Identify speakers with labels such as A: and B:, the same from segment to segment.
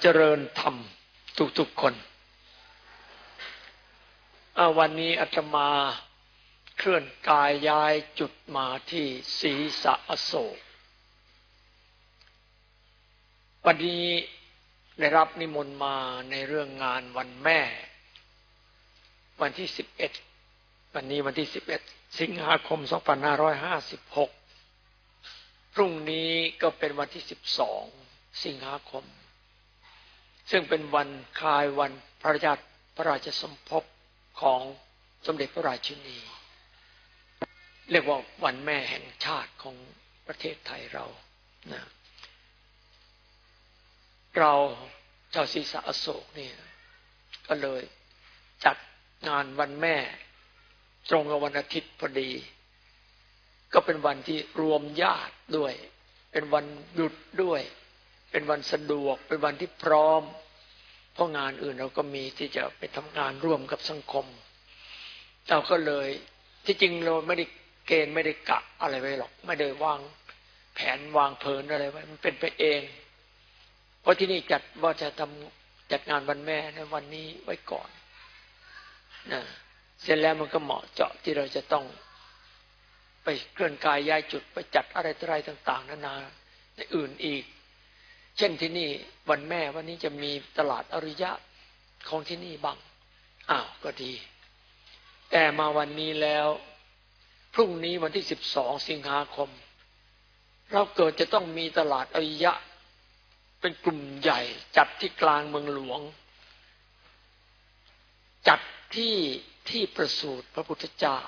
A: เจริญธรรมทุกๆคนวันนี้อาตมาเคลื่อนกายย้ายจุดมาที่ศีสะอโศกวันนี้ได้รับนิมนต์มาในเรื่องงานวันแม่ วันที่สิบเอ็ดวันนี้วันที่สิบเอ็ดสิงหาคมสองพันห้าร้อยห้าสิบหกพรุ่งนี้ก็เป็นวันที่สิบสองสิงหาคม ซึ่งเป็นวันคลายวันพระราชพระราชสมภพของสมเด็จพระราชินี เรียกว่าวันแม่แห่งชาติของประเทศไทยเรานะเราเจ้าศีสะอโศกเนี่ยก็เลยจัดงานวันแม่ ตรงกับวันอาทิตย์พอดี ก็เป็นวันที่รวมญาติด้วย เป็นวันหยุดด้วย เป็นวันสะดวก เป็นวันที่พร้อม เพราะงานอื่นเราก็มีที่จะไปทำงานร่วมกับสังคม เราก็เลยที่จริงเราไม่ได้เกณฑ์ไม่ได้กะอะไรไว้หรอก ไม่ได้วางแผนวางเพลินอะไรไว้มันเป็นไปเอง เพราะที่นี่จัดว่าจะทำจัดงานวันแม่ในวันนี้ไว้ก่อนนะเสร็จแล้วมันก็เหมาะเจาะที่เราจะต้องไปเคลื่อนกายย้ายจุดไปจัดอะไรอะไรต่าง ๆนานาในอื่นอีก เช่นที่นี่วันแม่วันนี้จะมีตลาดอริยะของที่นี่บ้างอ้าวก็ดี แต่มาวันนี้แล้ว พรุ่งนี้วันที่สิบสองสิงหาคม เราเกิดจะต้องมีตลาดอริยะ เป็นกลุ่มใหญ่จัดที่กลางเมืองหลวง จัดที่ที่ประสูติพระพุทธเจ้า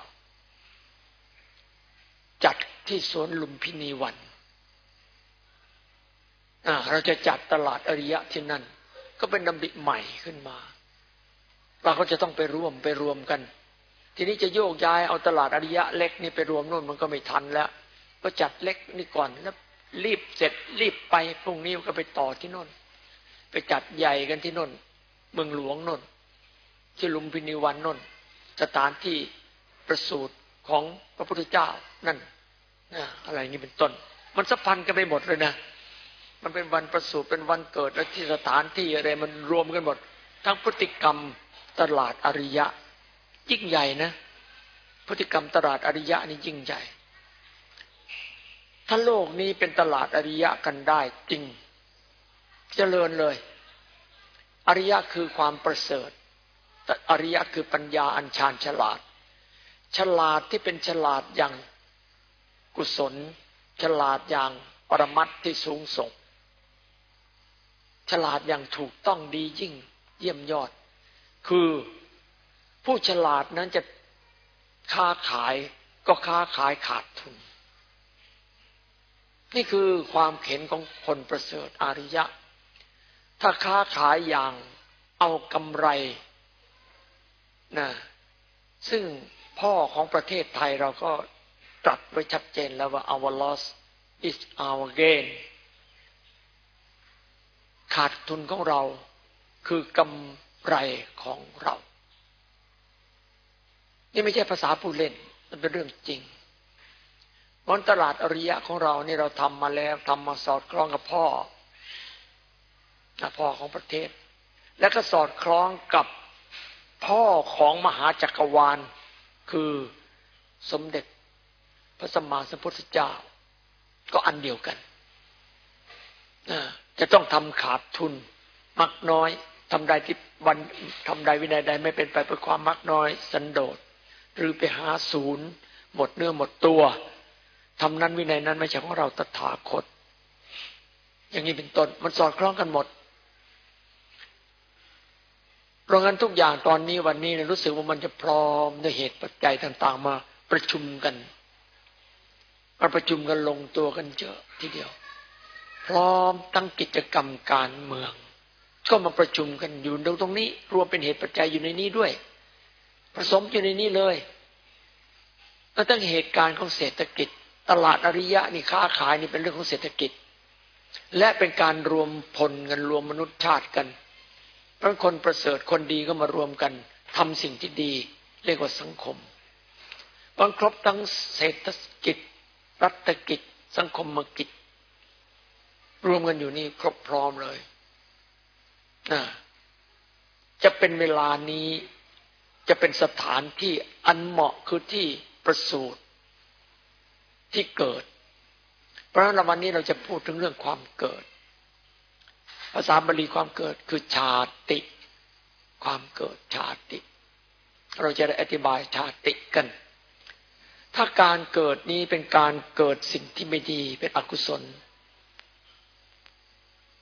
A: จัดที่สวนลุมพินีวัน เราจะจัดตลาดอริยะที่นั่น ก็เป็นดำริใหม่ขึ้นมาเราก็จะต้องไปร่วมไปรวมกัน ทีนี้จะโยกย้ายเอาตลาดอริยะเล็กนี่ไปรวมนู่นมันก็ไม่ทันแล้ว ก็จัดเล็กนี่ก่อนแล้วรีบเสร็จรีบไปพรุ่งนี้ก็ไปต่อที่น่น ไปจัดใหญ่กันที่น่น เมืองหลวงน่น ที่ลุมพินีวันน่น สถานที่ประสูติของพระพุทธเจ้านั่นนะอะไรนี้เป็นต้น มันสัมพันธ์กันไปหมดเลยนะ มันเป็นวันประสูติเป็นวันเกิดและที่สถานที่อะไรมันรวมกันหมด ทั้งพฤติกรรมตลาดอริยะ ยิ่งใหญ่นะ พฤติกรรมตลาดอริยะนี่ยิ่งใหญ่ ถ้าโลกนี้เป็นตลาดอริยะกันได้จริงเจริญเลย อริยะคือความประเสริฐอริยะคือปัญญาอัญชานฉลาด ฉลาดที่เป็นฉลาดอย่างกุศล ฉลาดอย่างปรมัตที่สูงส่ง ฉลาดอย่างถูกต้องดียิ่งเยี่ยมยอด คือผู้ฉลาดนั้นจะค้าขายก็ค้าขายขาดทุน นี่คือความเข็นของคนประเสริฐอริยะ ถ้าค้าขายอย่างเอากำไรนะซึ่งพ่อของประเทศไทยเราก็ตรัสไว้ชัดเจนแล้วว่า our loss is our gain ขาดทุนของเราคือกำไรของเรา นี่ไม่ใช่ภาษาผู้เล่น มันเป็นเรื่องจริงบนตลาดอริยะของเรานี่เราทำมาแล้วทำมาสอดคล้องกับพ่อพ่อของประเทศ และก็สอดคล้องกับพ่อของมหาจักรวาล คือสมเด็จพระสัมมาสัมพุทธเจ้า ก็อันเดียวกัน จะต้องทำขาดทุนมักน้อยทำใดที่วันทำใดวินัยใดไม่เป็นไปเพื่อความมักน้อย สันโดษ หรือไปหาศูนย์ หมดเนื้อหมดตัวทำนั้นวินัยนั้นไม่ใช่ของเราตถาคต อย่างนี้เป็นต้นมันสอดคล้องกันหมดเพราะงั้นทุกอย่างตอนนี้วันนี้เนี่ยรู้สึกว่ามันจะพร้อมด้วยเหตุปัจจัยต่าง ๆ มาประชุมกันมาประชุมกันลงตัวกันเยอะทีเดียว พร้อมตั้งกิจกรรมการเมือง ก็มาประชุมกันอยู่ตรงตรงนี้ รวมเป็นเหตุปัจจัยอยู่ในนี้ด้วย ผสมอยู่ในนี้เลยแล้วตั้งเหตุการณ์ของเศรษฐกิจ ตลาดอริยะนี่ค้าขายนี่เป็นเรื่องของเศรษฐกิจ และเป็นการรวมพลกันรวมมนุษยชาติกันเพราะคนประเสริฐคนดีก็มารวมกันทำสิ่งที่ดี เรียกว่าสังคมบางครบทั้งเศรษฐกิจ รัฐกิจ สังคมมกิจ รวมกันอยู่นี่ครบพร้อมเลยจะเป็นเวลานี้ จะเป็นสถานที่อันเหมาะคือที่ประสูติที่เกิด เพราะฉะนั้นวันนี้เราจะพูดถึงเรื่องความเกิด ภาษาบาลีความเกิดคือชาติ ความเกิดชาติ เราจะได้อธิบายชาติกัน ถ้าการเกิดนี้เป็นการเกิดสิ่งที่ไม่ดีเป็นอกุศล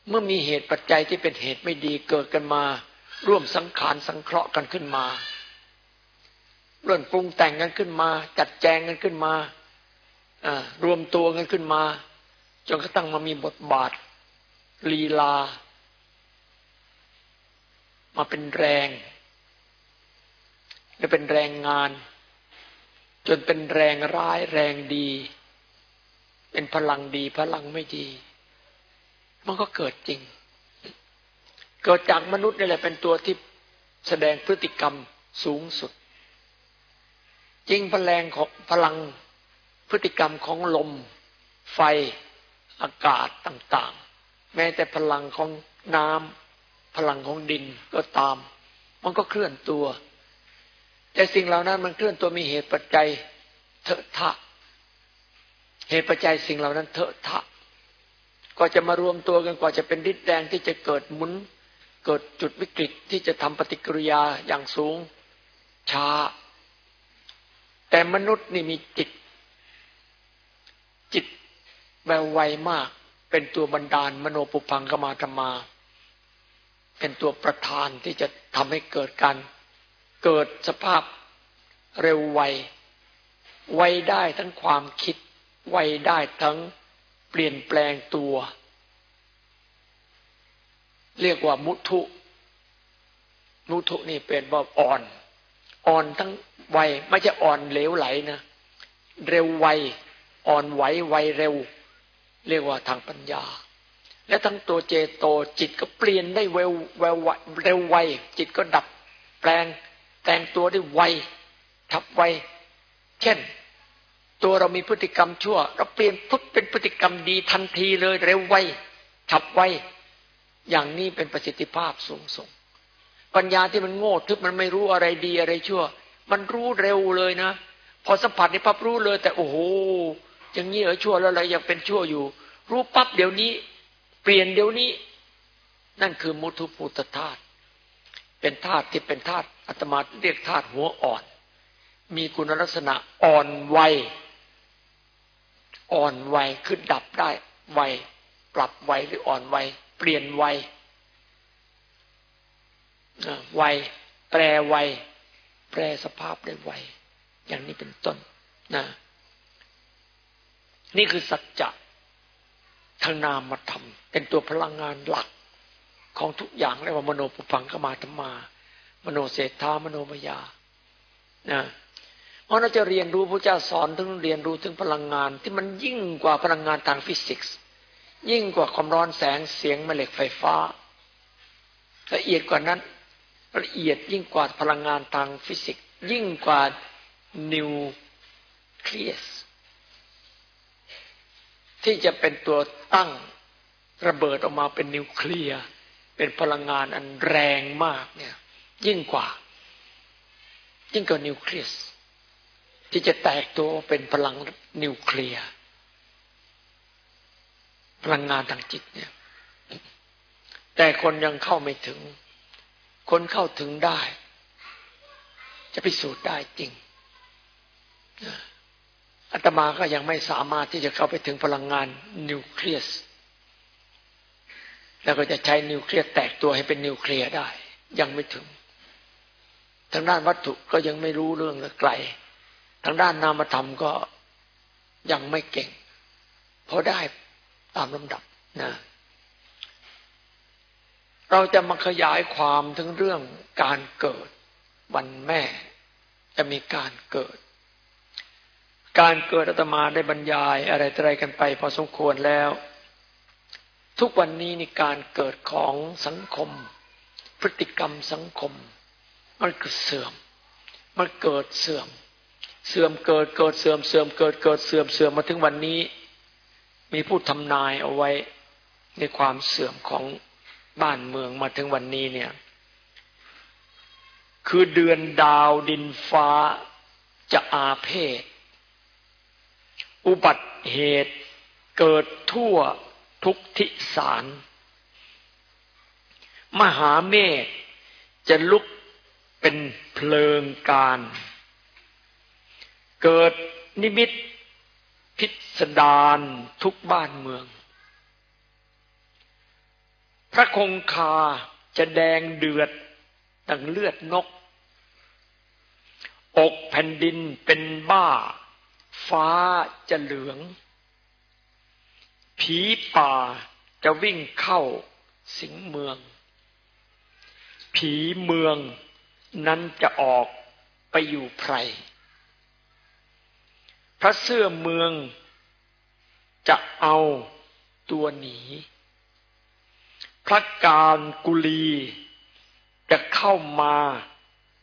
A: เมื่อมีเหตุปัจจัยที่เป็นเหตุไม่ดีเกิดกันมา ร่วมสังขารสังเคราะห์กันขึ้นมาเรื่องปรุงแต่งกันขึ้นมา จัดแจงกันขึ้นมารวมตัวกันขึ้นมา จนกระทั่งมามีบทบาท ลีลา มาเป็นแรงและเป็นแรงงาน จนเป็นแรงร้ายแรงดี เป็นพลังดีพลังไม่ดี มันก็เกิดจริง เกิดจากมนุษย์นี่แหละเป็นตัวที่แสดงพฤติกรรมสูงสุด จริงพลังของพลังพฤติกรรมของลม ไฟ อากาศต่าง ๆ แม้แต่พลังของน้ำพลังของดินก็ตาม มันก็เคลื่อนตัว แต่สิ่งเหล่านั้นมันเคลื่อนตัวมีเหตุปัจจัยเถอะทะ เหตุปัจจัยสิ่งเหล่านั้นเถอะทะ ก็จะมารวมตัวกันกว่าจะเป็นดิดแดงที่จะเกิดหมุน เกิดจุดวิกฤตที่จะทำปฏิกิริยาอย่างสูงช้า แต่มนุษย์นี่มีจิต จิตแววไวมาก เป็นตัวบันดาลมโนปุพังกมาธรรมา เป็นตัวประธานที่จะทำให้เกิดการเกิดสภาพเร็วไว ไวได้ทั้งความคิด ไวได้ทั้ง เปลี่ยนแปลงตัว เรียกว่ามุทุ มุทุนี่เป็นว่าอ่อน อ่อนทั้งไวไม่ใช่อ่อนเหลวไหลนะ เร็วไวอ่อนไหวไวเร็ว เรียกว่าทางปัญญา และทั้งตัวเจโตจิตก็เปลี่ยนได้เววเววเร็วไวจิตก็ดับแปลงแต่งตัวได้ไวทับไวเช่น ตัวเรามีพฤติกรรมชั่ว เราเปลี่ยนพุทเป็นพฤติกรรมดีทันทีเลยเร็วไวทับไวอย่างนี้เป็นประสิทธิภาพสูงส่ง ปัญญาที่มันโง่ทึบมันไม่รู้อะไรดีอะไรชั่ว มันรู้เร็วเลยนะ พอสัมผัสในปั๊บรู้เลย แต่โอ้โหอย่างนี้เออชั่วแล้วเรายังเป็นชั่วอยู่ รู้ปั๊บเดี๋ยวนี้ เปลี่ยนเดี๋ยวนี้ นั่นคือมุทุปุตธาตุเป็นธาตุที่เป็นธาตุอัตมาเรียกธาตุหัวอ่อน มีคุณลักษณะอ่อนไว อ่อนไวคือดับได้ไวปรับไวหรืออ่อนไวเปลี่ยนไวไวแปรไวแปรสภาพได้ไวอย่างนี้เป็นต้นนะนี่คือสัจจะทางนามธรรมเป็นตัวพลังงานหลักของทุกอย่างเรียกว่ามโนปุพังขมาธรรมา มโนเศรษฐามโนมยานะ เพราะเราจะเรียนรู้พระเจ้าสอนถึงเรียนรู้ถึงพลังงาน ที่มันยิ่งกว่าพลังงานทางฟิสิกส์ ยิ่งกว่าความร้อนแสงเสียงแม่เหล็กไฟฟ้า ละเอียดกว่านั้น ละเอียดยิ่งกว่าพลังงานทางฟิสิกส์ ยิ่งกว่านิวเคลียสที่จะเป็นตัวตั้งระเบิดออกมาเป็นนิวเคลียร์เป็นพลังงานอันแรงมากเนี่ย ยิ่งกว่า ยิ่งกว่านิวเคลียส ที่จะแตกตัวเป็นพลังนิวเคลียร์พลังงานทางจิตเนี่ย แต่คนยังเข้าไม่ถึง คนเข้าถึงได้ จะพิสูจน์ได้จริงอาตมาก็ยังไม่สามารถที่จะเข้าไปถึงพลังงานนิวเคลียส แล้วก็จะใช้นิวเคลียสแตกตัวให้เป็นนิวเคลียร์ได้ ยังไม่ถึง ทางด้านวัตถุก็ยังไม่รู้เรื่องและไกล ทางด้านนามธรรมก็ยังไม่เก่งพอได้ตามลำดับนะเราจะมาขยายความถึงเรื่องการเกิด วันแม่ จะมีการเกิด การเกิดอาตมาได้บรรยายอะไรอะไรกันไป พอสมควรแล้ว ทุกวันนี้ในการเกิดของสังคม พฤติกรรมสังคม มันก็เสื่อม มันเกิดเสื่อม เสื่อมเกิดเกิดเสื่อมเสื่อมเกิดเกิดเสื่อมเสื่อมมาถึงวันนี้ มีผู้ทำนายเอาไว้ในความเสื่อมของบ้านเมืองมาถึงวันนี้เนี่ย คือเดือนดาวดินฟ้าจะอาเพศ อุบัติเหตุเกิดทั่วทุกทิสารมหาเมฆจะลุกเป็นเพลิงการ เกิดนิมิตพิสดารทุกบ้านเมือง พระคงคาจะแดงเดือดดังเลือดนก อกแผ่นดินเป็นบ้า ฟ้าจะเหลือง ผีป่าจะวิ่งเข้าสิงเมือง ผีเมืองนั้นจะออกไปอยู่ไพร พระเสื้อเมืองจะเอาตัวหนี พระการกุลีจะเข้ามา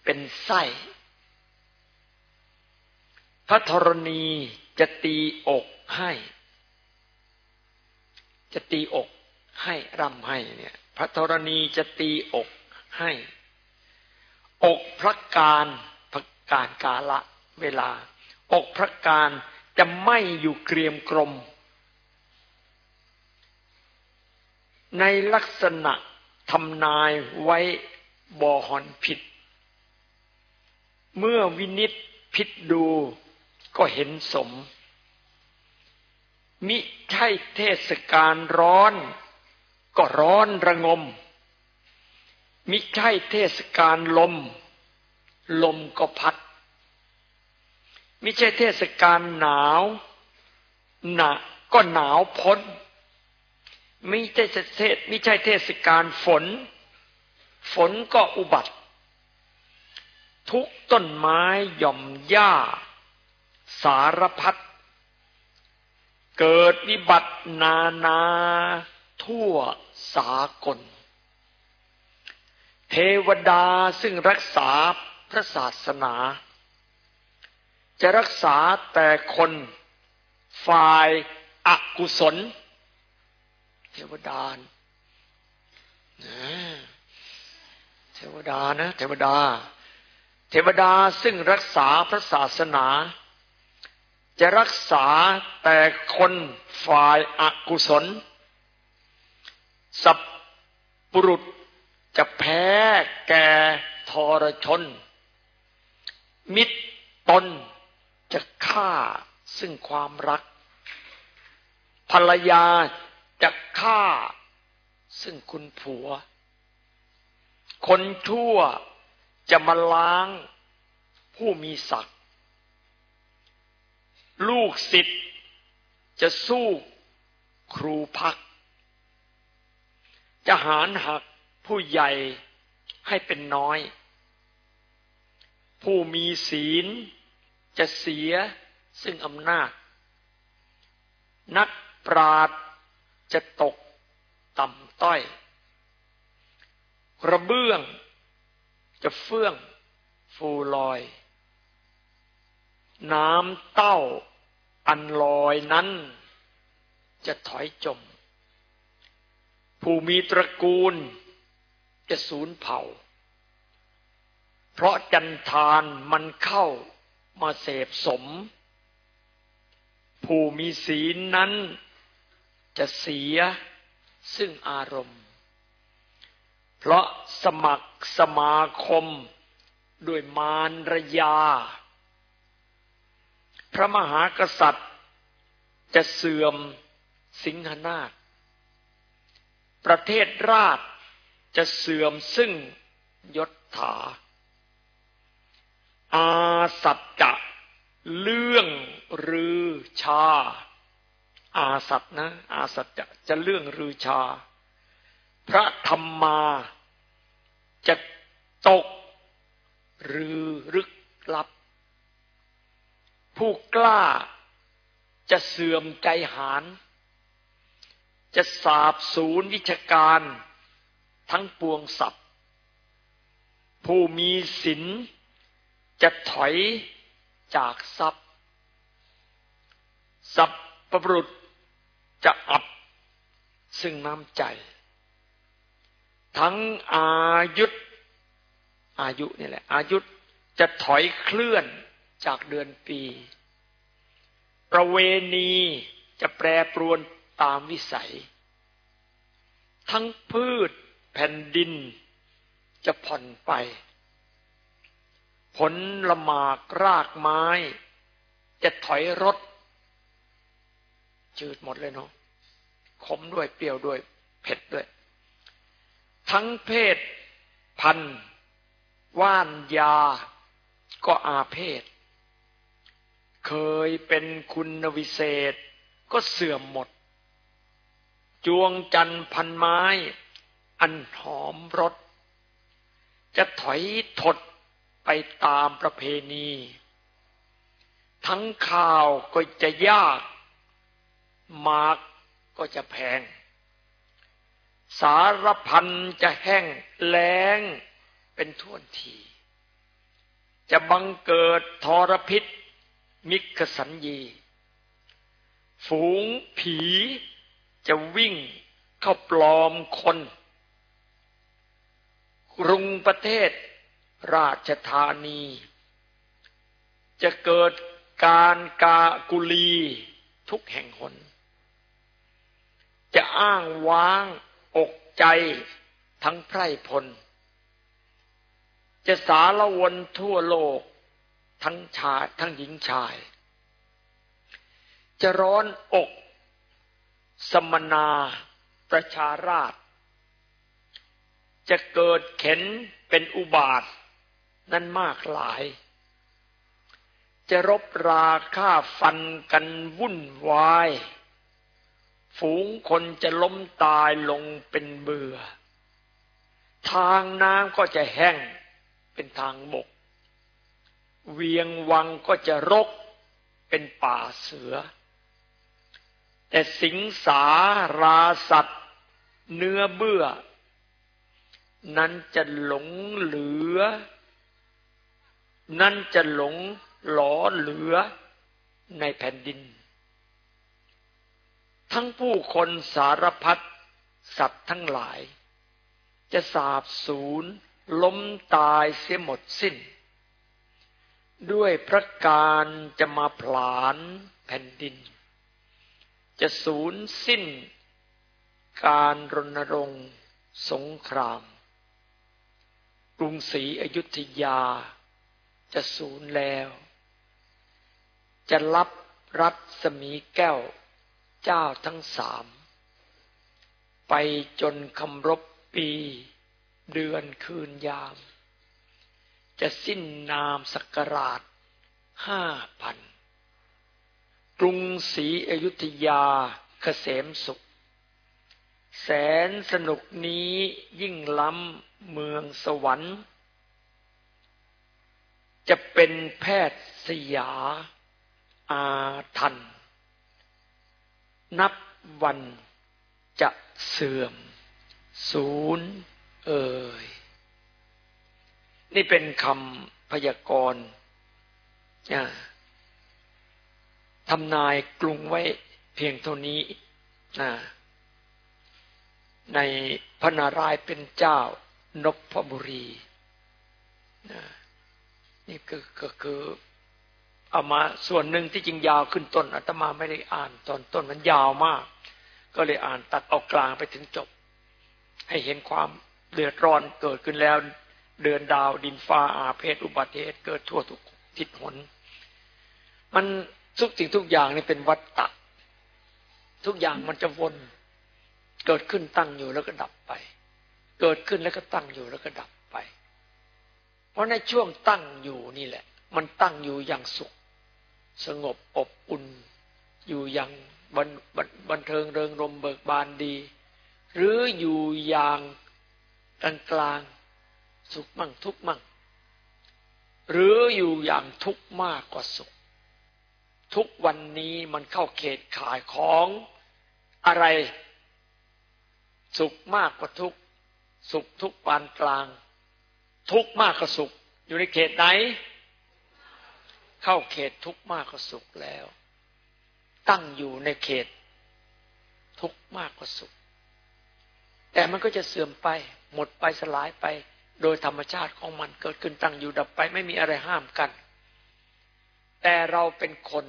A: เป็นไส้ พระธรณีจะตีอกให้ จะตีอกให้รำให้เนี่ย พระธรณีจะตีอกให้ อกพระการพระการกาละเวลา อกพระการจะไม่อยู่เกรียมกรมในลักษณะทำนายไว้บอหอนผิด เมื่อวินิจพิษดูก็เห็นสม มิใช่เทศกาลร้อน ก็ร้อนระงม มิใช่เทศกาลลม ลมก็พัด ไม่ใช่เทศกาลหนาวหนักก็หนาวพ้นไม่ใช่เทศไม่ใช่เทศกาลฝน ฝนก็อุบัติ ทุกต้นไม้หย่อมหญ้า สารพัดเกิดวิบัตินานา ทั่วสากล เทวดาซึ่งรักษาพระศาสนา จะรักษาแต่คนฝ่ายอกุศล เทวดาเทวดานะเทวดา เทวดาซึ่งรักษาพระศาสนา จะรักษาแต่คนฝ่ายอากุศล สับปุรุษจะแพ้แก่ทรชน มิตรตน ฆ่าซึ่งความรัก ภรรยาจะฆ่าซึ่งคุณผัว คนชั่วจะมาล้างผู้มีศักดิ์ลูกศิษย์จะสู้ครูพัก จะหารหักผู้ใหญ่ให้เป็นน้อย ผู้มีศีลจะเสีย ซึ่งอำนาจ นักปราดจะตกต่ำต้อยกระเบื้องจะเฟื่องฟูลอย น้ำเต้าอันลอยนั้นจะถอยจม ผู้มีตระกูลจะสูญเผ่า เพราะจันทานมันเข้ามาเสพสม ผู้มีศีลนั้นจะเสียซึ่งอารมณ์ เพราะสมัครสมาคมด้วยมารรยา พระมหากษัตริย์จะเสื่อมสิงหนาฏประเทศราชจะเสื่อมซึ่งยศถา อาสัจจะ เรื่องรือชา อาสัตนะ อาสัจจะจะเรื่องรือชา พระธรรมา จะตกรือรึกลับ ผู้กล้าจะเสื่อมใจหาน จะสาบสูญวิชาการทั้งปวงสัตว์ผู้มีศีลจะถอย จากทรัพย์ทรัพประรุษจะอับซึ่งน้ำใจ ทั้งอายุอายุนี่แหละ อายุจะถอยเคลื่อนจากเดือนปี ประเวณีจะแปรปรวนตามวิสัย ทั้งพืชแผ่นดินจะผ่อนไป ผลละหมากรากไม้ จะถอยรถจืดหมดเลยเนาะขมด้วยเปรี้ยวด้วย เผ็ดด้วย ทั้งเพศ พันว่านยา ก็อาเพศ เคยเป็นคุณวิเศษ ก็เสื่อมหมด จวงจันพันไม้ อันหอมรสจะถอยถด ไปตามประเพณี ทั้งข่าวก็จะยากมากก็จะแพง สารพันจะแห้งแล้งเป็นท่วนที จะบังเกิดทรพิษ มิกสัญญี ฝูงผีจะวิ่งเข้าปลอมคนกรุงประเทศ ราชธานี จะเกิดการกากุลีทุกแห่งหน จะอ้างว้างอกใจทั้งไพร่พล จะสารวนทั่วโลกทั้งชายทั้งหญิงชาย จะร้อนอก สมนาประชาราช จะเกิดเข็นเป็นอุบาท นั้นมากหลาย จะรบราฆ่าฟันกันวุ่นวาย ฝูงคนจะล้มตายลงเป็นเบื่อ ทางน้ำก็จะแห้งเป็นทางบก เวียงวังก็จะรกเป็นป่าเสือ แต่สิงสาราสัตว์ เนื้อเบื่อ นั้นจะหลงเหลือ นั้นจะหลงหลอเหลือในแผ่นดิน ทั้งผู้คนสารพัดสัตว์ทั้งหลาย จะสาบสูญล้มตายเสียหมดสิ้น ด้วยพระการจะมาผลานแผ่นดิน จะสูญสิ้นการรณรงค์สงคราม กรุงศรีอยุธยา จะสูญแล้ว จะรับรัศมีแก้วเจ้าทั้งสาม ไปจนคำรบปี เดือนคืนยาม จะสิ้นนามสักราชห้าพันกรุงศรีอยุธยาเกษมสุข แสนสนุกนี้ยิ่งล้ำเมืองสวรรค์ จะเป็นแพทย์สยาอาทัน นับวันจะเสื่อม ศูนย์เอ่ย นี่เป็นคำพยากรณ์ทำนายกรุงไว้เพียงเท่านี้นะในพระนารายณ์เป็นเจ้านพบุรีนะ นี่ก็ก็คือเอามาส่วนหนึ่งที่จริงยาวขึ้นต้นอาตมาไม่ได้อ่านตอนต้นมันยาวมาก ก็เลยอ่านตัดเอากลางไปถึงจบ ให้เห็นความเดือดร้อนเกิดขึ้นแล้ว เดือนดาวดินฟ้าอาเพศอุบัติเหตุเกิดทั่วทุกทิศหน มันทุกสิ่งทุกอย่างนี่เป็นวัฏฏะทุกอย่างมันจะวน เกิดขึ้นตั้งอยู่แล้วก็ดับไป เกิดขึ้นแล้วก็ตั้งอยู่แล้วก็ดับ ราะในช่วงตั้งอยู่นี่แหละ มันตั้งอยู่อย่างสุข สงบอบอุ่น อยู่อย่างบันบนบันเทิงเริงรมเบิกบานดี หรืออยู่อย่างกลางกลางสุขมั่งทุกมั่ง หรืออยู่อย่างทุกมากกว่าสุข ทุกวันนี้มันเข้าเขตขายของอะไร สุขมากกว่าทุกสุขทุกปานกลาง ทุกข์มากกว่าสุข อยู่ในเขตไหน เข้าเขตทุกข์มากกว่าสุขแล้ว ตั้งอยู่ในเขต ทุกข์มากกว่าสุขแแต่มันก็จะเสื่อมไป หมดไปสลายไป โดยธรรมชาติของมันเกิดขึ้นตั้งอยู่ดับไปไม่มีอะไรห้ามกัน แต่เราเป็นคน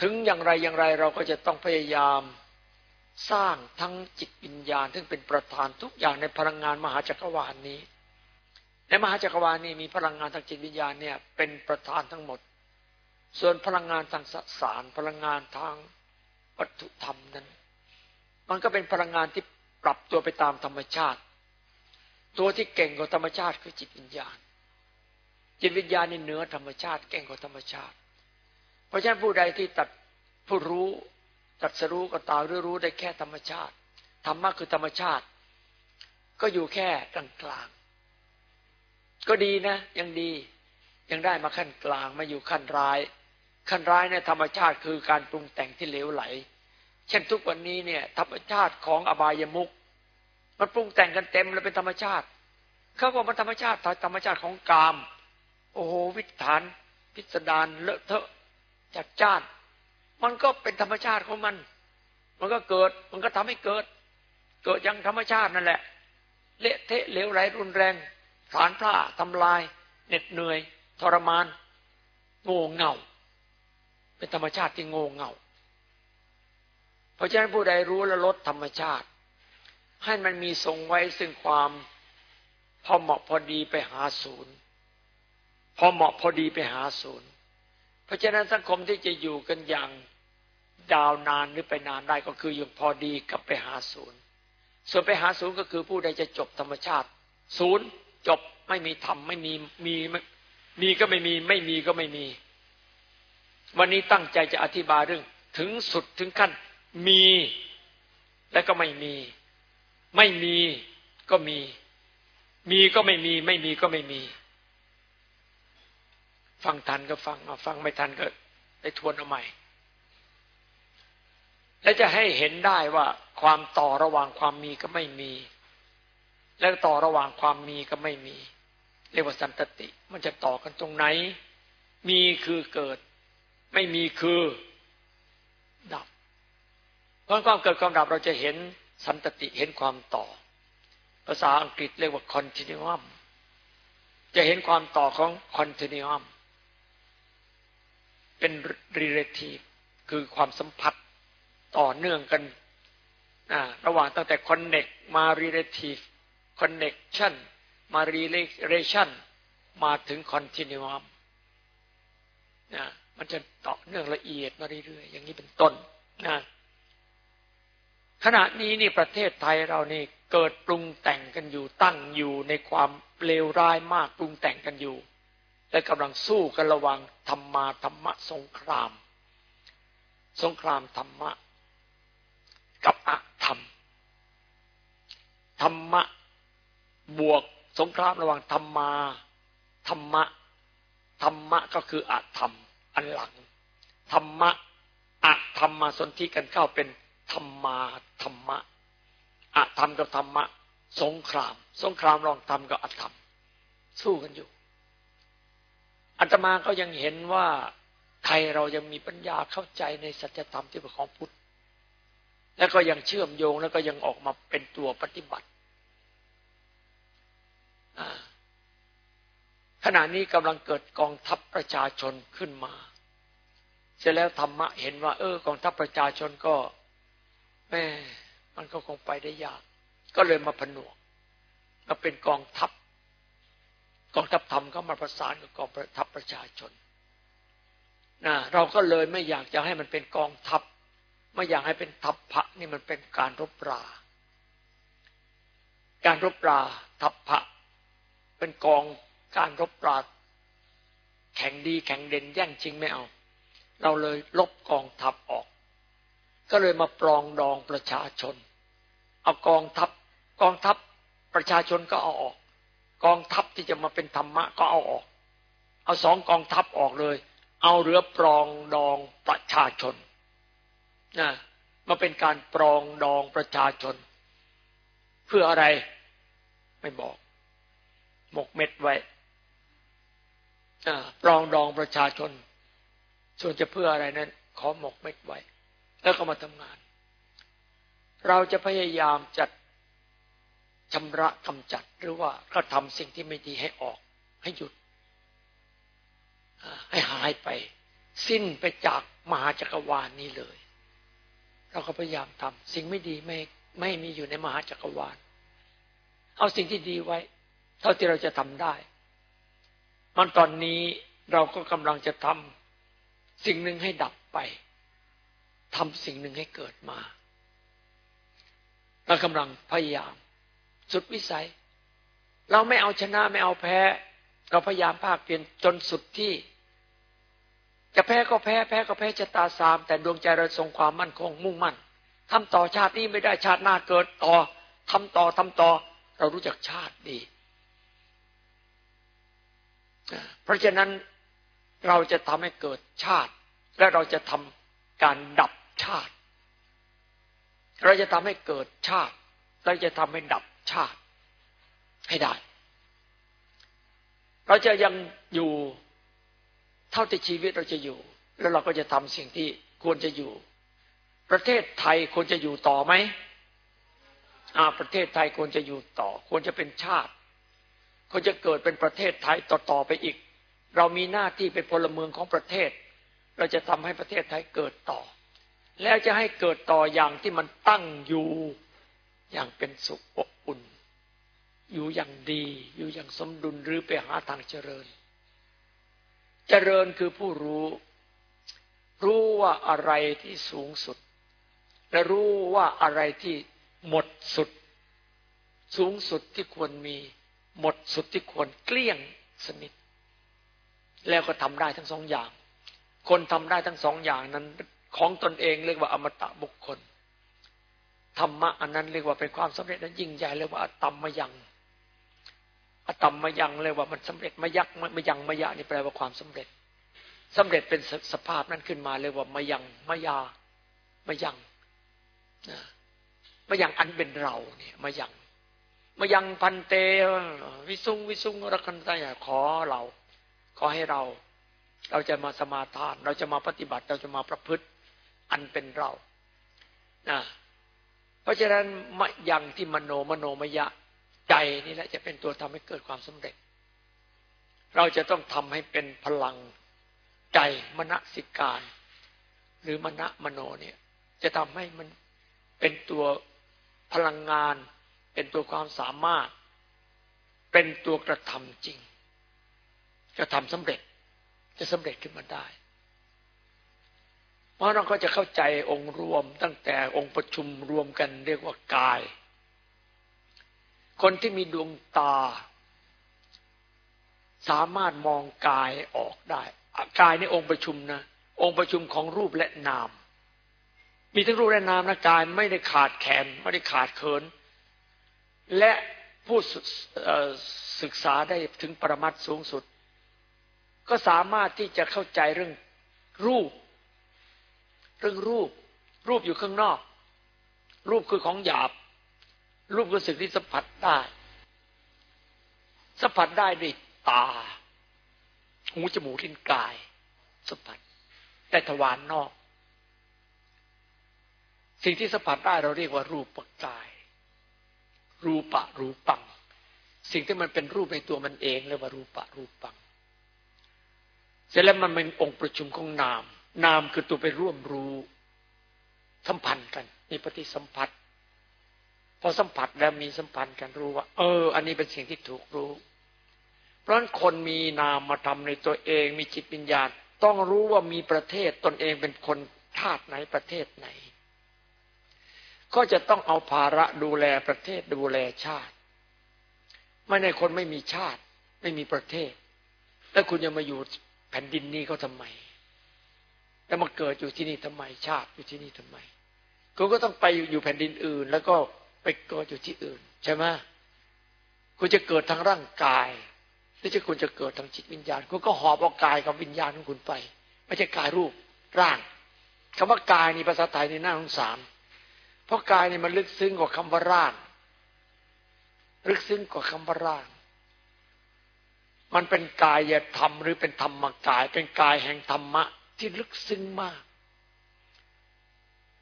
A: ถึงอย่างไรอย่างไรเราก็จะต้องพยายามสร้างทั้งจิตวิญญาณซึ่งเป็นประธานทุกอย่างในพลังงานมหาจักรวาลนนี้ ในมหาจักรวาลนี้มีพลังงานทางจิตวิญญาณเนี่ย เป็นประธานทั้งหมด ส่วนพลังงานทางสสาร พลังงานทางวัตถุธรรมนั้น มันก็เป็นพลังงานที่ปรับตัวไปตามธรรมชาติ ตัวที่เก่งกว่าธรรมชาติคือจิตวิญญาณ จิตวิญญาณนี่เหนือธรรมชาติ เก่งกว่าธรรมชาติ เพราะฉะนั้นผู้ใดที่ตัดผู้รู้ตัดสรู้ก็ตารู้รู้ได้แค่ธรรมชาติธรรมะคือธรรมชาติ ก็อยู่แค่กลาง ก็ดีนะ ยังดี ยังได้มาขั้นกลางมาอยู่ขั้นร้าย ขั้นร้ายในธรรมชาติคือการปรุงแต่งที่เลวไหล เช่นทุกวันนี้เนี่ย ธรรมชาติของอบายมุกมันปรุงแต่งกันเต็มเลยเป็นธรรมชาติเขาบอกมันธรรมชาติธรรมชาติของกาม โอ้โหวิถาน พิสดารเลอะเทอะจัดจ้านมันก็เป็นธรรมชาติของมัน มันก็เกิด มันก็ทำให้เกิด เกิดย่างธรรมชาตินั่นแหละ เละเทะเหลวไหลรุนแรง ผานพร่าทำลาย เหน็ดเหนื่อย ทรมาน โง่เง่า เป็นธรรมชาติที่โง่เง่า เพราะฉะนั้นผู้ใดรู้และลดธรรมชาติ ให้มันมีทรงไว้ซึ่งความพอเหมาะพอดีไปหาศูนย์พอเหมาะพอดีไปหาศูนย์ เพราะฉะนั้นสังคมที่จะอยู่กันอย่างยาวนานหรือไปนานได้ก็คืออยู่พอดีกับไปหาศูนย์ ส่วนไปหาศูนย์ก็คือผู้ใดจะจบธรรมชาติศูนย์ จบไม่มีธรรมไม่มีมีมีก็ไม่มี ไม่มีก็ไม่มี วันนี้ตั้งใจจะอธิบายเรื่อง ถึงสุดถึงขั้น มีและก็ไม่มี ไม่มีก็มี มีก็ไม่มี ไม่มีก็ไม่มี ฟังทันก็ฟังฟังไม่ทันก็ไปทวนเอาใหม่และจะให้เห็นได้ว่าความต่อระหว่างความมีก็ไม่มี และต่อระหว่างความมีก็ไม่มี เรียกว่าสันตติ มันจะต่อกันตรงไหน มีคือเกิด ไม่มีคือดับเพราะความเกิดความดับเราจะเห็นสันตติเห็นความต่อ ภาษาอังกฤษเรียกว่า continuum จะเห็นความต่อของ continuum เป็น relative คือความสัมผัสต่อเนื่องกัน ระหว่างตั้งแต่ connect มา relative connection มา relation มาถึง continuum นะมันจะต่อเนื่องละเอียดมาเรื่อยๆ อย่างนี้เป็นต้นนะขณะนี้นี่ประเทศไทยเรานี่เกิดปรุงแต่งกันอยู่ตั้งอยู่ในความเลวร้ายมากปรุงแต่งกันอยู่ และกำลังสู้กันระว่างธรรมาธรรมะสงคราม สงครามธรรมะ กับอธรรม ธรรมะ บวกสงครามระหว่างธรรมาธรรมะธรรมะก็คืออธรรม อันหลังธรรมะอธรรมมาสนธิกันเข้าเป็นธรรมาธรรมะอธรรมกับธรรมะ สงคราม สงครามรองธรรมกับอธรรม สู้กันอยู่อาตมาก็ยังเห็นว่าไทยเรายังมีปัญญาเข้าใจในสัจธรรมที่เป็นของพุทธ แล้วก็ยังเชื่อมโยงแล้วก็ยังออกมาเป็นตัวปฏิบัติ ขณะนี้กำลังเกิดกองทัพประชาชนขึ้นมา เสร็จแล้วธรรมะเห็นว่า เออกองทัพประชาชนก็แม่มันก็คงไปได้ยาก ก็เลยมาผนวกมาเป็นกองทัพ กองทัพธรรมก็มาประสานกับกองทัพประชาชนนะเราก็เลยไม่อยากจะให้มันเป็นกองทัพ ไม่อยากให้เป็นทัพพระนี่มันเป็นการรบรา การรบราทัพพระ เป็นกองการรบราดแข่งดีแข่งเด่นแย่งชิงไม่เอา เราเลยลบกองทัพออก ก็เลยมาปรองดองประชาชน เอากองทัพกองทัพประชาชนก็เอาออก กองทัพที่จะมาเป็นธรรมะก็เอาออก เอาสองกองทัพออกเลย เอาเรือปรองดองประชาชนนะมาเป็นการปรองดองประชาชน เพื่ออะไรไม่บอก หมกเม็ดไว้ปรองดองประชาชน ส่วนจะเพื่ออะไรนั้น ขอหมกเม็ดไว้ แล้วก็มาทำงาน เราจะพยายามจัดชำระกำจัดหรือว่าก็ทำสิ่งที่ไม่ดีให้ออก ให้หยุด ให้หายไป สิ้นไปจากมหาจักรวาลนี้เลย เราก็พยายามทำสิ่งไม่ดีไม่ไม่มีอยู่ในมหาจักรวาล เอาสิ่งที่ดีไว้ เท่าที่เราจะทำได้มันตอนนี้เราก็กำลังจะทำสิ่งหนึ่งให้ดับไปทำสิ่งหนึ่งให้เกิดมาเรากำลังพยายาม สุดวิสัย เราไม่เอาชนะไม่เอาแพ้ เราพยายามภาคเพียรจนสุดที่ จะแพ้ก็แพ้แพ้ก็แพ้จะตาสาม แต่ดวงใจเราทรงความมั่นคงมุ่งมั่นทำต่อชาตินี้ไม่ได้ชาติหน้าเกิดต่อทำต่อทำต่อ เรารู้จักชาติดี เพราะฉะนั้นเราจะทำให้เกิดชาติ และเราจะทำการดับชาติ เราจะทำให้เกิดชาติ เราจะทำให้ดับชาติให้ได้ เราจะยังอยู่เท่าที่ชีวิตเราจะอยู่ แล้วเราก็จะทำสิ่งที่ควรจะอยู่ ประเทศไทยควรจะอยู่ต่อไหมอ่าประเทศไทยควรจะอยู่ต่อ ควรจะเป็นชาติ ควรจะเกิดเป็นประเทศไทยต่อๆไปอีก เรามีหน้าที่เป็นพลเมืองของประเทศ เราจะทำให้ประเทศไทยเกิดต่อ แล้วจะให้เกิดต่ออย่างที่มันตั้งอยู่อย่างเป็นสุขอบอุ่น อยู่อย่างดี อยู่อย่างสมดุลหรือไปหาทางเจริญ เจริญคือผู้รู้ รู้ว่าอะไรที่สูงสุด และรู้ว่าอะไรที่หมดสุด สูงสุดที่ควรมี หมดสุดที่ควรเกลี้ยงสนิท แล้วก็ทำได้ทั้งสองอย่าง คนทำได้ทั้งสองอย่างนั้นของตนเองเรียกว่าอมตะบุคคลธรรมะอันนั้นเรียกว่าเป็นความสำเร็จนั้นยิ่งใหญ่เรียกว่าอตัมมยังอตัมมยังเรียกว่ามันสำเร็จมยักมยังมยะนี่แปลว่าความสำเร็จสำเร็จเป็นสภาพนั้นขึ้นมาเรียกว่ามยังมยามยังมยังอันเป็นเราเนี่ยมยัง มายังพันเตวิสุงวิสุงรักันตายขอเรา ขอให้เรา เราจะมาสมาทาน เราจะมาปฏิบัติ เราจะมาประพฤติ อันเป็นเรานะเพราะฉะนั้นมยังที่มโนมโนมยะใจนี่แหละจะเป็นตัวทำให้เกิดความสำเร็จ เราจะต้องทำให้เป็นพลังใจมณสิการ หรือมณมโนเนี่ย จะทำให้มันเป็นตัวพลังงาน เป็นตัวความสามารถ เป็นตัวกระทำจริง กระทำสำเร็จจะสำเร็จขึ้นมาได้ เพราะเราก็จะเข้าใจองค์รวมตั้งแต่องค์ประชุมรวมกันเรียกว่ากาย คนที่มีดวงตา สามารถมองกายออกได้กายในองค์ประชุมนะองค์ประชุมของรูปและนาม มีทั้งรูปและนามนะกายไม่ได้ขาดแขนไม่ได้ขาดเขิน และผู้ศึกษาได้ถึงปรมัตสูงสุด ก็สามารถที่จะเข้าใจเรื่องรูป เรื่องรูป รูปอยู่ข้างนอก รูปคือของหยาบ รูปคือสิ่งที่สัมผัสได้ สัมผัสได้ด้วยตา หูจมูกลิ้นกาย สัมผัสแต่ทวารนนอก สิ่งที่สัมผัสได้เราเรียกว่ารูปปกาย รูปะรูปัง สิ่งที่มันเป็นรูปในตัวมันเองเรียกว่ารูปะรูปัง เสร็จแล้วมันเป็นองค์ประชุมของนาม นามคือตัวไปร่วมรู้สัมพันธ์กัน มีปฏิสัมพัทธ์พอสัมผัสแล้วมีสัมพันธ์กันรู้ว่า เออ อันนี้เป็นสิ่งที่ถูกรู้ เพราะนั้นคนมีนามมาทำในตัวเอง มีจิตวิญญาณ ต้องรู้ว่ามีประเทศตนเองเป็นคนชาติไหนประเทศไหน ก็จะต้องเอาภาระดูแลประเทศดูแลชาติ ไม่ในคนไม่มีชาติ ไม่มีประเทศ แล้วคุณจะมาอยู่แผ่นดินนี้เขาทำไม แล้วมาเกิดอยู่ที่นี่ทำไม ชาติอยู่ที่นี่ทำไม คุณก็ต้องไปอยู่แผ่นดินอื่น แล้วก็ไปเกิดอยู่ที่อื่น ใช่ไหมคุณจะเกิดทางร่างกายหรือจะคุณจะเกิดทางจิตวิญญาณ คุณก็หอบเอากายกับวิญญาณของคุณไป ไม่ใช่กายรูปร่างคำว่ากายในภาษาไทยในหน้าสงสาร เพราะกายนี่มันลึกซึ้งกว่าคำว่าร่าง ลึกซึ้งกว่าคำว่าร่าง มันเป็นกายธรรมหรือเป็นธรรมกาย เป็นกายแห่งธรรมะ ที่ลึกซึ้งมาก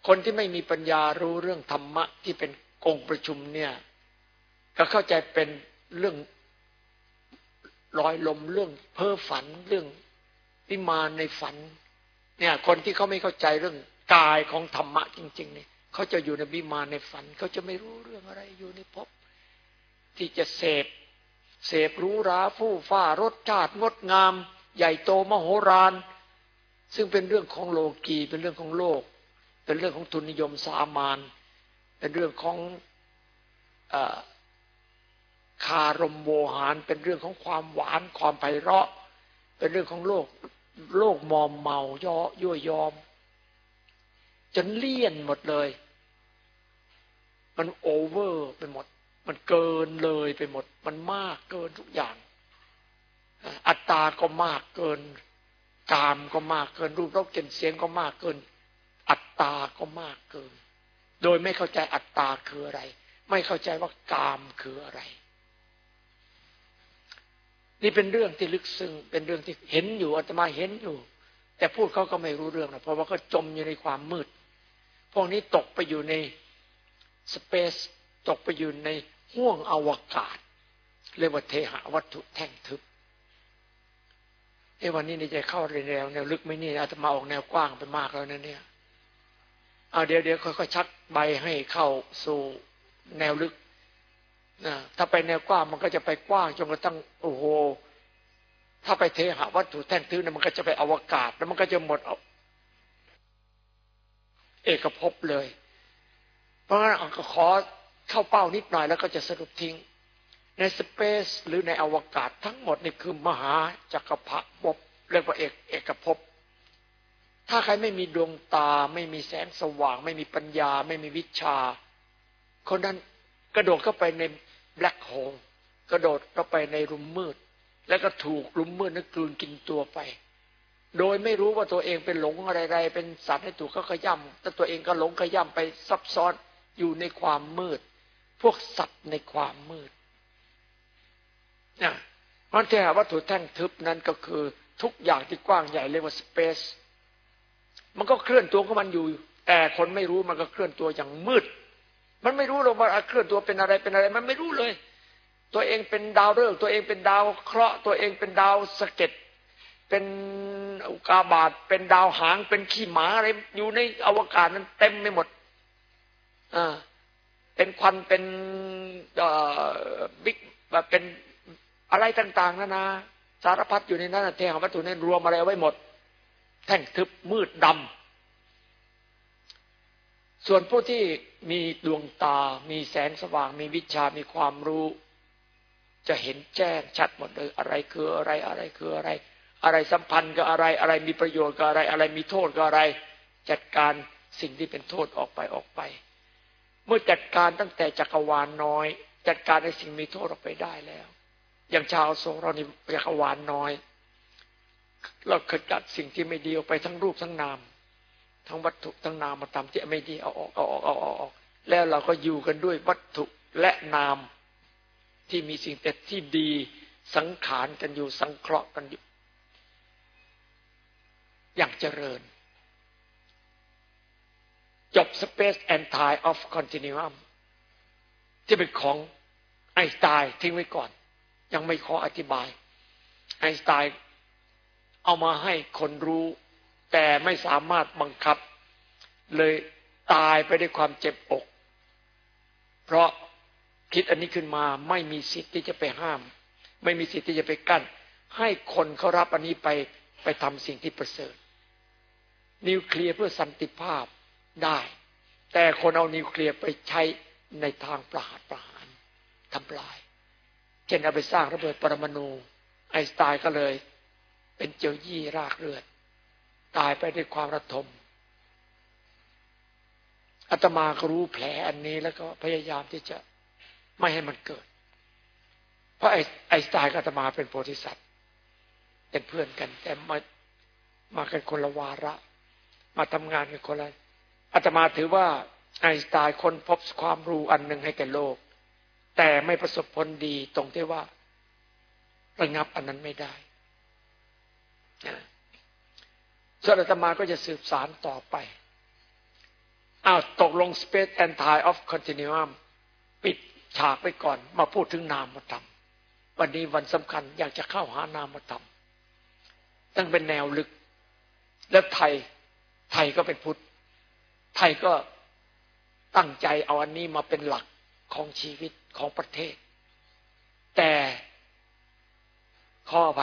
A: คนที่ไม่มีปัญญารู้เรื่องธรรมะ ที่เป็นองค์ประชุมเนี่ย ก็เข้าใจเป็นเรื่องลอยลมเรื่องเพ้อฝันเรื่องวิมานในฝัน เนี่ย คนที่เขาไม่เข้าใจเรื่องกายของธรรมะจริง ๆ เนี่ย เขาจะอยู่ในวิมานในฝัน เขาจะไม่รู้เรื่องอะไรอยู่ในภพที่จะเสพ เสพรู้ราผู้ฟ้ารสชาติงดงาม ใหญ่โตมโหฬารซึ่งเป็นเรื่องของโลกีเป็นเรื่องของโลก เป็นเรื่องของทุนนิยมสามานเป็นเรื่องของอคารมโวหาร เป็นเรื่องของความหวานความไพเราะ เป็นเรื่องของโลกโลกมอมเมาย่อยั่วยอมจนเลี่ยนหมดเลย มันโอเวอร์ไปหมด มันเกินเลยไปหมด มันมากเกินทุกอย่าง อัตตาก็มากเกิน กามก็มากเกิน รูปรสกลิ่นเสียงก็มากเกิน อัตตาก็มากเกิน โดยไม่เข้าใจอัตตาคืออะไร ไม่เข้าใจว่ากามคืออะไร นี่เป็นเรื่องที่ลึกซึ้งเป็นเรื่องที่เห็นอยู่อาตมาเห็นอยู่ แต่พูดเขาก็ไม่รู้เรื่องนะเพราะว่าเขาจมอยู่ในความมืด พวกนี้ตกไปอยู่ใน สเปซตกไปอยู่ในห่วงอวกาศ เรียกว่าเทหะวัตถุแท่งทึบเอ้วันนี้นี่จะเข้าในแนวแนวลึกไหมนี่อาตมาออกแนวกว้างไปมากแล้วนะเนี่ยเอาเดี๋ยวเดี๋ยวค่อยๆชักใบให้เข้าสู่แนวลึกนะถ้าไปแนวกว้างมันก็จะไปกว้างจนกระทั่งโอ้โหถ้าไปเทหะวัตถุแท่งทึบมันก็จะไปอวกาศ แล้วมันก็จะหมดเอกภพเลย เพราะงั้นก็ขอเข้าเป้านิดหน่อยแล้วก็จะสรุปทิ้ง ในสเปซหรือในอวกาศทั้งหมดนี่คือมหาจักรพรรดิเรียกว่าเอกเอกภพถ้าใครไม่มีดวงตา ไม่มีแสงสว่าง ไม่มีปัญญา ไม่มีวิชา คนนั้นกระโดดเข้าไปในแบล็คโฮลกระโดดเข้าไปในรุมมืด แล้วก็ถูกรุมมืดนั้นกลืนกินตัวไป โดยไม่รู้ว่าตัวเองเป็นหลงอะไรๆเป็นสัตว์ให้ถูกเขาขย่ำแต่ตัวเองก็หลงขย่ำไปซับซ้อน อยู่ในความมืด พวกสัตว์ในความมืดนะมันแท้วัตถุแท่งทึบนั้นก็คือทุกอย่างที่กว้างใหญ่เรียกว่าสเปซมันก็เคลื่อนตัวของมันอยู่ แต่คนไม่รู้มันก็เคลื่อนตัวอย่างมืด มันไม่รู้หรอกว่าเคลื่อนตัวเป็นอะไรเป็นอะไร มันไม่รู้เลย ตัวเองเป็นดาวฤกษ์ตัวเองเป็นดาวเคราะห์ตัวเองเป็นดาวสะเก็ดเป็นอุกาบาตเป็นดาวหางเป็นขี้หมาอะไรอยู่ในอวกาศนั้นเต็มไปหมด เป็นควันเป็นบิ๊กแบบเป็นอะไรต่าง ๆนานาสารพัดอยู่ในนั้นเทหวัตถุนั้นรวมอะไรไว้หมด แท่งทึบมืดดำส่วนผู้ที่มีดวงตา มีแสงสว่าง มีวิชา มีความรู้ จะเห็นแจ้งชัดหมดเลย อะไรคืออะไรอะไรคืออะไร อะไรสัมพันธ์กับอะไรอะไรมีประโยชน์กับอะไร อะไรมีโทษกับอะไร จัดการสิ่งที่เป็นโทษออกไปออกไป เมื่อจัดการตั้งแต่จักรวาลน้อย จัดการในสิ่งมีโทษออกไปได้แล้ว อย่างชาวโซเรานี่จักรวาลน้อย เราขจัดสิ่งที่ไม่ดีออกไปทั้งรูปทั้งนาม ทั้งวัตถุทั้งนามธรรมที่ไม่ดีเอาออกเอาออกเอาออกแล้วเราก็อยู่กันด้วยวัตถุและนามที่มีสิ่งแต่ที่ดีสังขารกันอยู่สังเคราะห์กันอยู่ อย่างเจริญ จบ Space and Time of Continuum ที่เป็นของไอน์สไตน์ทิ้งไว้ก่อน ยังไม่ขออธิบาย ไอน์สไตน์เอามาให้คนรู้ แต่ไม่สามารถบังคับ เลยตายไปด้วยความเจ็บอก เพราะคิดอันนี้ขึ้นมาไม่มีสิทธิ์ที่จะไปห้าม ไม่มีสิทธิ์ที่จะไปกั้น ให้คนเขารับอันนี้ไปไปทำสิ่งที่ประเสริฐ นิวเคลียร์เพื่อสันติภาพ ได้ แต่คนเอานิวเคลียร์ไปใช้ในทางประหารประหารทำลาย เช่นเอาไปสร้างระเบิดปรมาณูไอสไตน์ก็เลย เป็นเจียวยี่รากเลือด ตายไปด้วยความระทมอาตมาก็รู้แผลอันนี้แล้วก็พยายามที่จะไม่ให้มันเกิด เพราะไอ้ไอสไตล์อาตมาเป็นโพธิสัตว์เป็นเพื่อนกัน แต่มามากันคนละวาระ มาทำงานกันคนละ อาตมาถือว่าไอสไตล์คนพบความรู้อันหนึ่งให้แก่โลก แต่ไม่ประสบผลดีตรงที่ว่าระงับอันนั้นไม่ได้ส่วนอาตมาก็จะสืบสารต่อไปอ้าวตกลง space and time of continuum ปิดฉากไปก่อน มาพูดถึงนามธรรม วันนี้วันสำคัญอยากจะเข้าหานามธรรมตั้งเป็นแนวลึก แล้วไทยไทยก็เป็นพุทธ ไทยก็ตั้งใจเอาอันนี้มาเป็นหลักของชีวิตของประเทศ แต่ข้อไป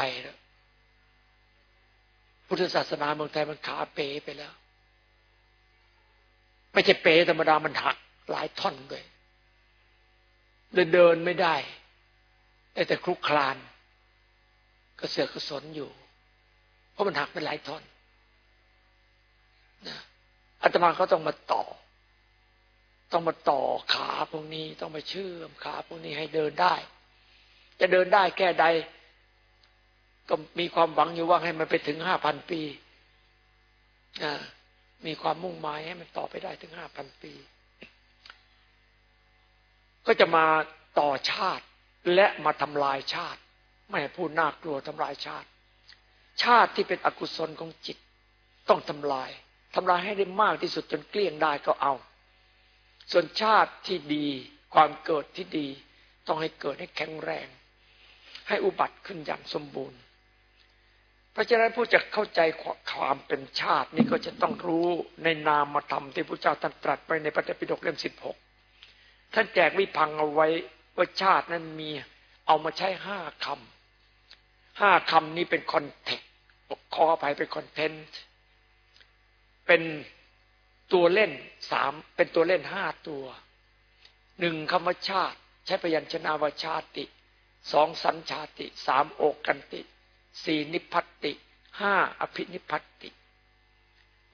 A: พุทธศาสนาเมืองไทยมันขาเป๋ไปแล้ว ไม่ใช่เป๋ธรรมดามันหักหลายท่อนด้วยเลยเดินไม่ได้แต่แต่คลุกคลานก็เสือกกระสนอยู่ เพราะมันหักไปหลายท่อนนะ อาตมาเขาต้องมาต่อ ต้องมาต่อขาพวกนี้ต้องมาเชื่อมขาพวกนี้ให้เดินได้ จะเดินได้แค่ใด ก็มีความหวังอยู่ว่าให้มันไปถึงห้าพันปีมีความมุ่งหมายให้มันต่อไปได้ถึงห้าพันปี ก็จะมาต่อชาติและมาทำลายชาติ ไม่พูดน่ากลัวทำลายชาติ ชาติที่เป็นอกุศลของจิตต้องทำลาย ทำลายให้ได้มากที่สุดจนเกลี้ยงได้ก็เอา ส่วนชาติที่ดี ความเกิดที่ดี ต้องให้เกิดให้แข็งแรง ให้อุบัติขึ้นอย่างสมบูรณ์ เพราะฉะนั้นผู้จะเข้าใจความเป็นชาตินี่ก็จะต้องรู้ในนามธรรมที่พระเจ้าตรัสไปในพระเตปิฎกเล่มสิบหกท่านแจกวิพังเอาไว้ว่าชาตินั้นมีเอามาใช้ห้าคำห้าคำนี้เป็นคอนเทกต์ขออภัยเป็นคอนเทนต์ เป็นตัวเล่นสามเป็นตัวเล่นห้าตัวหนึ่งคำว่าชาติ ใช้พยัญชนะว่าชาติสองสัญชาติสามโอกันติสี่นิพัตติห้าอภินิพัตติ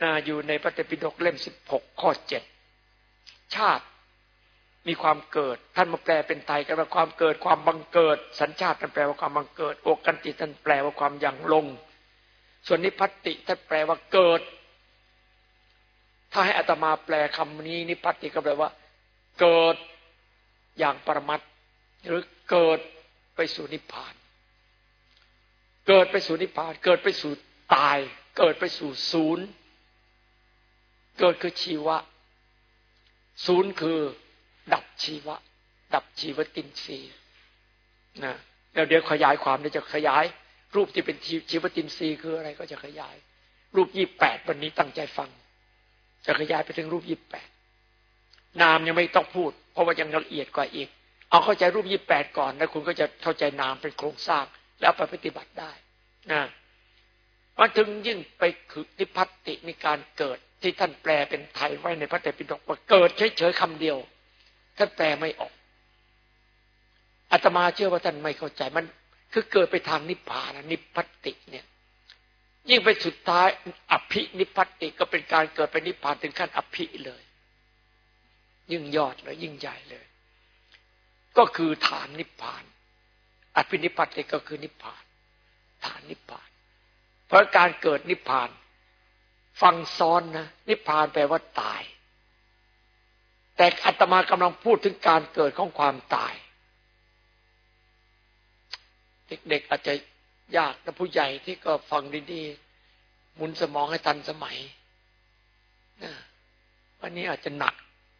A: นาอยู่ในพระเตปิฎกเล่มสิบหกข้อเจ็ดชาติมีความเกิด ท่านมาแปลเป็นไทยกันว่าความเกิดความบังเกิด สัญชาติท่านแปลว่าความบังเกิด โอกันติท่านแปลว่าความยังลง ส่วนนิพัติท่านแปลว่าเกิด ถ้าให้อัตมาแปลคำนี้นิพัติก็แปลว่า เกิดอย่างปรมัตหรือเกิดไปสู่นิพพาน เกิดไปสู่นิพพาน เกิดไปสู่ตาย เกิดไปสู่ศูนย์ เกิดคือชีวะ ศูนย์คือ ดับชีวะ ดับชีวตินทรีย์นะแล้วเดี๋ยวขยายความเดี๋ยวจะขยาย รูปที่เป็นชีวตินทรีย์คืออะไรก็จะขยาย รูปยี่แปดวันนี้ตั้งใจฟัง จะขยายไปถึงรูปยี่แปดนามยังไม่ต้องพูด เพราะว่ายังละเอียดกว่าอีก เอาเข้าใจรูปยี่แปดก่อนแล้วคุณก็จะเข้าใจนามเป็นโครงสร้าง แล้วไปปฏิบัติได้นะมันถึงยิ่งไปคือนิพัติในการเกิด ที่ท่านแปลเป็นไทยไว้ในพระเตรปิฎกว่าเกิดเฉยๆคำเดียว ท่านแปลไม่ออกอาตมาเชื่อว่าท่านไม่เข้าใจมัน คือเกิดไปทางนิพพานนิพพติเนี่ย ยิ่งไปสุดท้ายอภินิพพติก็เป็นการเกิดไปนิพพานถึงขั้นอภิเลย ยิ่งยอดเลยยิ่งใหญ่เลย ก็คือฐานนิพพาน อภินิพพติก็คือนิพพาน ฐานนิพพาน เพราะการเกิดนิพพาน ฟังซ้อนนะนิพพานแปลว่าตาย แต่อัตมากำลังพูดถึงการเกิดของความตาย เด็กๆอาจจะ ยากแต่ผู้ใหญ่ที่ก็ฟังดีๆหมุนสมองให้ทันสมัยนะวันนี้อาจจะหนัก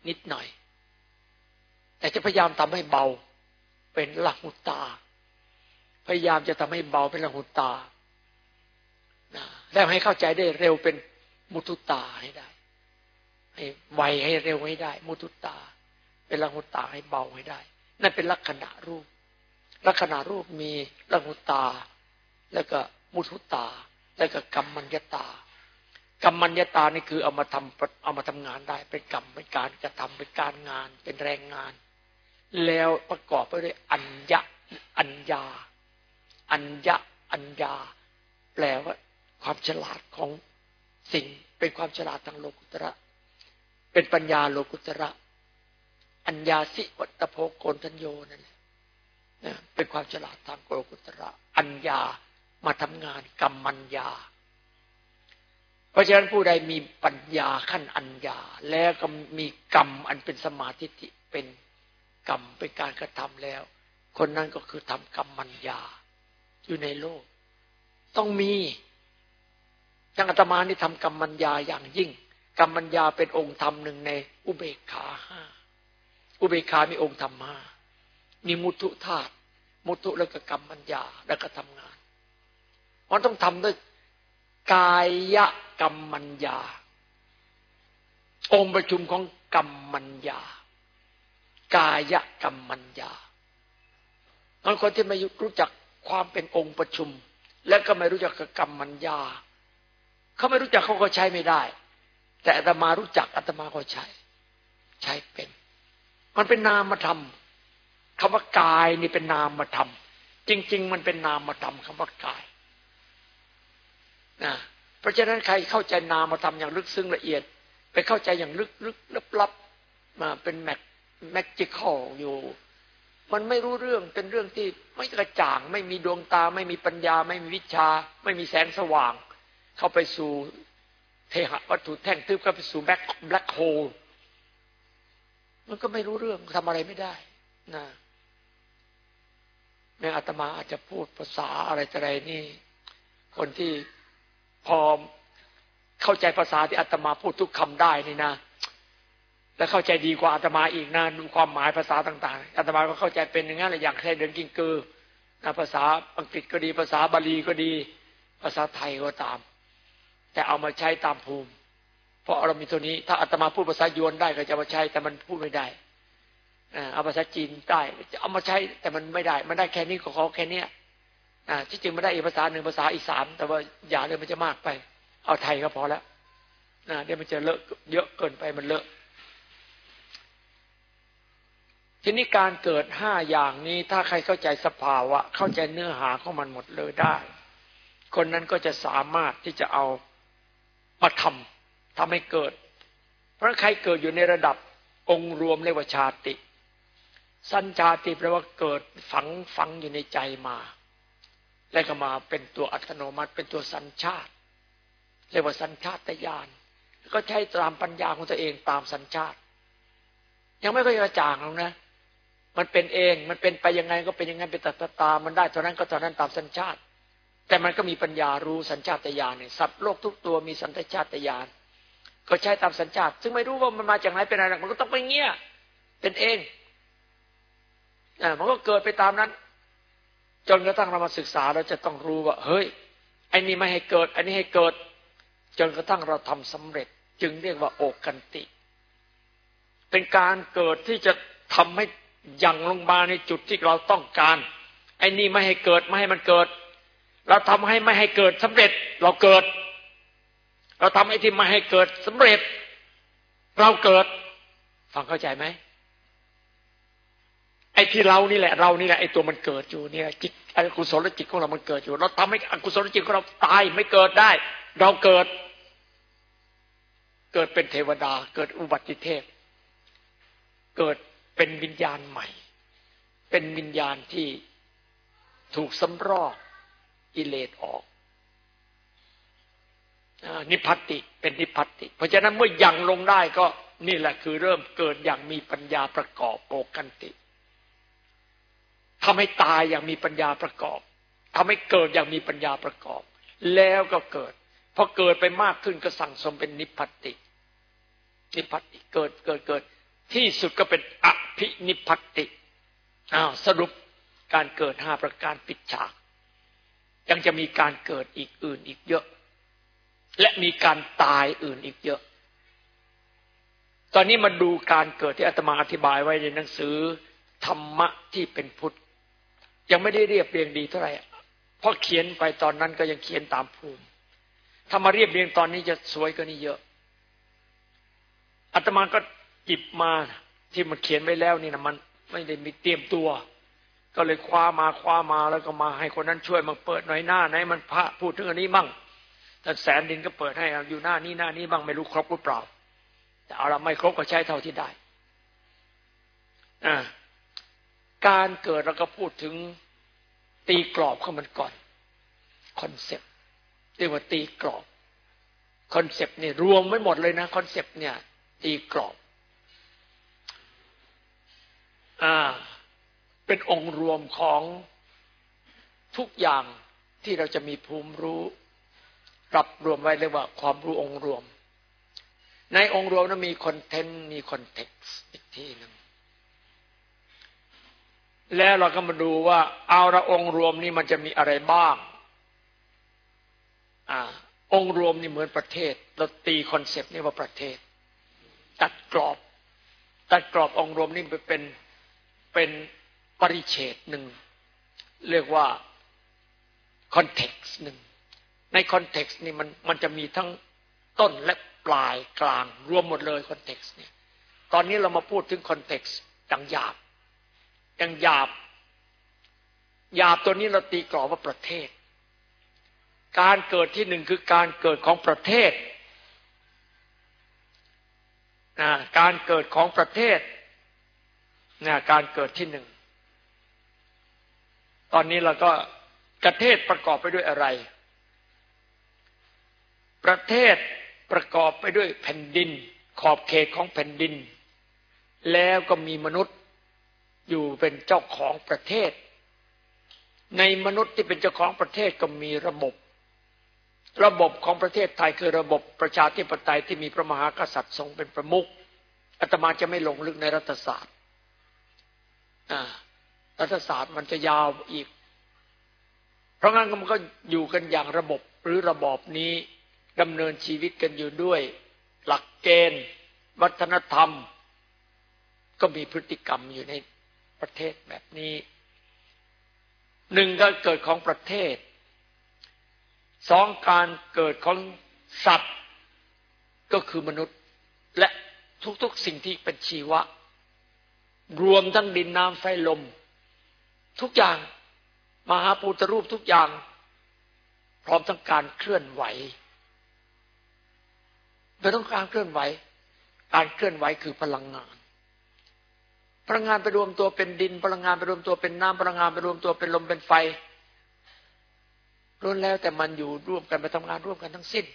A: นิดหน่อย แต่จะพยายามทำให้เบาเป็นหลักหุตา พยายามจะทำให้เบาเป็นหลักหุตาแล้วให้เข้าใจได้เร็วเป็นมุตุตาให้ได้ ให้ไวให้เร็วให้ได้ มุตุตา เป็นลังหุตาให้เบาให้ได้ นั่นเป็นลักษณะรูป ลักษณะรูปมีลังหุตา แล้วก็มุทุตา แล้วก็กรรมัญญตากรรมัญญตานี่คือเอามาทำเอามาทำงานได้ เป็นกรรมเป็นการจะทำเป็นการงาน เป็นแรงงาน แล้วประกอบไปด้วยอัญญะอัญญา อัญญะอัญญา แปลว่าความฉลาดของสิ่งเป็นความฉลาดทางโลกุตระ เป็นปัญญาโลกุตระ อัญญาสิวัตโพโกนทัญโยนั่นแหละเป็นความฉลาดทางโลกุตระ อัญญา มาทำงานกรรมัญญา เพราะฉะนั้นผู้ใดมีปัญญาขั้นอัญญา แล้วก็มีกรรมอันเป็นสมาธิเป็นกรรมเป็นการกระทำแล้ว คนนั้นก็คือทำกรรมัญญา อยู่ในโลก ต้องมีจังอาตมานี่ทำกรรมัญญาอย่างยิ่ง กรรมัญญาเป็นองค์ธรรมหนึ่งในอุเบกขาห้าอุเบกขามีองค์ธรรมห้ามีมุทุธาตุมุทุแล้วก็กรรมมัญญาแล้วก็ทำงาน มันต้องทำด้วยกายกรรมัญญา องค์ประชุมของกรรมัญญา กายกรรมัญญาบางคนที่ไม่รู้จักความเป็นองค์ประชุม และก็ไม่รู้จักกรรมมัญญา เขาไม่รู้จักเขาก็ใช้ไม่ได้ แต่อาตมารู้จักอาตมาก็ใช้ ใช้เป็น มันเป็นนามธรรมคำว่ากายนี่เป็นนามธรรม จริง ๆ มันเป็นนามธรรมคำว่ากาย นะเพราะฉะนั้นใครเข้าใจนามธรรมอย่างลึกซึ้งละเอียด ไปเข้าใจอย่างลึกลึกลับลับมาเป็นแมกแมกจิคอลอยู่ มันไม่รู้เรื่องเป็นเรื่องที่ไม่กระจ่าง ไม่มีดวงตา ไม่มีปัญญา ไม่มีวิชา ไม่มีแสงสว่าง เข้าไปสู่เทหะวัตถุแท่งทึบเข้าไปสู่แบล็คแบล็คโฮลมันก็ไม่รู้เรื่องทำอะไรไม่ได้นะแม่อาตมาอาจจะพูดภาษาอะไรอะไรนี่ คนที่ พอเข้าใจภาษาที่อาตมาพูดทุกคำได้นี่นะและเข้าใจดีกว่าอาตมาอีกนะดูความหมายภาษาต่างๆอาตมาก็เข้าใจเป็นอย่างนั้นแหละอย่างแค่เดินกิงกือนะภาษาอังกฤษก็ดี ภาษาบาลีก็ดี ภาษาไทยก็ตาม แต่เอามาใช้ตามภูมิ เพราะเรามีตัวนี้ ถ้าอาตมาพูดภาษายวนได้ก็จะมาใช้แต่มันพูดไม่ได้เอาภาษาจีนได้จะเอามาใช้แต่มันไม่ได้ มันได้แค่นี้ก็ขอแค่เนี้ย ที่จริงม่ได้อีกภาษาหนึ่งภาษาอีสานแต่ว่าอย่าเลยมันจะมากไป เอาไทยก็พอแล้วเดี๋ยวมันจะเลอะเยอะเกินไปมันเลอะ ทีนี้การเกิดห้าอย่างนี้ถ้าใครเข้าใจสภาวะ เข้าใจเนื้อหาของมันหมดเลยได้ คนนั้นก็จะสามารถที่จะเอามาทำทำให้เกิด เพราะใครเกิดอยู่ในระดับองค์รวมเรียกว่าชาติ สัญชาติแปลว่าเกิดฝังฝังอยู่ในใจมา แล้วก็มาเป็นตัวอัตโนมัติเป็นตัวสัญชาติเรียกว่าสัญชาตญาณก็ใช้ตามปัญญาของตัวเองตามสัญชาติ ยังไม่ค่อยกระจ่างหรอกนะ มันเป็นเองมันเป็นไปยังไงก็เป็นยังไงเป็นตัตตา มันได้เท่านั้นก็เท่านั้นตามสัญชาติ แต่มันก็มีปัญญารู้สัญชาตญาณเนี่ยสัตว์โลกทุกตัวมีสัญชาตญาณก็ใช้ตามสัญชาติ ซึ่งไม่รู้ว่ามันมาจากไหนเป็นอะไรมันก็ต้องไปเงี้ยเป็นเองมันก็เกิดไปตามนั้น จนกระทั่งเรามาศึกษาเราจะต้องรู้ว่า เฮ้ยไอ้นี่ไม่ให้เกิดอันนี้ให้เกิด จนกระทั่งเราทำสำเร็จ จึงเรียกว่าโอกันติ เป็นการเกิดที่จะทำให้ยังลงมาในจุดที่เราต้องการ ไอ้นี่ไม่ให้เกิดไม่ให้มันเกิด เราทำให้ไม่ให้เกิดสำเร็จ เราเกิด เราทำไอ้ที่ไม่ให้เกิดสำเร็จ เราเกิดฟังเข้าใจไหม ไอ้ที่เรานี่แหละเรานี่แหละไอ้ตัวมันเกิดอยู่เนี่ยจิตอกุศลจิตของเรามันเกิดอยู่ เราทำให้อกุศลจิตของเราตายไม่เกิดได้ เราเกิด เกิดเป็นเทวดา เกิดอุบัติเทพ เกิดเป็นวิญญาณใหม่ เป็นวิญญาณที่ถูกสำรอกกิเลสออกนิพพัติเป็นนิพพัติ เพราะฉะนั้นเมื่อยังลงได้ก็นี่แหละคือเริ่มเกิดอย่างมีปัญญาประกอบโปกันติ ทำให้ตายอย่างมีปัญญาประกอบทำให้เกิดอย่างมีปัญญาประกอบ แล้วก็เกิดพอเกิดไปมากขึ้นก็สั่งสมเป็นนิพพตินิพพติเกิดเกิดเกิด ที่สุดก็เป็นอภินิพพติอ้าวสรุปการเกิดห้าประการปิดฉาก ยังจะมีการเกิดอีกอื่นอีกเยอะ และมีการตายอื่นอีกเยอะ ตอนนี้มาดูการเกิดที่อาตมาอธิบายไว้ในหนังสือ ธรรมะที่เป็นพุทธ ยังไม่ได้เรียบเรียงดีเท่าไหร่เพราะเขียนไปตอนนั้นก็ยังเขียนตามภูมิ ถ้ามาเรียบเรียงตอนนี้จะสวยกว่านี้เยอะอาตมาก็จิบมาที่มันเขียนไว้แล้วนี่นะมันไม่ได้มีเตรียมตัว ก็เลยคว้ามาคว้ามาแล้วก็มาให้คนนั้นช่วยมาเปิดหน่อยหน้าไหนมันพระพูดถึงอันนี้บ้างแต่แสนดินก็เปิดให้อยู่หน้านี้หน้านี้บ้างไม่รู้ครบหรือเปล่า แต่เอาละไม่ครบก็ใช้เท่าที่ได้อ่า การเกิดเราก็พูดถึงตีกรอบของมันก่อน concept เรียกว่าตีกรอบ concept เนี่ยรวมไม่หมดเลยนะ concept เนี่ย ตีกรอบอ่าเป็นองค์รวมของทุกอย่างที่เราจะมีภูมิรู้รับรวมไว้เรียกว่าความรู้องค์รวม ในองค์รวมนั้นมี content มี context อีกทีหนึ่ง แล้วเราก็มาดูว่าเอาละองค์รวมนี่มันจะมีอะไรบ้าง อ่า องค์รวมนี่เหมือนประเทศ เราตี concept นี่ว่าประเทศ ตัดกรอบ ตัดกรอบองค์รวมนี่ไปเป็นเป็นปริเฉทหนึ่งเรียกว่า context หนึ่งใน context นี่มันมันจะมีทั้งต้นและปลายกลาง รวมหมดเลย context เนี่ยตอนนี้เรามาพูดถึง context อย่างหยาบ อย่างหยาบหยาบตัวนี้เราตีกรอบว่าประเทศ การเกิดที่หนึ่งคือการเกิดของประเทศการเกิดของประเทศการเกิดที่หนึ่ง ตอนนี้เราก็ประเทศประกอบไปด้วยอะไร ประเทศประกอบไปด้วยแผ่นดิน ขอบเขตของแผ่นดิน แล้วก็มีมนุษย์ อยู่เป็นเจ้าของประเทศ ในมนุษย์ที่เป็นเจ้าของประเทศก็มีระบบ ระบบของประเทศไทยคือระบบประชาธิปไตยที่มีพระมหากษัตริย์ทรงเป็นประมุขอาตมาจะไม่ลงลึกในรัฐศาสตร์รัฐศาสตร์มันจะยาวอีก เพราะงั้นมันก็อยู่กันอย่างระบบหรือระบอบนี้ดำเนินชีวิตกันอยู่ด้วย หลักเกณฑ์ วัฒนธรรม ก็มีพฤติกรรมอยู่ใน ประเทศแบบนี้ หนึ่งการเกิดของประเทศ สองการเกิดของสัตว์ ก็คือมนุษย์ และทุกๆสิ่งที่เป็นชีวะ รวมทั้งดินน้ำไฟลม ทุกอย่างมหาปูตรูปทุกอย่าง พร้อมทั้งการเคลื่อนไหวเราต้องการเคลื่อนไหว การเคลื่อนไหวคือพลังงาน พลังงานไปรวมตัวเป็นดิน พลังงานไปรวมตัวเป็นน้ำพลังงานไปรวมตัวเป็นลมเป็นไฟล้วนแล้วแต่มันอยู่ร่วมกันไปทำงานร่วมกันทั้งสิ้น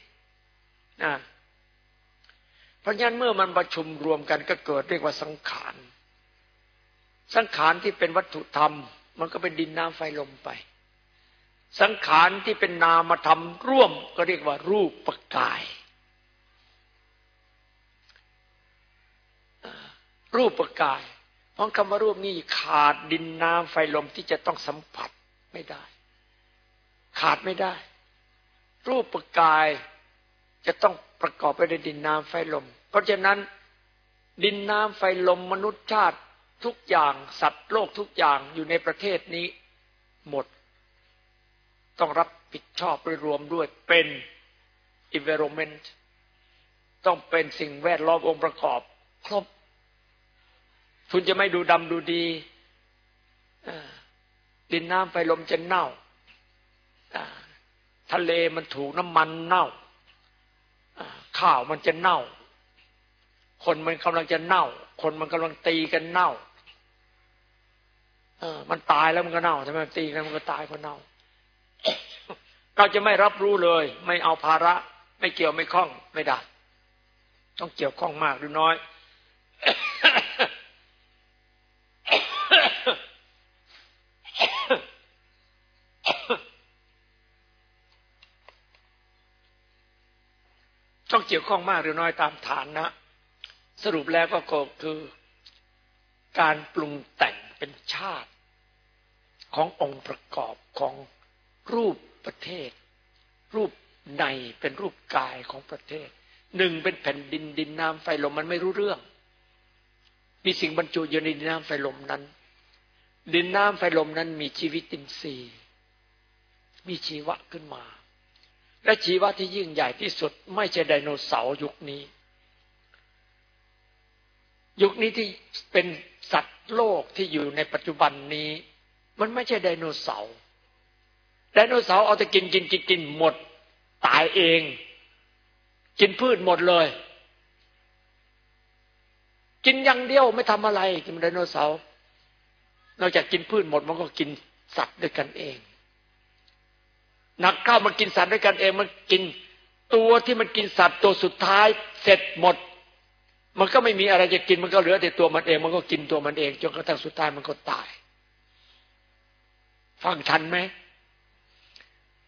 A: นะเพราะฉะนั้นเมื่อมันประชุมรวมกันก็เกิดเรียกว่าสังขารสังขารที่เป็นวัตถุธรรม มันก็เป็นดินน้ำไฟลมไป สังขารที่เป็นนามธรรมร่วมก็เรียกว่ารูปประกาย รูปประกาย เพราะคำว่ารูปนี้ขาดดินน้ำไฟลมที่จะต้องสัมผัสไม่ได้ ขาดไม่ได้ รูปปกายจะต้องประกอบไปด้วยดินน้ำไฟลม เพราะฉะนั้น ดินน้ำไฟลมมนุษย์ชาติทุกอย่างสัตว์โลกทุกอย่างอยู่ในประเทศนี้ หมด ต้องรับผิดชอบโดยรวมด้วยเป็น environment ต้องเป็นสิ่งแวดล้อมองค์ประกอบ ครบ คุณจะไม่ดูดำดูดีดินน้ำไฟลมจะเน่าทะเลมันถูกน้ำมันเน่าข้าวมันจะเน่า คนมันกำลังจะเน่า คนมันกำลังตีกันเน่าเออมันตายแล้วมันก็เน่าใช่ไหมตีกันมันก็ตายเพราะเน่า เราจะไม่รับรู้เลย ไม่เอาภาระ ไม่เกี่ยวไม่คล้องไม่ได้ ต้องเกี่ยวข้องมากหรือน้อย ต้องเกี่ยวข้องมากหรือน้อยตามฐานนะ สรุปแล้วก็คือการปรุงแต่งเป็นชาติ ขององค์ประกอบของรูปประเทศ รูปในเป็นรูปกายของประเทศ หนึ่งเป็นแผ่นดินดินน้ำไฟลมมันไม่รู้เรื่อง มีสิ่งบรรจุอยู่ในดินน้ำไฟลมนั้น ดินน้ำไฟลมนั้นมีชีวิตอินทรีย์มีชีวะขึ้นมา และชีวะที่ยิ่งใหญ่ที่สุด ไม่ใช่ไดโนเสาร์ยุคนี้ ยุคนี้ที่เป็นสัตว์โลกที่อยู่ในปัจจุบันนี้ มันไม่ใช่ไดโนเสาร์ไดโนเสาร์เอาแต่กินกินกินกินหมด ตายเอง กินพืชหมดเลย กินอย่างเดียวไม่ทำอะไรกินไดโนเสาร์นอกจากกินพืชหมดมันก็กินสัตว์ด้วยกันเอง หนักเข้ามากินสัตว์ด้วยกันเองมันกินตัวที่มันกินสัตว์ตัวสุดท้ายเสร็จหมด มันก็ไม่มีอะไรจะกินมันก็เหลือแต่ตัวมันเอง มันก็กินตัวมันเองจนกระทั่งสุดท้ายมันก็ตาย ฟังทันไหม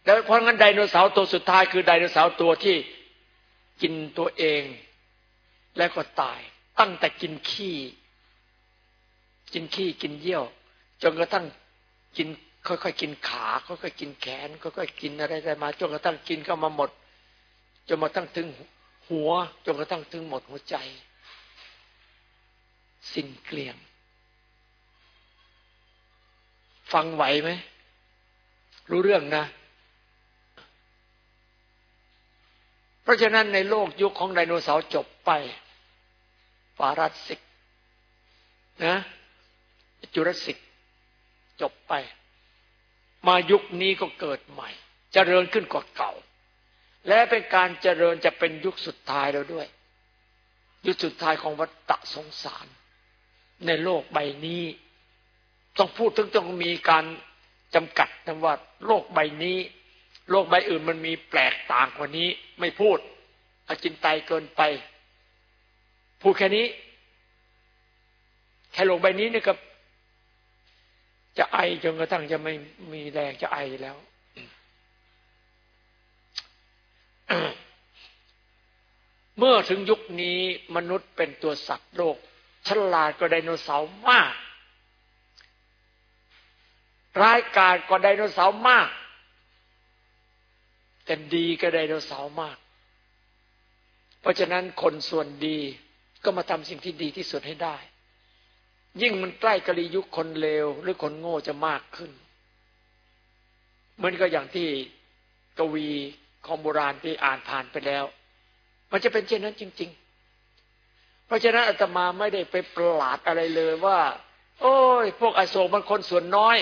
A: แล้วเพราะงั้นไดโนเสาร์ตัวสุดท้ายคือไดโนเสาร์ตัวที่กินตัวเอง แล้วก็ตาย ตั้งแต่กินขี้ กินขี้กินเยี่ยว จนกระทั่งกิน ค่อยๆกินขาค่อยๆกินแขนค่อยๆกินอะไรได้มาจนกระทั่งกินเข้ามาหมดจนมาตั้งถึงหัวจนกระทั่งถึงหมดหัวใจ สิ้นเกลี้ยง ฟังไหวไหมรู้เรื่องนะ เพราะฉะนั้นในโลกยุคของไดโนเสาร์จบไปฟารัสสิกนะจุรสิกจบไป มายุคนี้ก็เกิดใหม่จเจริญขึ้นกว่าเก่า และเป็นการเจริญจะเป็นยุคสุดท้ายแล้วด้วย ยุคสุดท้ายของวัฏสงสาร ในโลกใบนี้ ต้องพูดถึงต้องมีการจำกัดนะว่าโลกใบนี้ โลกใบอื่นมันมีแปลกต่างกว่านี้ ไม่พูดอาจินไตเกินไป พูดแค่นี้ แค่โลกใบนี้นี่ก็ จะไอจนกระทั่งจะไม่มีแรงจะไอแล้ว เมื่อถึงยุคนี้มนุษย์เป็นตัวสัตว์โลกฉลาดกว่าไดโนเสาร์มาก ร้ายกาจกว่าไดโนเสาร์มาก แต่ดีกว่าไดโนเสาร์มาก เพราะฉะนั้นคนส่วนดีก็มาทำสิ่งที่ดีที่สุดให้ได้ ยิ่งมันใกล้กลียุคคนเลวหรือคนโง่จะมากขึ้น เหมือนก็อย่างที่กวีของโบราณที่อ่านผ่านไปแล้ว มันจะเป็นเช่นนั้นจริง ๆ เพราะฉะนั้นอาตมาไม่ได้ไปประหลาดอะไรเลยว่า โอ้ย พวกอโศกมันคนส่วนน้อย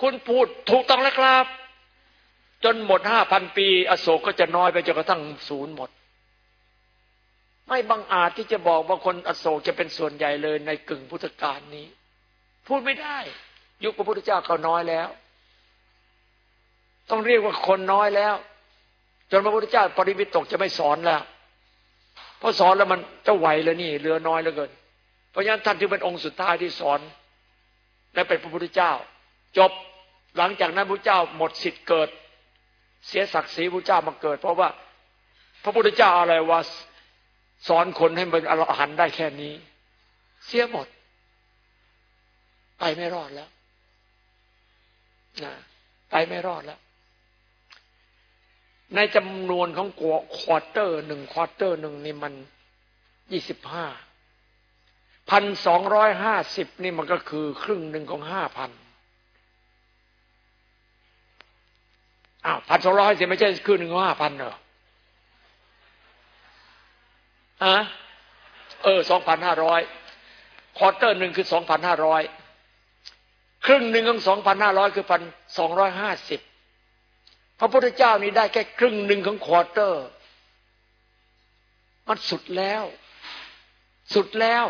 A: คุณพูดถูกต้องแล้วครับ จนหมดห้าพันปี อโศกก็จะน้อยไปจนกระทั่งศูนย์หมด ไม่บังอาจที่จะบอกว่าคนอโศกจะเป็นส่วนใหญ่เลยในกึ่งพุทธกาลนี้ พูดไม่ได้ ยุคพระพุทธเจ้าก็น้อยแล้ว ต้องเรียกว่าคนน้อยแล้ว จนพระพุทธเจ้าปริวิตกจะไม่สอนแล้วเพราะสอนแล้วมันจะไหวแล้วนี่เหลือน้อยเหลือเกิน เพราะฉะนั้นท่านที่เป็นองค์สุดท้ายที่สอน และเป็นพระพุทธเจ้า จบหลังจากนั้นพระเจ้าหมดสิทธิ์เกิด เสียศักดิ์ศรีพระเจ้ามาเกิด เพราะว่า พระพุทธเจ้าอะไรวะ สอนคนให้มันอรหันได้แค่นี้ เสียหมด ไปไม่รอดแล้วนะไปไม่รอดแล้ว ในจำนวนของ quarter หนึ่ง quarter หนึ่งนี่มันยี่สิบห้าพันสองร้อยห้าสิบนี่มันก็คือครึ่งหนึ่งของห้าพันอ้าวพันสองร้อยสิไม่ใช่ครึ่งหนึ่งของห้าพันเหรอ อะเออสองพันห้าร้อย quarter หนึ่งคือสองพันห้าร้อยครึ่งหนึ่งของสองพันห้าร้อยคือพันสองร้อยห้าสิบพระพุทธเจ้านี่ได้แค่ครึ่งหนึ่งของ quarter มันสุดแล้ว สุดแล้ว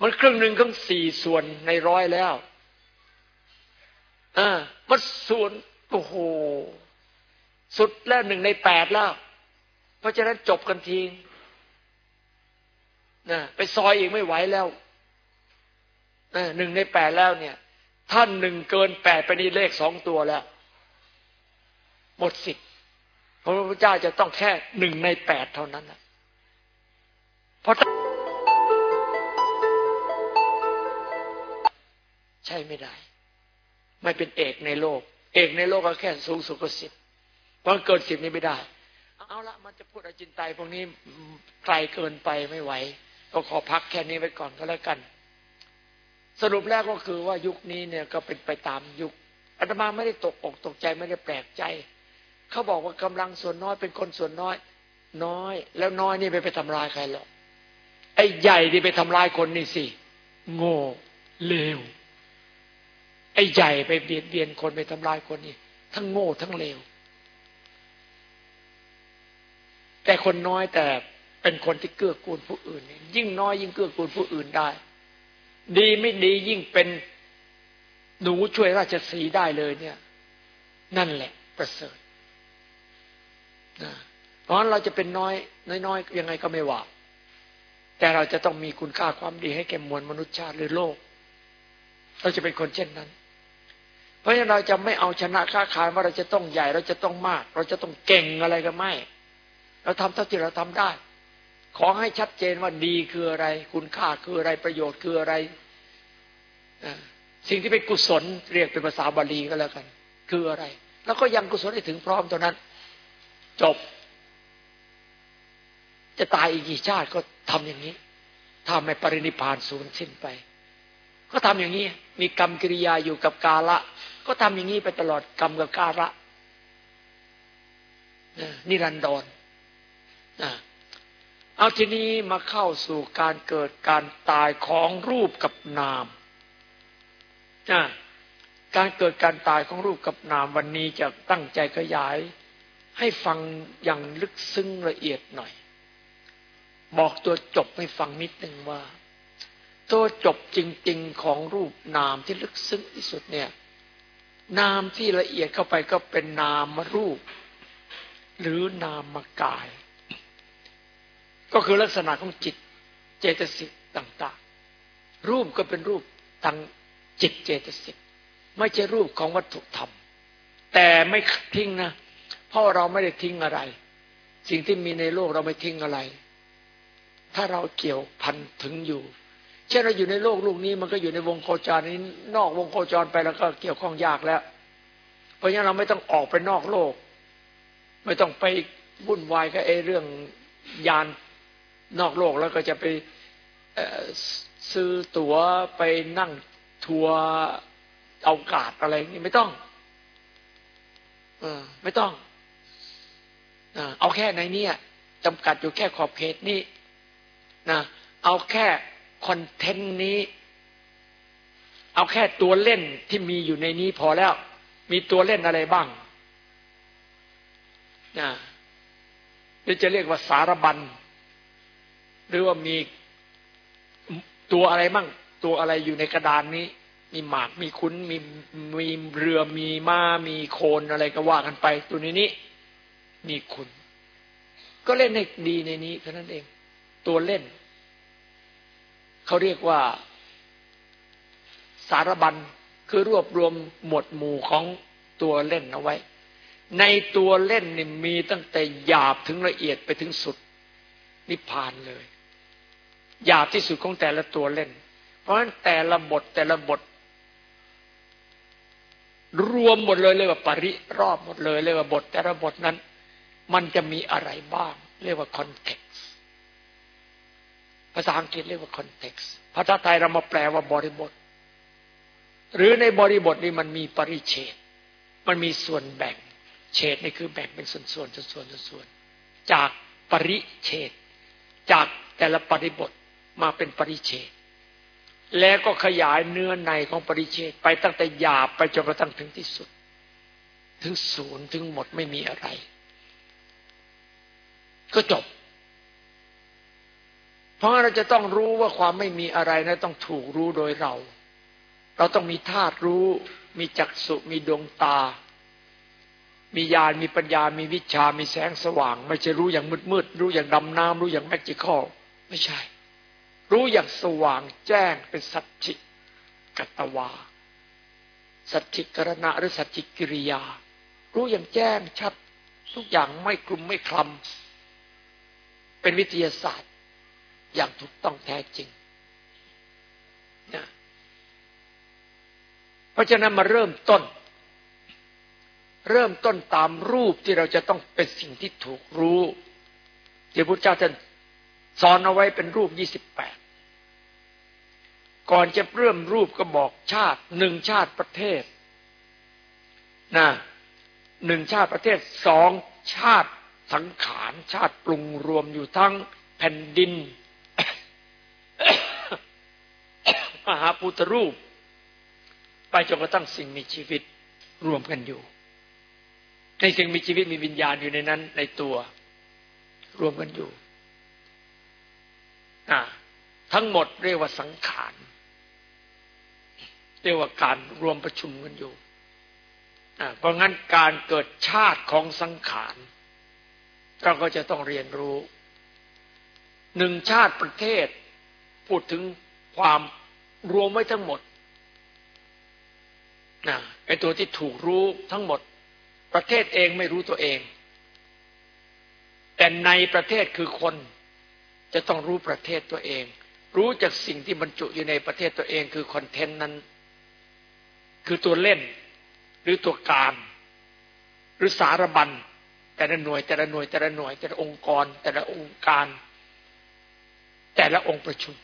A: มันครึ่งหนึ่งของสี่ส่วนในร้อยแล้วอ่ามันส่วนโอ้โห สุดแล้วหนึ่งในแปดแล้ว เพราะฉะนั้นจบกันทีนะไปซอยอีกไม่ไหวแล้วหนึ่งในแปดแล้วเนี่ย ท่านหนึ่งเกินแปดไปนี่เลขสองตัวแล้ว หมดสิทธิ์พระพุทธเจ้าจะต้องแค่หนึ่งในแปดเท่านั้นนะเพราะใช่ไม่ได้ ไม่เป็นเอกในโลก เอกในโลกก็แค่สูงสุดก็สิบ เพราะเกินสิบนี้ไม่ได้ เอาละมันจะพูดอจินไตยพวกนี้ไกลเกินไปไม่ไหว ก็ขอพักแค่นี้ไว้ก่อนก็แล้วกัน สรุปแรกก็คือว่ายุคนี้เนี่ยก็เป็นไปตามยุคอาตมาไม่ได้ตกอกตกใจไม่ได้แปลกใจ เขาบอกว่ากำลังส่วนน้อยเป็นคนส่วนน้อย น้อย แล้วน้อยนี่ไปไปทำลายใครหรอกไอ้ใหญ่นี่ไปทำลายคนนี่สิโง่เลวไอ้ใหญ่ไปเบียดเบียนคนไปทำลายคนนี่ทั้งโง่ทั้งเลว แต่คนน้อยแต่เป็นคนที่เกื้อกูลผู้อื่นยิ่งน้อยยิ่งเกื้อกูลผู้อื่นได้ ดีไม่ดียิ่งเป็นหนูช่วยราชสีได้เลยเนี่ย นั่นแหละประเสริฐนะเพราะเราจะเป็นน้อย น้อยๆยังไงก็ไม่ว่าแต่เราจะต้องมีคุณค่าความดีให้แก่มวลมนุษยชาติหรือโลก เราจะเป็นคนเช่นนั้น เพราะฉะนั้นเราจะไม่เอาชนะค้าขายว่าเราจะต้องใหญ่ เราจะต้องมาก เราจะต้องเก่งอะไรก็ไม่ เราทำเท่าที่เราทำได้ ขอให้ชัดเจนว่าดีคืออะไร คุณค่าคืออะไรประโยชน์คืออะไรสิ่งที่เป็นกุศลเรียกเป็นภาษาบาลีก็แล้วกัน คืออะไร แล้วก็ยังกุศลให้ถึงพร้อมตอนนั้น จบ จะตายอีกกี่ชาติก็ทำอย่างนี้ถ้าไม่ปรินิพานสูญสิ้นไป ก็ทำอย่างนี้ มีกรรมกิริยาอยู่กับกาละ ก็ทำอย่างนี้ไปตลอดกรรมกับกาละนิรันดร เอาทีนี้มาเข้าสู่การเกิดการตายของรูปกับนามการเกิดการตายของรูปกับนามวันนี้จะตั้งใจขยาย ให้ฟังอย่างลึกซึ้งละเอียดหน่อย บอกตัวจบให้ฟังนิดหนึ่งว่า ตัวจบจริง ๆของรูปนามที่ลึกซึ้งที่สุดเนี่ย นามที่ละเอียดเข้าไปก็เป็นนามรูป หรือนามกาย ก็คือลักษณะของจิตเจตสิกต่างๆ รูปก็เป็นรูปทางจิตเจตสิกไม่ใช่รูปของวัตถุธรรม แต่ไม่ทิ้งนะ เพราะเราไม่ได้ทิ้งอะไร สิ่งที่มีในโลกเราไม่ทิ้งอะไร ถ้าเราเกี่ยวพันถึงอยู่ เช่นเราอยู่ในโลกลูกนี้มันก็อยู่ในวงโคจรนี้ นอกวงโคจรไปแล้วก็เกี่ยวข้องยากแล้ว เพราะฉะนั้นเราไม่ต้องออกไปนอกโลก ไม่ต้องไปวุ่นวายกับไอ้เรื่องยาน นอกโลกแล้วก็จะไปซื้อตั๋วไปนั่งทัวร์อากาดอะไรนี่ไม่ต้องเออไม่ต้องเอาแค่ในนี้จำกัดอยู่แค่ขอบเขตนี้นะเอาแค่คอนเทนต์นี้ เอาแค่ตัวเล่นที่มีอยู่ในนี้พอแล้ว มีตัวเล่นอะไรบ้างนะหรือจะเรียกว่าสารบัญ รือว่ามีตัวอะไรบ้างตัวอะไรอยู่ในกระดานนี้ มีหมากมีคุ้นมีมีเรือมีม้ามีโคนอะไรก็ว่ากันไป ตัวนี้นี้มีคุณ ก็เล่นให้ดีในนี้เท่านั้นเอง ตัวเล่น เขาเรียกว่าสารบัญคือรวบรวมหมวดหมู่ของตัวเล่นเอาไว้ ในตัวเล่นนี่มีตั้งแต่หยาบถึงละเอียดไปถึงสุดนิพพานเลย หยาบที่สุดของแต่ละตัวเล่น เพราะฉะนั้นแต่ละบทแต่ละบท รวมหมดเลยเรียกว่าปริรอบหมดเลยเรียกว่าบท แต่ละบทนั้น มันจะมีอะไรบ้าง เรียกว่าคอนเท็กซ์ภาษาอังกฤษเรียกว่าคอนเท็กซ์ภาษาไทยเรามาแปลว่าบริบท หรือในบริบทนี้มันมีปริเฉดมันมีส่วนแบ่ง เฉดนี่คือแบ่งเป็นส่วนๆส่วนส่วนส่วนจากปริเฉดจากแต่ละปริบท มาเป็นปริเฉดแล้วก็ขยายเนื้อในของปริเชตไปตั้งแต่หยาบไปจนกระทั่งถึงที่สุด ถึงศูนย์ถึงหมดไม่มีอะไร ก็จบ เพราะเราจะต้องรู้ว่าความไม่มีอะไรนะต้องถูกรู้โดยเรา เราต้องมีธาตุรู้ มีจักษุมีดวงตา มีญาณมีปัญญา มีวิชา มีแสงสว่าง ไม่ใช่รู้อย่างมืดๆรู้อย่างดำน้ำรู้อย่างแมจิคอลไม่ใช่ รู้อย่างสว่างแจ้งเป็นสัจจิกัตวา สัจจิกรณะหรือสัจจิกิริยา รู้อย่างแจ้งชัดทุกอย่างไม่กลุ่มไม่คลำเป็นวิทยาศาสตร์ อย่างถูกต้องแท้จริงนะเพราะฉะนั้นมาเริ่มต้น เริ่มต้นตามรูปที่เราจะต้องเป็นสิ่งที่ถูกรู้ที่พระพุทธเจ้าท่านสอนเอาไว้เป็นรูปยี่สิบแปด ก่อนจะเริ่มรูปก็บอกชาติหนึ่งชาติประเทศนะหนึ่งชาติประเทศสองชาติสังขารชาติปรุงรวมอยู่ทั้งแผ่นดิน มหาพุทธรูป ไปจนกระทั่งสิ่งมีชีวิตรวมกันอยู่ ในสิ่งมีชีวิตมีวิญญาณอยู่ในนั้น ในตัวรวมกันอยู่ทั้งหมดเรียกว่าสังขาร เรียกว่าการรวมประชุมกันอยู่เพราะงั้นการเกิดชาติของสังขารเราก็จะต้องเรียนรู้หนึ่งชาติประเทศ พูดถึงความรวมไว้ทั้งหมดนะไอตัวที่ถูกรู้ทั้งหมด ประเทศเองไม่รู้ตัวเอง แต่ในประเทศคือคนจะต้องรู้ประเทศตัวเอง รู้จากสิ่งที่บรรจุอยู่ในประเทศตัวเองคือคอนเทนต์นั้น คือตัวเล่น หรือตัวการ หรือสารบัญแต่ละหน่วย แต่ละหน่วยแต่ละหน่วย แต่ละองค์กร แต่ละองค์การ แต่ละองค์ประชุม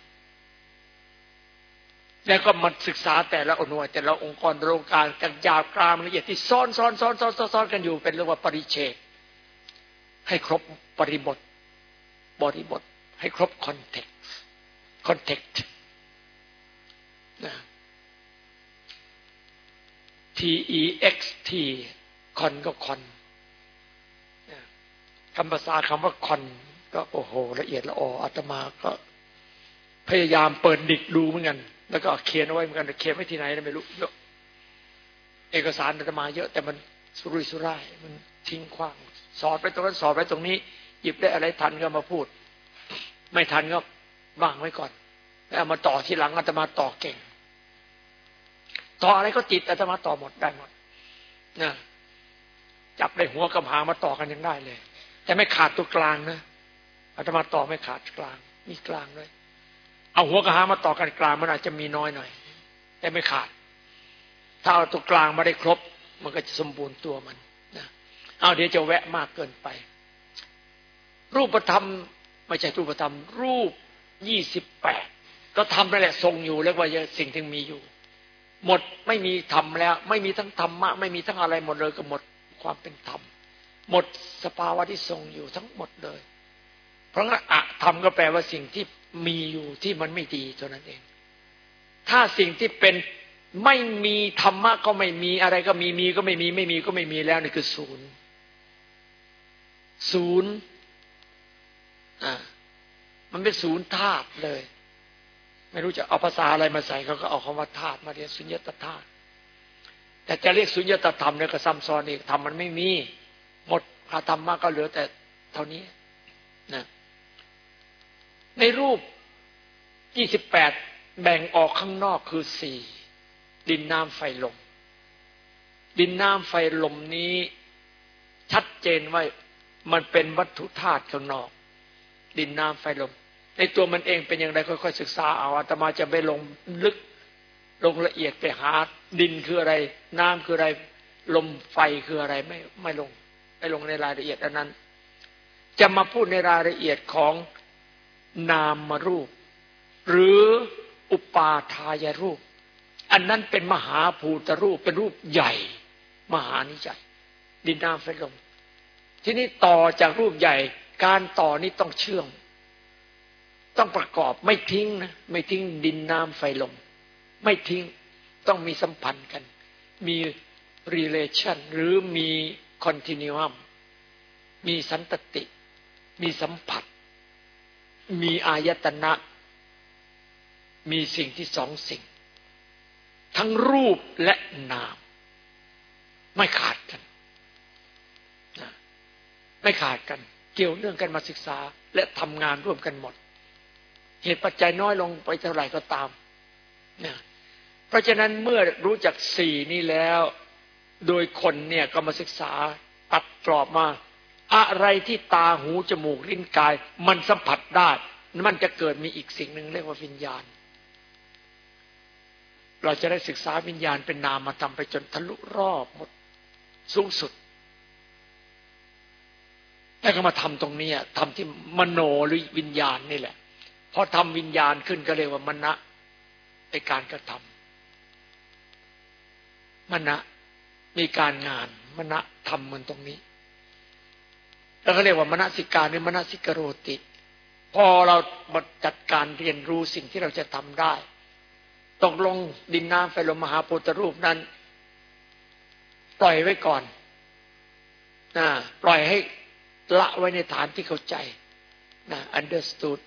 A: แล้วก็มาศึกษาแต่ละหน่วย แต่ละองค์กรโรงการกันยาวกรามละเอียดที่ซ้อนซ้อนซ้อนซ้อนซ้อนกันอยู่เป็นเรียกว่าปริเชกให้ครบปริบท บริบท ให้ครบ context context นะ T E X T con ก็ con คำภาษาคำว่า con ก็โอ้โห ละเอียดละอออาตมาก็ พยายามเปิด dict ดูเหมือนกัน แล้วก็เขียนเอาไว้เหมือนกันเขียนไว้ที่ไหนไม่รู้เยอะเอกสารอาตมาเยอะ แต่มันสุรุ่ยสุร่ายมันทิ้งขว้าง สอนไปตรงนั้นสอนไปตรงนี้ หยิบได้อะไรทันก็มาพูด ไม่ทันก็วางไว้ก่อนแล้วมาต่อทีหลังอาตมาต่อเก่ง ต่ออะไรก็ติดอาตมาต่อหมดได้หมดนะจับได้หัวกับหางมาต่อกันยังได้เลย แต่ไม่ขาดตัวกลางนะอาตมาต่อไม่ขาดกลาง มีกลางด้วย เอาหัวกับหางมาต่อกันกลางมันอาจจะมีน้อยหน่อย แต่ไม่ขาด ถ้าเอาตัวกลางมาได้ครบ มันก็จะสมบูรณ์ตัวมันนะเอาเดี๋ยวจะแวะมากเกินไป รูปธรรมไม่ใช่รูปธรรม รูปยี่สิบแปดก็ทำนั่นแหละทรงอยู่เรียกว่าสิ่งที่มีอยู่ หมดไม่มีธรรมแล้ว ไม่มีทั้งธรรมะ ไม่มีทั้งอะไรหมดเลยก็หมดความเป็นธรรม หมดสภาวะที่ทรงอยู่ทั้งหมดเลย เพราะงั้นอะธรรมก็แปลว่าสิ่งที่มีอยู่ที่มันไม่ดีเท่านั้นเอง ถ้าสิ่งที่เป็นไม่มีธรรมะก็ไม่มีอะไรก็มีมีก็ไม่มีไม่มีก็ไม่มีแล้วนี่คือศูนย์ศูนย์อ่ามันเป็นศูนย์ธาตุเลย ไม่รู้จะเอาภาษาอะไรมาใส่เขาก็เอาคำว่าธาตุมาเรียนสุญญตธาตุแต่จะเรียกสุญญตธรรมเนี่ยก็ซ้ำซ้อนอีกธรรมมันไม่มี หมดอาธรรมะก็เหลือแต่เท่านี้นะในรูปยี่สิบแปดแบ่งออกข้างนอกคือสี่ดินน้ำไฟลม ดินน้ำไฟลมนี้ ชัดเจนว่ามันเป็นวัตถุธาตุข้างนอก ดินน้ำไฟลม ในตัวมันเองเป็นอย่างไรค่อยๆศึกษาเอาอาตมาจะไปลงลึกลงละเอียดไปหาดินคืออะไร น้ำคืออะไร ลมไฟคืออะไรไม่ไม่ลงไม่ลงในรายละเอียดอันนั้น จะมาพูดในรายละเอียดของนามมารูป หรืออุปาทายรูป อันนั้นเป็นมหาภูตรูปเป็นรูปใหญ่ มหานิจัยดินน้ำไฟลมทีนี้ต่อจากรูปใหญ่ การต่อนี้ต้องเชื่อม ต้องประกอบไม่ทิ้งนะไม่ทิ้งดินน้ำไฟลม ไม่ทิ้งต้องมีสัมพันธ์กัน มี relation หรือมี continuum มีสันตติ มีสัมผัส มีอายตนะ มีสิ่งที่สองสิ่ง ทั้งรูปและนาม ไม่ขาดกันไม่ขาดกัน เกี่ยวเนื่องกันมาศึกษาและทำงานร่วมกันหมด เหตุปัจจัยน้อยลงไปเท่าไหร่ก็ตามนะเพราะฉะนั้นเมื่อรู้จักสี่นี้แล้ว โดยคนเนี่ยก็มาศึกษาตัดกรอบมา อะไรที่ตาหูจมูกลิ้นกาย มันสัมผัสได้มันจะเกิดมีอีกสิ่งหนึ่งเรียกว่าวิญญาณ เราจะได้ศึกษาวิญญาณเป็นนามมาทำไปจนทะลุรอบหมดสูงสุดแล้วก็มาทำตรงนี้ทำที่มโนหรือวิญญาณนี่แหละ พอทำวิญญาณขึ้นก็เรียกว่ามณะในการกระทำมณะมีการงานมณะทำมันตรงนี้ แล้วก็เรียกว่ามนสิการหรือมนสิกโรติ พอเราจัดการเรียนรู้สิ่งที่เราจะทำได้ตกลงดินน้ำไฟลมมหาปุตรูปนั้น ปล่อยไว้ก่อนนะปล่อยให้ละไว้ในฐานที่เข้าใจนะ understood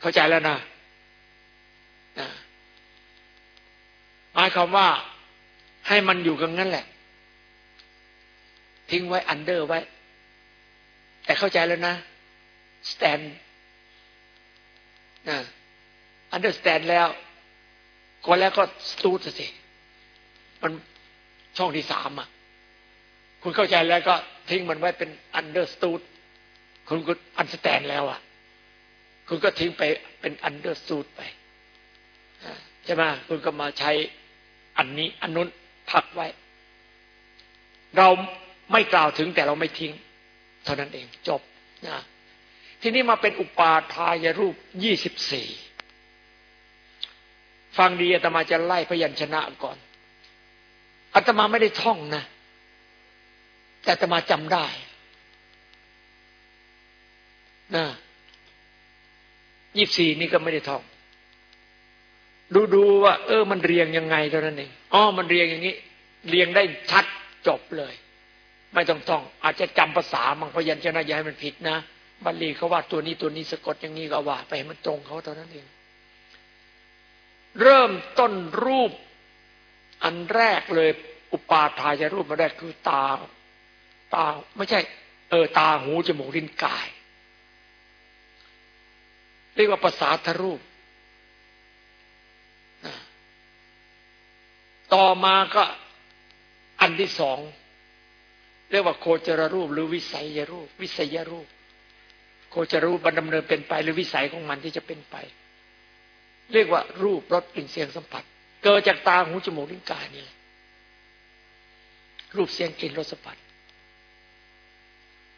A: เข้าใจแล้วนะนะหมายความว่าให้มันอยู่กันงั้นแหละ ทิ้งไว้ under ไว้ แต่เข้าใจแล้วนะ stand นะ understand แล้วก็แล้วก็ stood สิ มันช่องที่สามอะ คุณเข้าใจแล้วก็ทิ้งมันไว้เป็น understood คุณก็ understand แล้วอะ คุณก็ทิ้งไปเป็นอันเดอร์สูตไปใช่ไหมคุณก็มาใช้อันนี้อันนู้นพักไว้ เราไม่กล่าวถึงแต่เราไม่ทิ้ง เท่านั้นเองจบนะทีนี้มาเป็นอุปาทายรูปยี่สิบสี่ฟังดีอาตมาจะไล่พยัญชนะก่อนอาตมาไม่ได้ท่องนะ แต่อาตมาจำได้นะ ยี่สี่นี่ก็ไม่ได้ท่อง ดูดูว่า เออ มันเรียงยังไงเท่านั้นเองอ๋อมันเรียงอย่างนี้ เรียงได้ชัดจบเลย ไม่ต้องท่อง อาจจะจำภาษาบางพยัญชนะอย่าให้มันผิดนะบาลีเขาว่าตัวนี้ตัวนี้สะกดอย่างนี้ก็ว่า ไปให้มันตรงเขาเท่านั้นเอง เริ่มต้นรูป อันแรกเลย อุปาทายรูปมาแรกคือตา ตาไม่ใช่ เออ ตาหูจมูกลิ้นกาย เรียกว่าภาษาทรูป ต่อมาก็อันที่สอง เรียกว่าโคจรรูป หรือวิสัยรูป วิสัยรูป โคจรรูปมันดำเนินเป็นไป หรือวิสัยของมันที่จะเป็นไป เรียกว่ารูปรสกลิ่นเสียงสัมผัส เกิดจากตาหูจมูกลิ้นกายนี่แหละรูปเสียงกลิ่นรสสัมผัส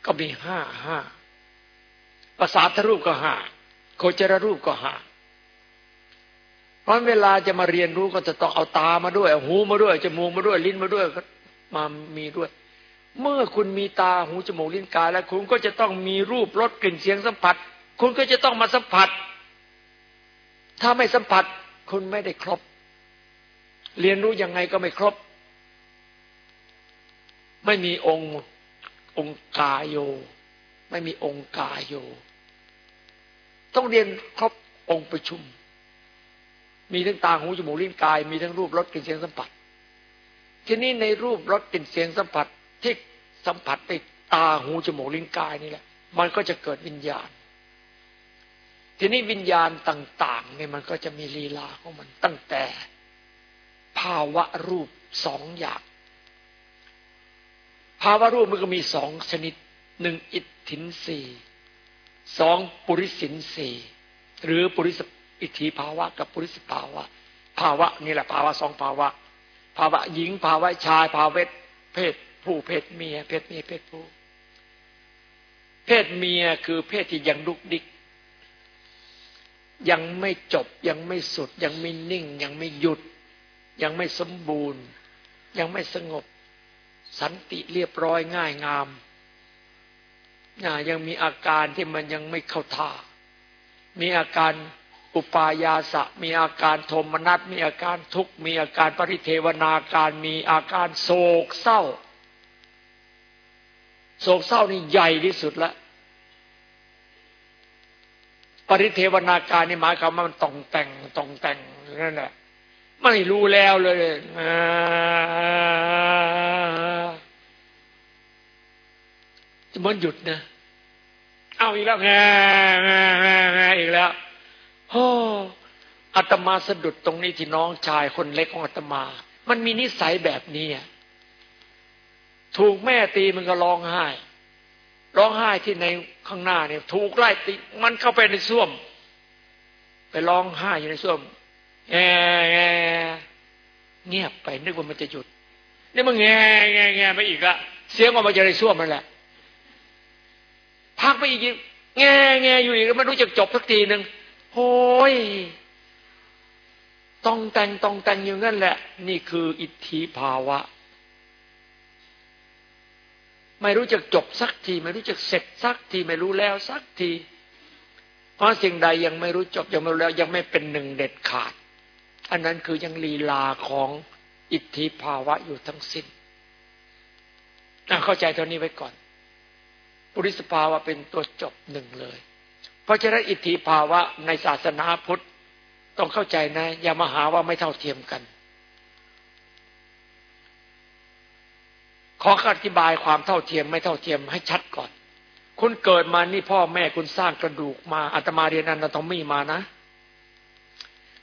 A: ก็มีห้าห้าภาษาทรูปก็ห้า โคจรรูปก็หาเพราะเวลาจะมาเรียนรู้ก็จะต้องเอาตามาด้วย หูมาด้วยจมูกมาด้วย ลิ้นมาด้วยก็มามีด้วย เมื่อคุณมีตาหูจมูกลิ้นกายแล้ว คุณก็จะต้องมีรูปรสกลิ่นเสียงสัมผัส คุณก็จะต้องมาสัมผัส ถ้าไม่สัมผัส คุณไม่ได้ครบ เรียนรู้ยังไงก็ไม่ครบ ไม่มีองค์องค์กายโย ไม่มีองค์กายโย ต้องเรียนครบองค์ประชุม มีทั้งตาหูจมูกลิ้นกาย มีทั้งรูปรสกลิ่นเสียงสัมผัส ทีนี้ในรูปรสกลิ่นเสียงสัมผัสที่สัมผัสในตาหูจมูกลิ้นกายนี่แหละ มันก็จะเกิดวิญญาณ ทีนี้วิญญาณต่างๆเนี่ยมันก็จะมีลีลาของมันตั้งแต่ ภาวะรูปสองอย่างภาวะรูปมันก็มีสองชนิดหนึ่งอิทธินสี สองปุริสินสีหรือปุริสอิทธิภาวะ กับปุริสภาวะ ภาวะนี่แหละภาวะสองภาวะ ภาวะหญิงภาวะชายภาวะเพศผู้เพศเมียเพศเมียเพศผู้ เพศเมียคือเพศที่ยังลุกดิก ยังไม่จบยังไม่สุด ยังไม่นิ่ง ยังไม่หยุด ยังไม่สมบูรณ์ ยังไม่สงบ สันติเรียบร้อยง่ายงาม ยังมีอาการที่มันยังไม่เข้าท่า มีอาการอุปายาสะ มีอาการโทมนัส มีอาการทุกข์ มีอาการปริเทวนาการ มีอาการโศกเศร้า โศกเศร้านี่ใหญ่ที่สุดละปริเทวนาการนี่หมายความว่ามันต้องแต่งต้องแต่งนั่นแหละไม่รู้แล้วเลยจะ มันหยุดนะ เอาอีกแล้วแงแงแงแงอีกแล้วโอ้อาตมาสะดุดตรงนี้ที่น้องชายคนเล็กของอาตมา มันมีนิสัยแบบนี้ถูกแม่ตีมันก็ร้องไห้ ร้องไห้ที่ในข้างหน้าเนี่ย ถูกไล่ตีมันเข้าไปในส้วม ไปร้องไห้อยู่ในส้วมแงแงเงียบไปนึกว่ามันจะหยุดนี่มันแงแงแงไปอีกละเสียงออกมาจากในส้วมนั่นแหละ พักไปอีกแง่แง่อยู่อีกไม่รู้จะจบสักทีหนึ่งโอ้ยต้องแต่งต้องแต่งอยู่นั่นแหละ นี่คืออิทธิภาวะ ไม่รู้จะจบสักที ไม่รู้จะเสร็จสักทีไม่รู้แล้วสักที เพราะสิ่งใดยังไม่รู้จบยังไม่รู้แล้ว ยังไม่เป็นหนึ่งเด็ดขาด อันนั้นคือยังลีลาของอิทธิภาวะอยู่ทั้งสิ้นเข้าใจเท่านี้ไว้ก่อน ปุริสภาวะเป็นตัวจบหนึ่งเลย เพราะฉะนั้นอิทธิภาวะในศาสนาพุทธต้องเข้าใจนะ อย่ามาหาว่าไม่เท่าเทียมกัน ขออธิบายความเท่าเทียมไม่เท่าเทียมให้ชัดก่อน คุณเกิดมานี่พ่อแม่คุณสร้างกระดูกมาอาตมาเรียนอนาโตมีมานะ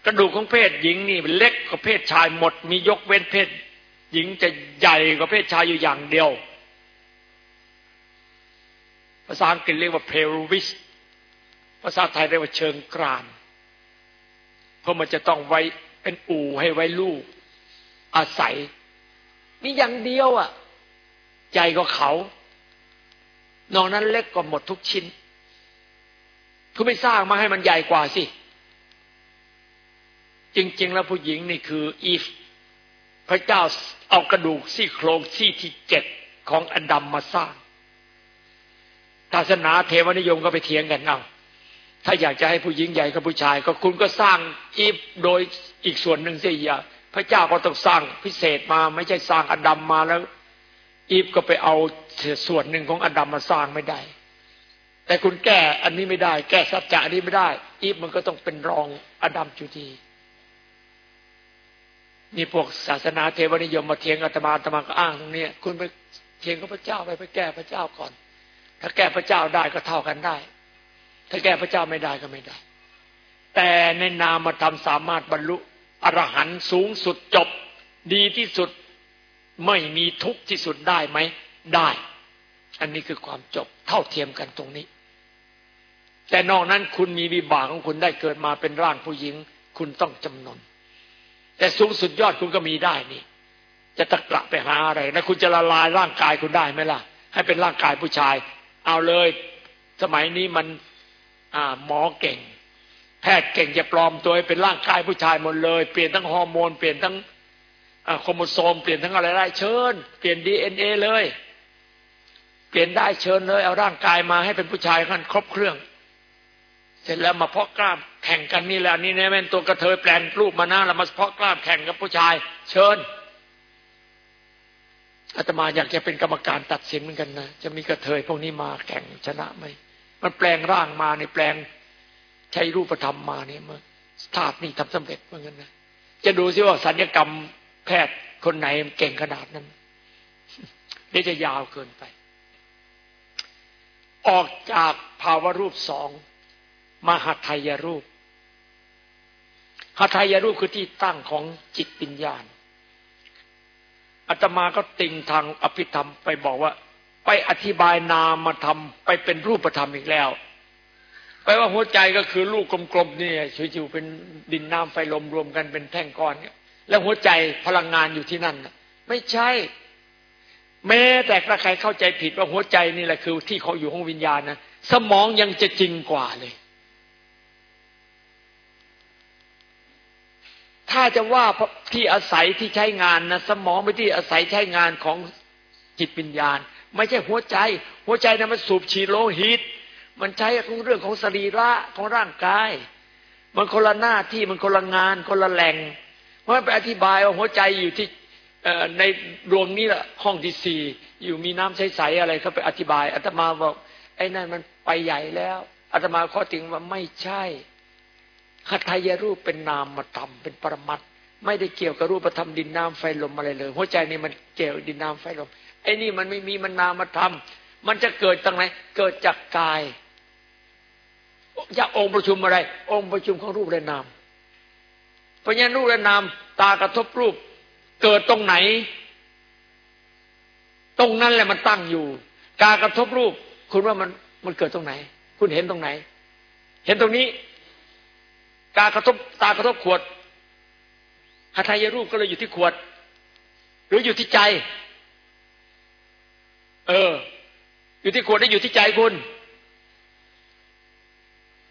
A: กระดูกของเพศหญิงนี่เล็กกว่าเพศชายหมด มียกเว้นเพศ หญิงจะใหญ่กว่าเพศชายอยู่อย่างเดียว ภาษาอังกฤษเรียกว่า pelvis ภาษาไทยเรียกว่าเชิงกราน เพราะมันจะต้องไว้เป็นอู่ให้ไว้ลูก อาศัยนี่อย่างเดียวอะใจก็เขา นอกนั้นเล็กกว่าหมดทุกชิ้นคุณไม่สร้างมาให้มันใหญ่กว่าสิ จริง ๆ แล้วผู้หญิงนี่คืออีฟพระเจ้าเอากระดูกซี่โครงซี่ที่เจ็ดของอดัมมาสร้าง ศาสนาเทวนิยมก็ไปเถียงกันเอาถ้าอยากจะให้ผู้หญิงใหญ่กับผู้ชาย ก็คุณก็สร้างอีฟโดยอีกส่วนหนึ่งเสิอย่าพระเจ้าก็ต้องสร้างพิเศษมาไม่ใช่สร้างอดัมมาแล้ว อีฟก็ไปเอาส่วนหนึ่งของอดัมมาสร้างไม่ได้ แต่คุณแก้อันนี้ไม่ได้ แก้สัจจะอันนี้ไม่ได้ อีฟมันก็ต้องเป็นรองอดัมจุดีนี่พวกศาสนาเทวนิยมมาเทียงอาตมาอาตมาก็อ้างตรงนี้คุณไปเทียงกับพระเจ้าไปไปแก้พระเจ้าก่อน ถ้าแก้พระเจ้าได้ก็เท่ากันได้ ถ้าแก้พระเจ้าไม่ได้ก็ไม่ได้ แต่ในนามธรรมสามารถบรรลุอรหันต์สูงสุดจบ ดีที่สุดไม่มีทุกข์ที่สุดได้ไหมได้ อันนี้คือความจบเท่าเทียมกันตรงนี้ แต่นอกนั้นคุณมีวิบากของคุณได้เกิดมาเป็นร่างผู้หญิง คุณต้องจำนน แต่สูงสุดยอดคุณก็มีได้นี่ จะตะกละไปหาอะไร แล้วคุณจะละลายร่างกายคุณได้ไหมล่ะ ให้เป็นร่างกายผู้ชาย เอาเลย สมัยนี้มันอ่าหมอเก่ง แพทย์เก่งจะปลอมตัวเป็นร่างกายผู้ชายหมดเลย เปลี่ยนทั้งฮอร์โมนเปลี่ยนทั้งโครโมโซมเปลี่ยนทั้งอะไรได้เชิญ เปลี่ยนดีเอ็นเอเลย เปลี่ยนได้เชิญเลย เอาร่างกายมาให้เป็นผู้ชายกันครบเครื่อง เสร็จแล้วมาเพาะกล้ามแข่งกันนี่แหละนี่เนี่ยเป็นตัวกระเทยแปลนรูปมาหน้าแล้วมาเพาะกล้ามแข่งกับผู้ชาย เชิญ อาตมาอยากจะเป็นกรรมการตัดสินเหมือนกันนะจะมีกระเทยพวกนี้มาแข่งชนะไหมมันแปลงร่างมาในแปลงใช้รูปธรรมมาเนี่ยมันธาตุนี่ทำสำเร็จเหมือนกันนะจะดูซิว่าสัญญกรรมแพทย์คนไหนเก่งขนาดนั้นนี่จะยาวเกินไป ออกจากภาวะรูปสองมหาทายรูปหาทายรูปคือที่ตั้งของจิตปัญญา อาตมาก็ติงทางอภิธรรมไปบอกว่า ไปอธิบายนามมาทำไปเป็นรูปธรรมอีกแล้วไปว่าหัวใจก็คือลูกกลมๆนี่ชิวๆเป็นดินน้ำไฟลมรวมกันเป็นแท่งก้อนเนี่ย แล้วหัวใจพลังงานอยู่ที่นั่นไม่ใช่ แม้แต่ใครเข้าใจผิดว่าหัวใจนี่แหละคือที่เขาอยู่ของวิญญาณนะสมองยังจะจริงกว่าเลย ถ้าจะว่าที่อาศัยที่ใช้งานนะสมองไม่ที่อาศัยใช้งานของจิตวิญญาณ ไม่ใช่หัวใจ หัวใจนะมันสูบฉีดโลหิต มันใช้ของเรื่องของสรีระของร่างกาย มันคนละหน้าที่มันคนละงานคนละแหล่ง เพราะไปอธิบายว่าหัวใจอยู่ที่ในดวงนี้แหละห้องที่สี่อยู่มีน้ำใสๆอะไรเขาไปอธิบายอาตมาบอกไอ้นั่นมันไปใหญ่แล้วอาตมาข้อติงว่าไม่ใช่ หัตถยรูปเป็นนามธรรมเป็นปรมัตไม่ได้เกี่ยวกับรูปธรรมดินน้ำไฟลมอะไรเลย หัวใจนี่มันเกี่ยวดินน้ำไฟลมไอ้นี่มันไม่มีมันนามธรรม มันจะเกิดตรงไหนเกิดจากกายจากองค์ประชุมอะไร องค์ประชุมของรูปและนาม เพราะงั้นรูปและนาม ตากระทบรูป เกิดตรงไหน ตรงนั้นแหละมันตั้งอยู่ การกระทบรูป คุณว่ามันมันเกิดตรงไหน คุณเห็นตรงไหน เห็นตรงนี้ ตากระทบตากระทบขวดหทายรูปก็เลยอยู่ที่ขวด หรืออยู่ที่ใจ เออ อยู่ที่ขวดได้อยู่ที่ใจคุณ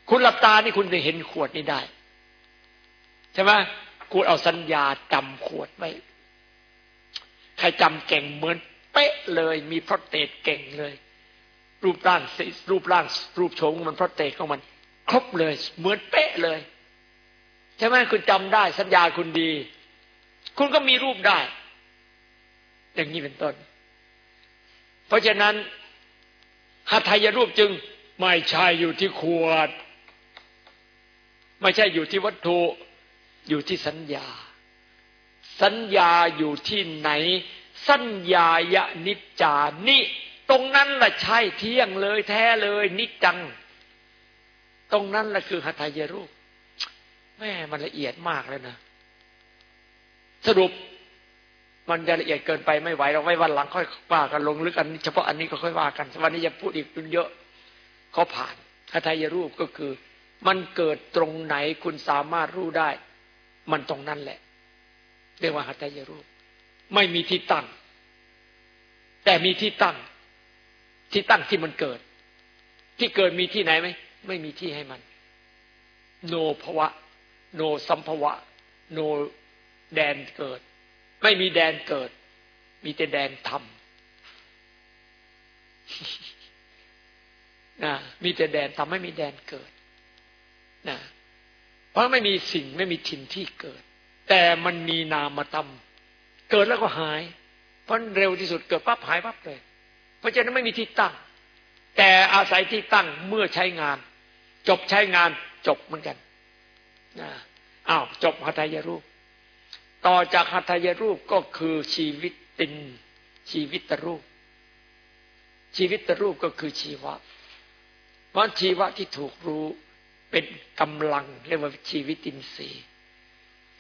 A: คุณหลับตานี่คุณจะเห็นขวดนี้ได้ ใช่ไหมคุณเอาสัญญาจำขวดไว้ใครจำเก่งเหมือนเป๊ะเลย มีพระเตจเก่งเลย รูปร่างรูปร่าง รูปโฉมมันพระเตจของมัน ครบเลย เหมือนเป๊ะเลย ใช่ไหมคุณจำได้ สัญญาคุณดี คุณก็มีรูปได้ อย่างนี้เป็นต้น เพราะฉะนั้นหัตถยรูปจึงไม่ใช่อยู่ที่ขวด ไม่ใช่อยู่ที่วัตถุอยู่ที่สัญญา สัญญาอยู่ที่ไหน สัญญายะนิจจานิตรงนั้นแหละใช่เที่ยงเลยแท้เลย นิจจัง ตรงนั้นแหละคือหัตถยรูป แม่มันละเอียดมากเลยนะ สรุปมันจะละเอียดเกินไปไม่ไหวเราไว้วันหลังค่อยว่ากันลงลึกกันเฉพาะอันนี้ก็ค่อยว่ากันวันนี้จะพูดอีกเยอะเขาผ่านหัตถยรูปก็คือ มันเกิดตรงไหนคุณสามารถรู้ได้ มันตรงนั้นแหละเรียกว่าหัตถยรูป ไม่มีที่ตั้ง แต่มีที่ตั้ง ที่ตั้งที่มันเกิด ที่เกิดมีที่ไหนไหมไม่มีที่ให้มัน โนภวะ โนสัมภวะ โนแดนเกิด ไม่มีแดนเกิด มีแต่แดนธรรมนะมีแต่แดนทำให้มีแดนเกิดนะเพราะไม่มีสิ่งไม่มีถิ่นที่เกิด แต่มันมีนามธรรมเกิดแล้วก็หาย เพราะเร็วที่สุดเกิดปั๊บหายปั๊บเลย เพราะฉะนั้นไม่มีที่ตั้ง แต่อาศัยที่ตั้งเมื่อใช้งาน จบใช้งานจบเหมือนกัน นะอ้าวจบหัตถยรูป ต่อจากหัตถยรูปก็คือชีวิตตินชีวิตรูป ชีวิตรูปก็คือชีวะเพราะชีวะที่ถูกรู้เป็นกำลังเรียกว่าชีวิตินทรีย์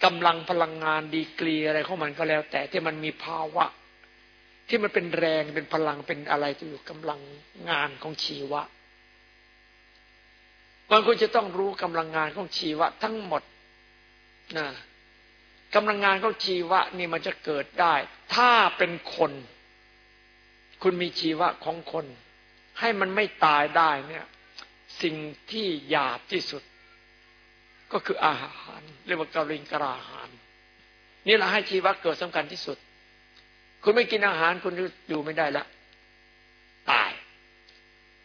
A: กำลังพลังงานดีกรีอะไรของมันก็แล้ว แต่ที่มันมีภาวะ ที่มันเป็นแรงเป็นพลังเป็นอะไรที่อยู่กำลังงานของชีวะ มันควรจะต้องรู้กำลังงานของชีวะทั้งหมดนะกำลังงานของชีวะนี่มันจะเกิดได้ ถ้าเป็นคน คุณมีชีวะของคน ให้มันไม่ตายได้เนี่ย สิ่งที่หยาบที่สุด ก็คืออาหาร เรียกว่ากริงกราหาร นี่แหละให้ชีวะเกิดสำคัญที่สุด คุณไม่กินอาหารคุณอยู่ไม่ได้ละตาย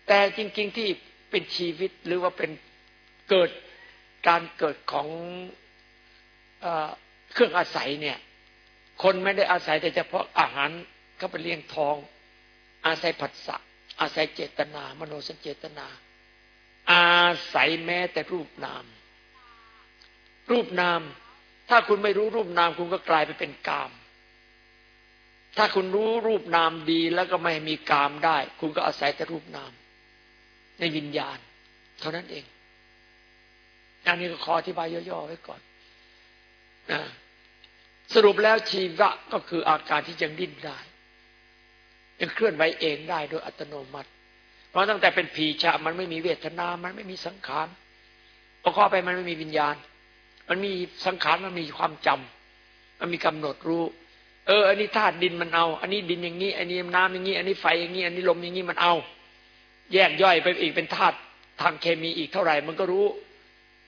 A: แต่จริง ๆ ที่ เป็นชีวิตหรือว่าเป็นเกิดการเกิดของเอเครื่องอาศัยเนี่ย คนไม่ได้อาศัยแต่เฉพาะอาหารก็ไปเลี้ยงทอง อาศัยผัสสะอาศัยเจตนา มโนสัญเจตนา อาศัยแม้แต่รูปนาม รูปนาม ถ้าคุณไม่รู้รูปนามคุณก็กลายไปเป็นกาม ถ้าคุณรู้รูปนามดีแล้วก็ไม่มีกามได้ คุณก็อาศัยแต่รูปนาม ในวิญญาณ เท่านั้นเอง อันนี้ก็ขออธิบายย่อๆไว้ก่อนนะสรุปแล้วชีวะก็คืออาการที่ยังดิ้นได้ ยังเคลื่อนไหวเองได้โดยอัตโนมัติ เพราะตั้งแต่เป็นผีชะ มันไม่มีเวทนา มันไม่มีสังขารประกอบไปมันไม่มีวิญญาณ มันมีสังขารมันมีความจำมันมีกำหนดรู้ เออ อันนี้ธาตุดินมันเอา อันนี้ดินอย่างนี้ อันนี้น้ำอย่างนี้ อันนี้ไฟอย่างนี้ อันนี้ลมอย่างนี้มันเอา แยกย่อยไปอีกเป็นธาตุทางเคมีอีกเท่าไหร่มันก็รู้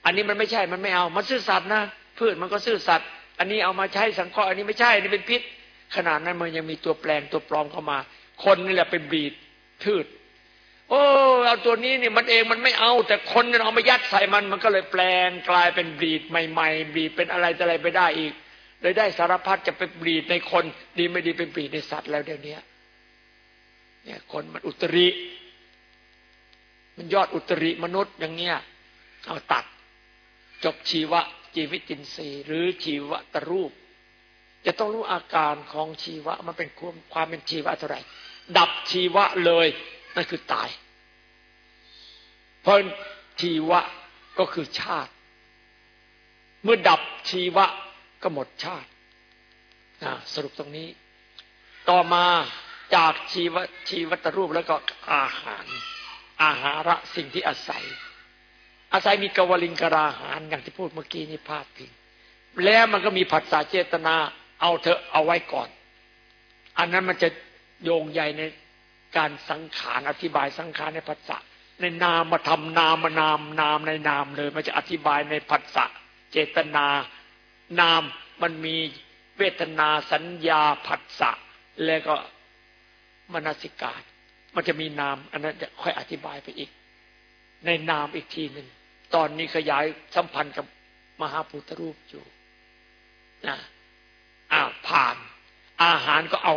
A: อันนี้มันไม่ใช่มันไม่เอา มันซื่อสัตย์นะพืชมันก็ซื่อสัตย์อันนี้เอามาใช้สังเคราะห์อันนี้ไม่ใช่อันนี้เป็นพิษ ขนาดนั้นมันยังมีตัวแปลงตัวปลอมเข้ามา คนนี่แหละเป็นบีดพืชโอ้เอาตัวนี้นี่มันเองมันไม่เอา แต่คนนี่เอามายัดใส่มันมันก็เลยแปลงกลายเป็นบีดใหม่ ๆ บีดเป็นอะไรอะไรไปได้อีก เลยได้สารพัดจะไปบีดในคน ดีไม่ดีเป็นบีดในสัตว์แล้วเดี๋ยวนี้เนี่ยคนมันอุตริ มันยอดอุตริมนุษย์อย่างเงี้ยเอาตัด จบชีวะจีวิตินทรีย์ หรือชีวะตรูป จะต้องรู้อาการของชีวะ มันเป็นความความเป็นชีวะเท่าไหร่ ดับชีวะเลยนั่นคือตาย เพราะชีวะก็คือชาติ เมื่อดับชีวะก็หมดชาติสรุปตรงนี้ ต่อมาจากชีวชีวัตรูปแล้วก็อาหาร อาหาระสิ่งที่อาศัย อาศัยมีกวลิงกราหารอย่างที่พูดเมื่อกี้นี่พาดพิงแล้วมันก็มีผัสสะเจตนา เอาเถอะเอาไว้ก่อน อันนั้นมันจะโยงใหญ่ในการสังขารอธิบายสังขารในภาษาในนามมาทำนามมานามนามในนามเลย มันจะอธิบายในภาษาเจตนา นามมันมีเวทนาสัญญาผัสสะแล้วก็มนสิกา มันจะมีนาม อันนั้นจะค่อยอธิบายไปอีก ในนามอีกทีหนึ่งตอนนี้ขยายสัมพันธ์กับมหาพุทธรูปอยู่นะอ่าผ่าน อาหารก็เอา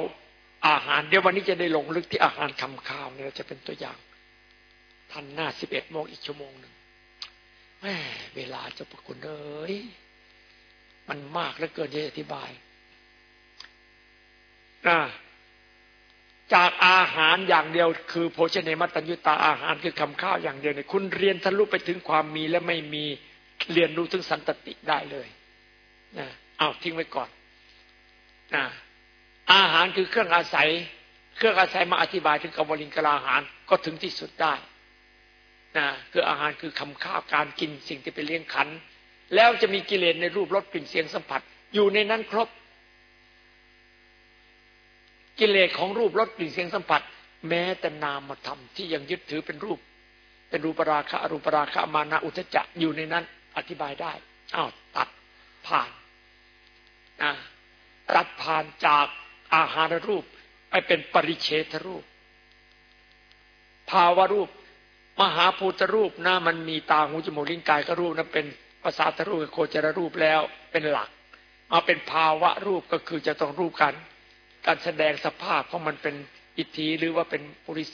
A: อาหาร เดี๋ยววันนี้จะได้ลงลึกที่อาหารคำข้าวเนี่ยจะเป็นตัวอย่างทันหน้าสิบเอ็ดโมงอีกชั่วโมงหนึ่งแม่เวลาจะประคุณเอ้ยมันมากเหลือเกินจะอธิบายนะ จากอาหารอย่างเดียว คือโภชเนมัตัญญุตาอาหารคือคำข้าวอย่างเดียวเนี่ยคุณเรียนทะลุไปถึงความมีและไม่มีเรียนรู้ถึงสันตติได้เลยนะเอาทิ้งไว้ก่อนนะอาหารคือเครื่องอาศัย เครื่องอาศัยมาอธิบายถึงกบลิงกลาอาหารก็ถึงที่สุดได้นะคืออาหารคือคำข้าวการกินสิ่งที่เป็นเลี้ยงขัน แล้วจะมีกิเลสในรูปรสกลิ่นเสียงสัมผัส อยู่ในนั้นครบ กิเลสของรูปรสกลิ่นเสียงสัมผัส แม้แต่นามธรรมที่ยังยึดถือเป็นรูป เป็นรูปราคะอรูปราคะมานะอุทจจะอยู่ในนั้น อธิบายได้อ้าวตัดผ่านนะตัดผ่านจากอาหารรูปไปเป็นปริเฉทรูป ภาวะรูป มหาภูตรูปนะมันมีตาหูจมูกลิ้นกายก็รูปนะเป็นภาษาตรูปโคจรรูปแล้วเป็นหลักมาเป็นภาวะรูปก็คือจะต้องรูปกัน การแสดงสภาพเพราะมันเป็นอิทธิหรือว่าเป็นปุริ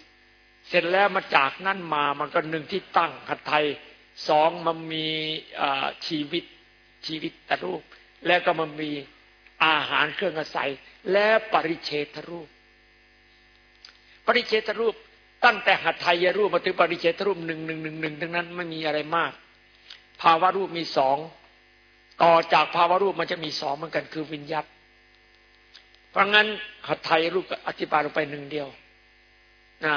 A: เสร็จแล้วมาจากนั่นมามันก็หนึ่งที่ตั้งหัตไทยสองมันมีชีวิตชีวิตตรูป แล้วก็มันมีอาหารเครื่องอาศัย และปริเฉทรูป ปริเฉทรูปตั้งแต่หัตถยรูปมาถึงปริเฉทรูปหนึ่งหนึ่งหนึ่งหนึ่งทั้งนั้นไม่มีอะไรมาก ภาวะรูปมีสองต่อจากภาวะรูปมันจะมีสองเหมือนกันคือวิญญาต เพราะงั้นหัตถยรูปก็อธิบายลงไปหนึ่งเดียวนะ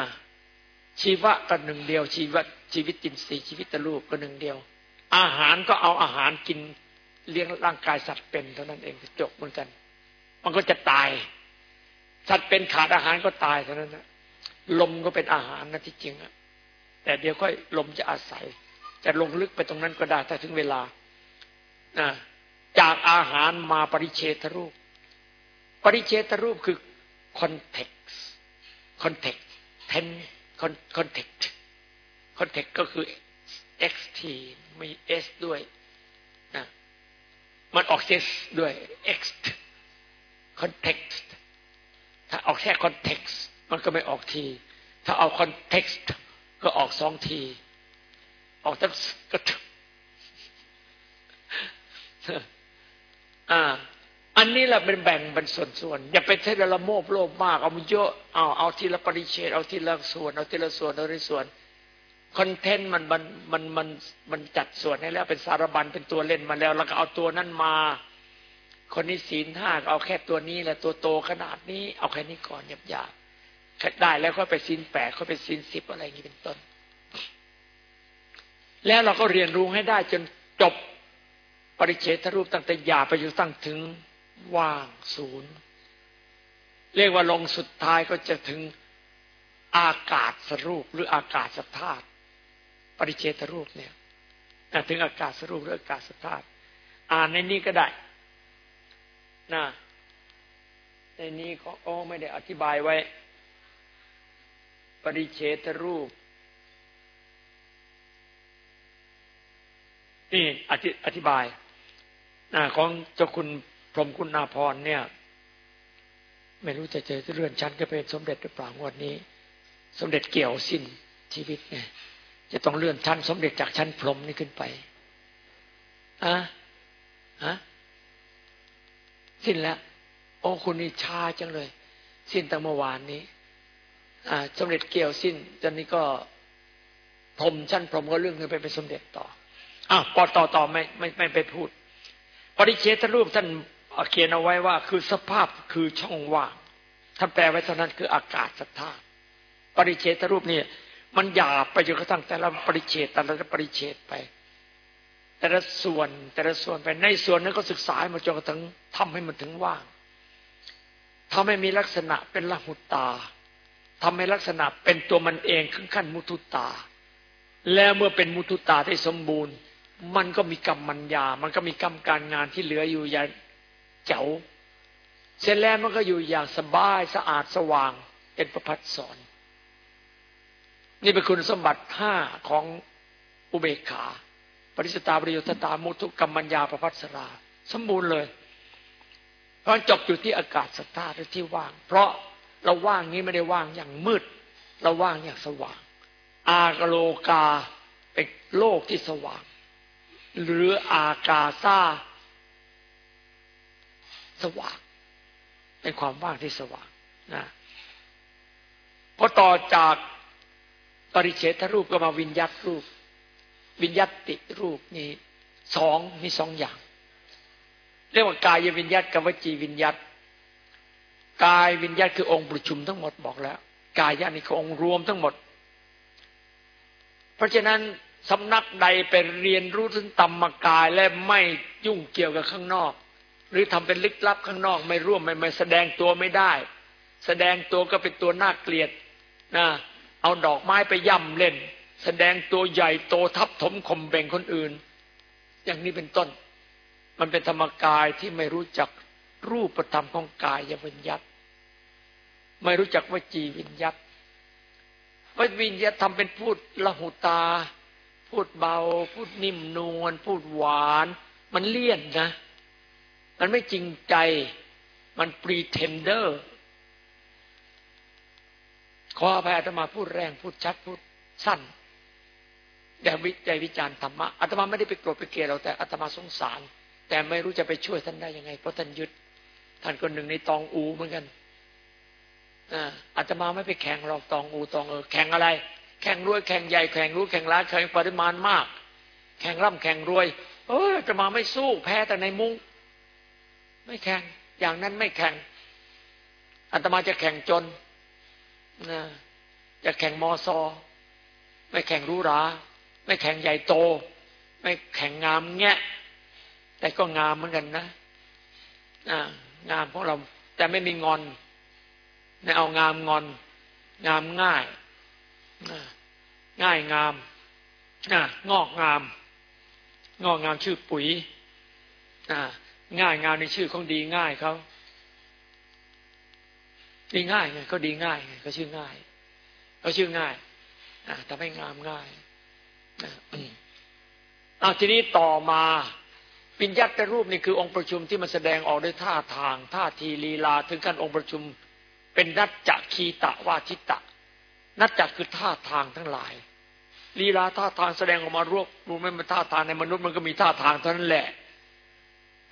A: ชีวะก็หนึ่งเดียว ชีวะชีวิตจินสีชีวิตตรูปก็หนึ่งเดียว อาหารก็เอาอาหารกินเลี้ยงร่างกายสัตว์เป็นเท่านั้นเองจบเหมือนกัน มันก็จะตาย สัตว์เป็นขาดอาหารก็ตายเท่านั้นนะลมก็เป็นอาหารนะที่จริงอะแต่เดี๋ยวค่อยลมจะอาศัย จะลงลึกไปตรงนั้นก็ได้ถ้าถึงเวลานะจากอาหารมาปริเชตรูป ปริเชตรูปคือ context context ten context context ก็คือ xt มี s ด้วยนะมันออกเซสด้วย x context ถ้าออกแค่ context มันก็ไม่ออกที ถ้าเอา context ก็ออกสองที ออกทั้งก็อ่า อันนี้แหละเป็นแบ่งเป็นส่วนๆอย่าไปเทละโมบโลภมากเอามันเยอะเอาเอาทีละปริเชตเอาทีละส่วน เอาทีละส่วนเอาทีละส่วนคอนเทนต์มันมันมันมันมันจัดส่วนให้แล้วเป็นสารบัญเป็นตัวเล่นมาแล้ว แล้วก็เอาตัวนั้นมา คนนี้ศีลห้าเอาแค่ตัวนี้แหละตัวโตขนาดนี้ เอาแค่นี้ก่อนหยาบหยาบได้แล้วก็ไปศีลแปดเขาไปศีลสิบอะไรอย่างนี้เป็นต้น แล้วเราก็เรียนรู้ให้ได้จนจบปริเฉทรูปตั้งแต่หยาไปจนตั้งถึง ว่างศูนย์ เรียกว่าลงสุดท้ายก็จะถึงอากาศสรูปหรืออากาศสธาตุปริเฉทรูปเนี่ยถึงอากาศสรูปหรืออากาศสธาตุอ่านในนี้ก็ได้นะในนี้ก็โอ้ไม่ได้อธิบายไว้ ปริเฉทรูปนี่อธิอธิบายของเจ้าคุณ พรหมคุณาพรเนี่ย ไม่รู้จะเจอเรื่อนชั้นก็เป็นสมเด็จหรือเปล่างวดนี้ สมเด็จเกี่ยวสิ้นชีวิตไงจะต้องเลื่อนชั้น สมเด็จจากชั้นพรหมนี่ขึ้นไปอะฮะสิ้นแล้ว โอ้คุณนี่ชาจังเลย สิ้นตั้งเมื่อวานนี้อ่าสมเด็จเกี่ยวสิ้นตอนนี้ก็พรมชั้นพรมก็เรื่องขึ้นไปเป็นสมเด็จต่ออะปอต่อต่อไม่ไม่ไม่ไปพูด ปริเชตรูปท่าน เขียนเอาไว้ว่าคือสภาพคือช่องว่างท่านแปลไว้เท่านั้นคืออากาศสัทธาปริเชตรูปนี่มันหยาบไปจนกระทั่งแต่ละปริเชตแต่ละปริเชตไป แต่ละส่วนแต่ละส่วนไปในส่วนนั้นก็ศึกษามาจนกระทั่งทำให้มันถึงว่างทำให้มีลักษณะเป็นละหุตาทำให้ลักษณะเป็นตัวมันเองขึ้นขั้นมุทุตา แล้วเมื่อเป็นมุทุตาที่สมบูรณ์ มันก็มีกรรมมัญญา มันก็มีกรรมการงานที่เหลืออยู่อย่าง เจ๋วเสร็จแล้วมันก็อยู่อย่างสบายสะอาดสว่างเป็นประพัดสอน นี่เป็นคุณสมบัติห้าของอุเบกขา ปริสตาบริยุทตามุทุกรรมมัญญาประพัสรา สมบูรณ์เลย เพราะจบอยู่ที่อากาศสตาหรือที่ว่าง เพราะเราว่างนี้ไม่ได้ว่างอย่างมืด เราว่างอย่างสว่าง อากโลกาเป็นโลกที่สว่าง หรืออากาซา สว่าง เป็นความว่างที่สว่างนะพอต่อจากปริเฉทรูปก็มาวิญญัตรูป วิญญัติรูปนี่สองมีสองอย่าง เรียกว่ากายวิญญัตกับวจีวิญญัตกายวิญญัตคือองค์ประชุมทั้งหมดบอกแล้ว กายญานี่คือองค์รวมทั้งหมด เพราะฉะนั้นสำนักใดไปเรียนรู้ถึงธรรมกายและไม่ยุ่งเกี่ยวกับข้างนอก หรือทำเป็นลึกลับข้างนอกไม่ร่วมไม่ไม่แสดงตัวไม่ได้ แสดงตัวก็เป็นตัวน่าเกลียดนะเอาดอกไม้ไปย่ำเล่น แสดงตัวใหญ่โตทับถมข่มเบ่งคนอื่น อย่างนี้เป็นต้น มันเป็นธรรมกายที่ไม่รู้จักรูปธรรมของกายวิญญัตไม่รู้จักวจีวิญญัตววิญญัตทำเป็นพูดละหุตา พูดเบา พูดนิ่มนวลพูดหวาน มันเลี่ยนนะ มันไม่จริงใจ มันปรีเทนเดอร์ขออภัยอาตมาพูดแรงพูดชัดพูดสั้นแต่วิจัยวิจารณ์ธรรมะอาตมาไม่ได้ไปโกรธไปเกลียดเราแต่อาตมาสงสาร แต่ไม่รู้จะไปช่วยท่านได้ยังไง เพราะท่านยึดท่านคนหนึ่งในตองอูเหมือนกันอาตมาไม่ไปแข่งหรอกตองอูตองเออแข่งอะไร แข่งรวยแข่งใหญ่แข่งรู้แข่งล้านแข่งปริมาณมาก แข่งร่ำแข่งรวย เอออาตมาไม่สู้แพ้แต่ในมุ้ง ไม่แข่ง อย่างนั้นไม่แข่งอาตมาจะแข่งจนนะจะแข่งมอซอ ไม่แข่งรู้รา ไม่แข่งใหญ่โต ไม่แข่งงามแงะแต่ก็งามเหมือนกันนะงามของเรา แต่ไม่มีงอนในเอางามงอน งามง่ายง่ายงามงอกงาม งอกงามชื่อปุ๋ย ง่ายงามในชื่อของดีง่ายเขาดีง่ายไงเขาดีง่ายไงเขาชื่อง่ายเขาชื่อง่ายทำให้งามง่ายอาทีนี้ต่อมาปิญญาตรูปนี่คือองค์ประชุมที่มันแสดงออกด้วยท่าทางท่าทีลีลา ถึงการองค์ประชุมเป็นนัจจคีตะวาทิตะ นัจจคือท่าทางทั้งหลายลีลาท่าทางแสดงออกมารวบรู้ไหมมันท่าทางในมนุษย์มันก็มีท่าทางเท่านั้นแหละ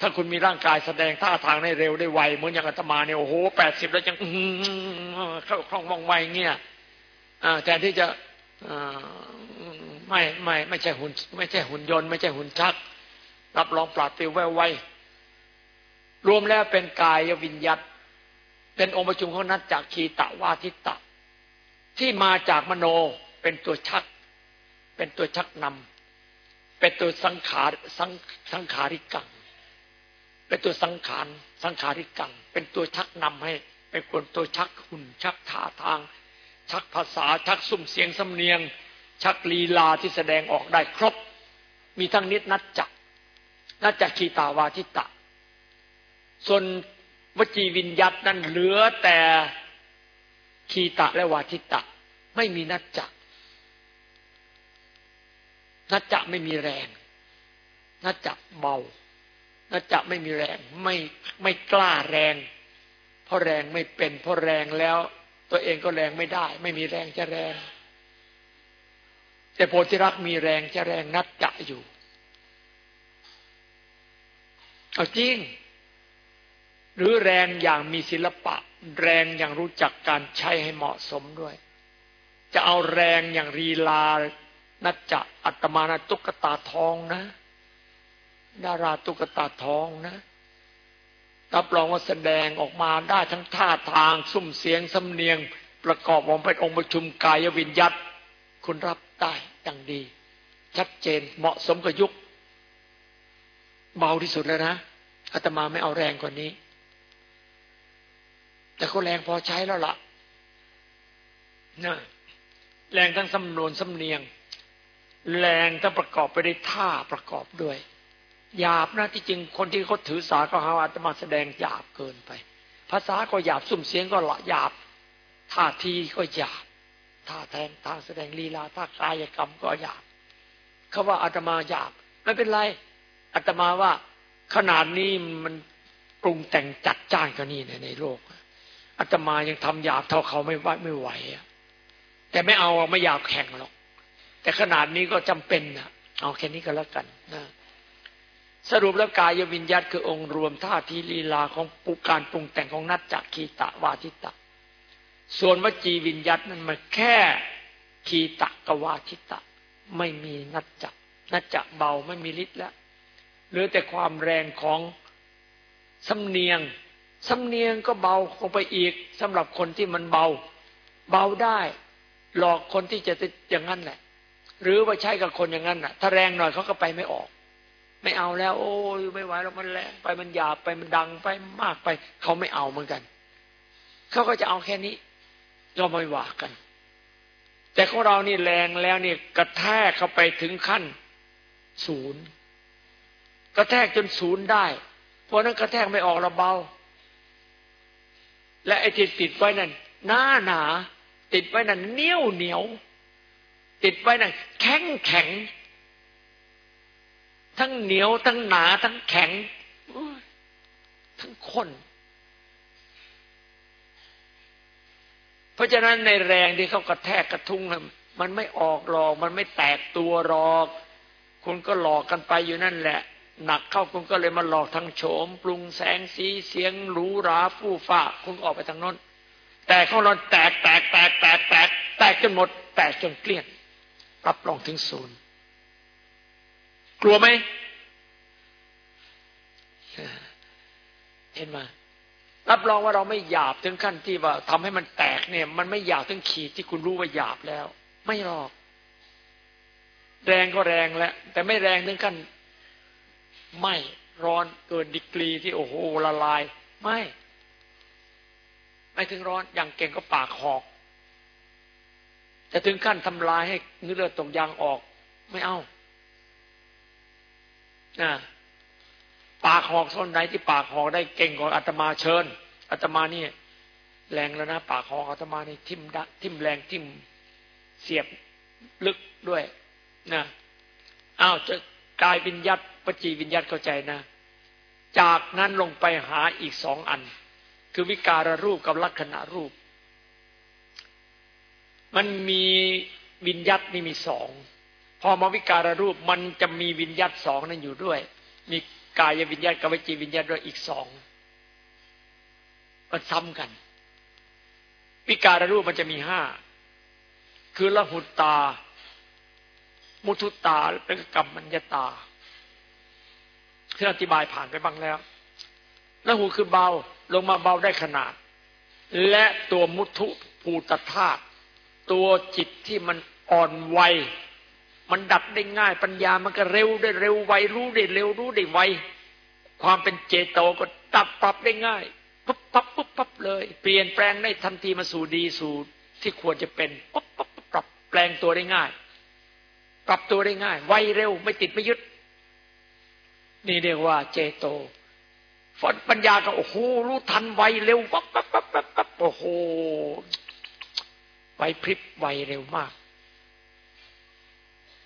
A: ถ้าคุณมีร่างกายแสดงท่าทางได้เร็วได้ไวเหมือนอย่างอาตมาเนี่ยโอ้โหแปดสิบแล้วยังเข้าคล่องว่องไวเงี้ยแทนที่จะไม่ไม่ไม่ใช่หุ่น ไม่ใช่หุ่นยนต์ ไม่ใช่หุ่นชัก รับรองปราดเปรียวแววไวรวมแล้วเป็นกายวิญญัตเป็นองค์ประชุมของนัตจากคีตะวาทิตะ ที่มาจากมโนเป็นตัวชัก เป็นตัวชักนำเป็นตัวสังขารสังสังขาริกัง เป็นตัวสังขารสังขาริกัง เป็นตัวชักนำให้ เป็นคนตัวชักหุ่นชักท่าทาง ชักภาษาชักสุ่มเสียงสำเนียง ชักลีลาที่แสดงออกได้ครบ มีทั้งนิดนัดจักน่าจะคีตาวาทิตะ ส่วนวจีวิญญัตนั้นเหลือแต่คีตะและวาทิตะ ไม่มีนัดจจะนัดจจะไม่มีแรงนัดจจะเบา นัจจะไม่มีแรงไม่ไม่กล้าแรง เพราะแรงไม่เป็นเพราะแรงแล้ว ตัวเองก็แรงไม่ได้ ไม่มีแรงจะแรง แต่โพธิรักมีแรงจะแรงนัจจะอยู่เอาจริง หรือแรงอย่างมีศิลปะ แรงอย่างรู้จักการใช้ให้เหมาะสมด้วย จะเอาแรงอย่างรีลานัจจะอัตมานะตุ๊กตาทองนะ ดาราตุ๊กตาทองนะรับรองว่าแสดงออกมาได้ทั้งท่าทาง ซุ้มเสียงสำเนียง ประกอบออกเป็นองค์ประชุมกายวิญญัตคุณรับได้ดังดี ชัดเจนเหมาะสมกับยุค เบาที่สุดแล้วนะอาตมาไม่เอาแรงกว่านี้ แต่ก็แรงพอใช้แล้วละ่ะนะแรงทั้งสำนวนสำเนียง แรงทั้งประกอบไปด้วยท่าประกอบด้วย หยาบนะที่จริงคนที่เขาถือสาก็หาอาตมาแสดงหยาบเกินไป ภาษาก็หยาบสุ่มเสียงก็ละหยาบท่าทีก็หยาบท่าแทงท่าแสดงลีลาท่ากายกรรมก็หยาบเขาว่าอาตมาหยาบไม่เป็นไรอาตมาว่าขนาดนี้มันปรุงแต่งจัดจ้านกันนี่ในโลกอาตมายังทำหยาบเท่าเขาไม่ไหวไม่ไหวอะแต่ไม่เอาไม่อยากแข่งหรอก แต่ขนาดนี้ก็จำเป็นนะเอาแค่นี้ก็แล้วกันนะ สรุปแล้วกายวิญญาตคือองค์รวมท่าทีลีลาของปุการปรุงแต่งของนัตจักคีตะวาทิตะ ส่วนวจีวิญญาตนั้นมันแค่คีตะกวาทิตะ ไม่มีนัตจักนัตจักเบาไม่มีฤทธิ์แล้วหรือแต่ความแรงของสำเนียงสำเนียงก็เบาลงไปอีกสำหรับคนที่มันเบา เบาได้ หลอกคนที่จะอย่างนั้นแหละ หรือว่าใช้กับคนอย่างนั้นน่ะ ถ้าแรงหน่อยเขาก็ไปไม่ออก ไม่เอาแล้ว โอ้ยไม่ไหวแล้วมันแรงไปมันหยาบไปมันดังไปมากไป เขาไม่เอาเหมือนกันเขาก็จะเอาแค่นี้ก็ไม่ว่ากัน แต่ของเรานี่แรงแล้วเนี่ยกระแทกเข้าไปถึงขั้นศูนย์กระแทกจนศูนย์ได้ เพราะนั้นกระแทกไม่ออกระเบา และไอ้ที่ติดไว้นั่นหน้าหนา ติดไว้นั่นเหนียวเหนียวติดไว้นั่นแข็งแข็ง ทั้งเหนียว ทั้งหนา ทั้งแข็ง ทั้งข้นเพราะฉะนั้นในแรงที่เขากระแทกกระทุ้งมันไม่ออกหรอก มันไม่แตกตัวหรอก คุณก็หลอกกันไปอยู่นั่นแหละ หนักเข้าคุณก็เลยมาหลอกทางโฉม ปรุงแสงสีเสียงหรูหราฟู่ฟ้าคุณออกไปทางนั้นแต่ของเราแตกแตกแตกแตกแตกแตกจนหมด แตกจนเกลี้ยงรับรองถึงศูนย์ กลัวไหมเห็นไหมรับรองว่าเราไม่หยาบถึงขั้นที่ว่าทำให้มันแตกเนี่ย มันไม่หยาบถึงขีดที่คุณรู้ว่าหยาบแล้ว ไม่หรอก แรงก็แรงแล้ว แต่ไม่แรงถึงขั้นไม่ร้อนเกินดีกรีที่โอ้โหละลาย ไม่ ไม่ถึงร้อนอย่างเก่งก็ปากหอกจะถึงขั้นทำลายให้เนื้อเลือดตกยางออก ไม่เอานะ ปากหอกท่นไหนที่ปากหอกได้เก่งกว่าอาตมาเชิญอาตมานี่แรงแล้วนะปากหอกอาตมานี่ทิมดะทิมแรงทิมเสียบลึกด้วยนะอ้าวจะกายวิญญัตปจีวิญญัตเข้าใจนะ จากนั้นลงไปหาอีกสองอัน คือวิการรูปกับลักษณะรูป มันมีวิญญัตนี่มีสอง พอมาวิการรูปมันจะมีวิญญัตสองนั้นอยู่ด้วย มีกายวิญญาณกับวิจีวิญญาณด้วยอีกสองมันซ้ำกัน วิการรูปมันจะมีห้าคือละหุตา มุทุตาและกรรมมัญญาตาที่อธิบายผ่านไปบ้างแล้วละหูคือเบาลงมาเบาได้ขนาด และตัวมุทุภูตธาตุตัวจิตที่มันอ่อนไว มันดับได้ง่าย ปัญญามันก็เร็วได้เร็วไวรู้ได้เร็วรู้ได้ไวความเป็นเจโตก็ตับปรับได้ง่ายปุ๊บปั๊บปุ๊บปั๊บเลย เปลี่ยนแปลงได้ทันทีมาสู่ดีสู่ที่ควรจะเป็นปุ๊บปั๊บปรับแปลงตัวได้ง่าย ปรับตัวได้ง่าย ไวเร็วไม่ติดไม่ยึด นี่เรียกว่าเจโตฝนปัญญาก็โอ้โหรู้ทันไวเร็วปั๊บปั๊บปั๊บปั๊บโอ้โหไวพริบไวเร็วมาก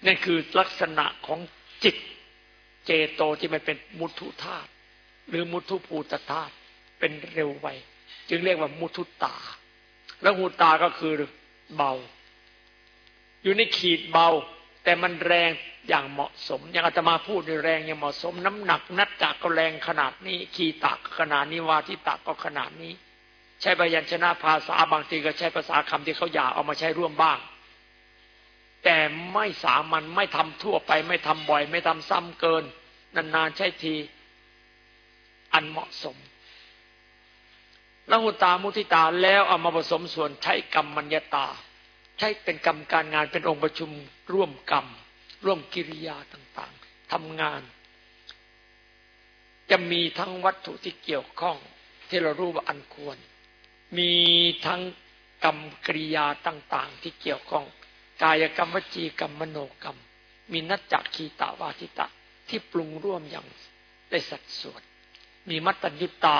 A: นั่นคือลักษณะของจิตเจโตที่มันเป็นมุทุธาตุหรือมุทุภูตธาตุเป็นเร็วไวจึงเรียกว่ามุทุตา แล้วหูตาก็คือเบา อยู่ในขีดเบา แต่มันแรงอย่างเหมาะสม อย่างอาตมาพูดในแรงอย่างเหมาะสม น้ำหนักนัดจักก็แรงขนาดนี้ ขีตากขนาดนี้วาทิตากก็ขนาดนี้ ใช้พยัญชนะภาษาบางทีก็ใช้ภาษาคำที่เขาอยากเอามาใช้ร่วมบ้าง แต่ไม่สามัญไม่ทำทั่วไป ไม่ทำบ่อย ไม่ทำซ้ำเกิน นานๆใช้ที อันเหมาะสมละหุตามุทิตาแล้วเอามาผสมส่วนใช้กรรมมัญญาตา ใช้เป็นกรรมการงานเป็นองค์ประชุมร่วมกรรม ร่วมกิริยาต่างๆทำงาน จะมีทั้งวัตถุที่เกี่ยวข้อง ที่เรารู้ว่าอันควร มีทั้งกรรมกริยาต่าง ๆ ที่เกี่ยวข้อง กายกรรมวจีกรรมมโนกรรม มีนัจจคีตาวาทิตะที่ปรุงร่วมอย่างได้สัดส่วน มีมัตตัญญุตา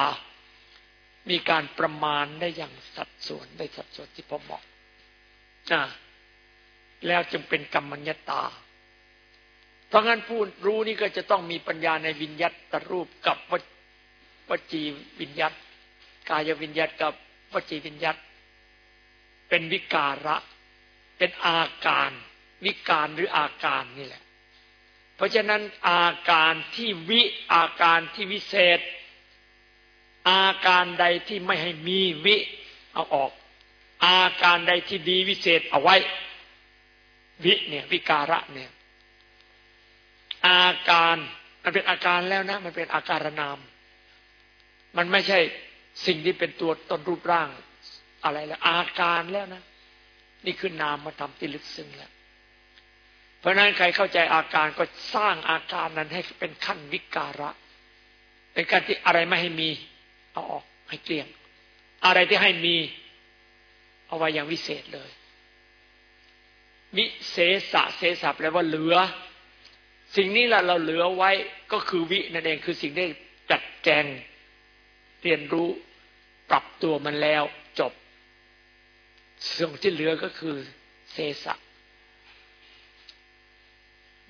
A: มีการประมาณได้อย่างสัดส่วนได้สัดส่วนที่พอเหมาะนะแล้วจึงเป็นกรรมัญญตา เพราะงั้นพูดรู้นี่ก็จะต้องมีปัญญาในวิญญัตตรูปกับวจีวิญญัตกายวิญญัตกับวจีวิญญัตเป็นวิการะ เป็นอาการวิการหรืออาการนี่แหละ เพราะฉะนั้นอาการที่วิอาการที่วิเศษ อาการใดที่ไม่ให้มีวิเอาออก อาการใดที่ดีวิเศษเอาไว้ วิเนี่ยวิการะเนี่ย อาการมันเป็นอาการแล้วนะ มันเป็นอาการนาม มันไม่ใช่สิ่งที่เป็นตัวตนรูปร่างอะไรแล้ว อาการแล้วนะ นี่คือนามมาทำที่ลึกซึ้งแล้วเพราะนั้นใครเข้าใจอาการก็สร้างอาการนั้นให้เป็นขั้นวิการะ เป็นการที่อะไรไม่ให้มี เอาออกให้เกลี้ยง อะไรที่ให้มี เอาไว้อย่างวิเศษเลยวิเศษะเศษะแปลว่าเหลือ สิ่งนี้แหละเราเหลือไว้ก็คือวินั่นเองคือสิ่งได้จัดแจงเรียนรู้ปรับตัวมันแล้วจบ ส่วนที่เหลือก็คือเศษะ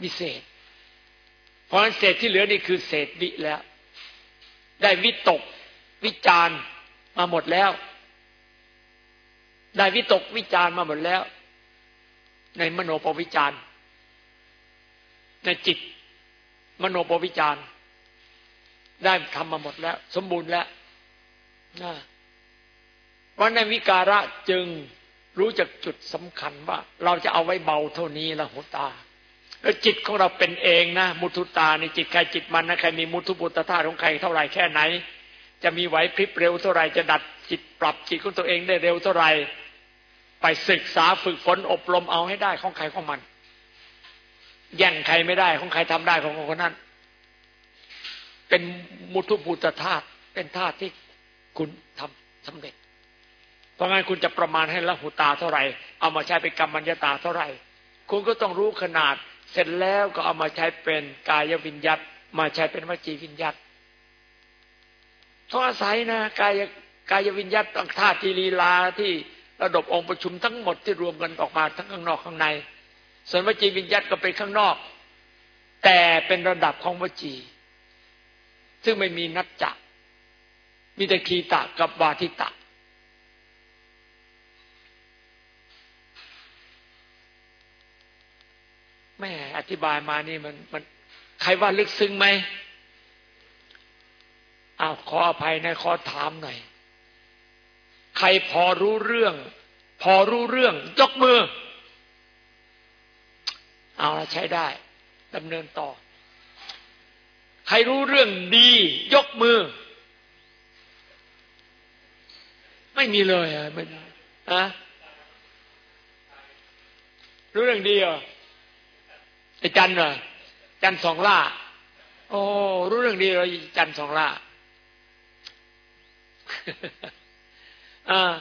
A: วิเศษ เพราะฉะนั้นเศษที่เหลือนี่คือเศษวิแล้ว ได้วิตก วิจารมาหมดแล้ว ได้วิตกวิจารมาหมดแล้ว ในมโนปวิจารในจิต มโนปวิจารได้ทำมาหมดแล้ว สมบูรณ์แล้วนะวันในวิการะจึง รู้จักจุดสำคัญว่า เราจะเอาไว้เบาเท่านี้ละหัวตา แล้วจิตของเราเป็นเองนะมุทุตาในจิตใครจิตมันนะใครมีมุทุปุตตาของใครเท่าไรแค่ไหน จะมีไหวพริบเร็วเท่าไรจะดัดจิตปรับจิตของตัวเองได้เร็วเท่าไรไปศึกษาฝึกฝนอบรมเอาให้ได้ของใครของมัน แย่งใครไม่ได้ของใครทำได้ของคนนั้น เป็นมุทุปุตธาตุเป็นธาตุที่คุณทำสำเร็จ เพราะงั้นคุณจะประมาณให้ละหุตาเท่าไหร่ เอามาใช้เป็นกรรมัญญาตาเท่าไหร่ คุณก็ต้องรู้ขนาด เสร็จแล้วก็เอามาใช้เป็นกายวิญญัตมาใช้เป็นวจีวิญญัตต้องอาศัยนะกายกายวิญญัตต่างธาตุลีลาที่ระดบองค์ประชุมทั้งหมดที่รวมกันออกมาทั้งข้างนอกข้างใน ส่วนวจีวิญญัตก็เป็นข้างนอก แต่เป็นระดับของวจี ซึ่งไม่มีนัจจะมีแต่คีตะกับวาทิตะ แม่อธิบายมานี่มันมัน ใครว่าลึกซึ้งไหมอ้าวขออภัยนะขอถามหน่อย ใครพอรู้เรื่อง พอรู้เรื่อง ยกมือ เอาละใช้ได้ดำเนินต่อ ใครรู้เรื่องดี ยกมือ ไม่มีเลยอะไม่อะรู้เรื่องดีเหรอ ไอ้จันเหรอจันสองล่า โอ้รู้เรื่องดีเลยจันสองล่าอ่า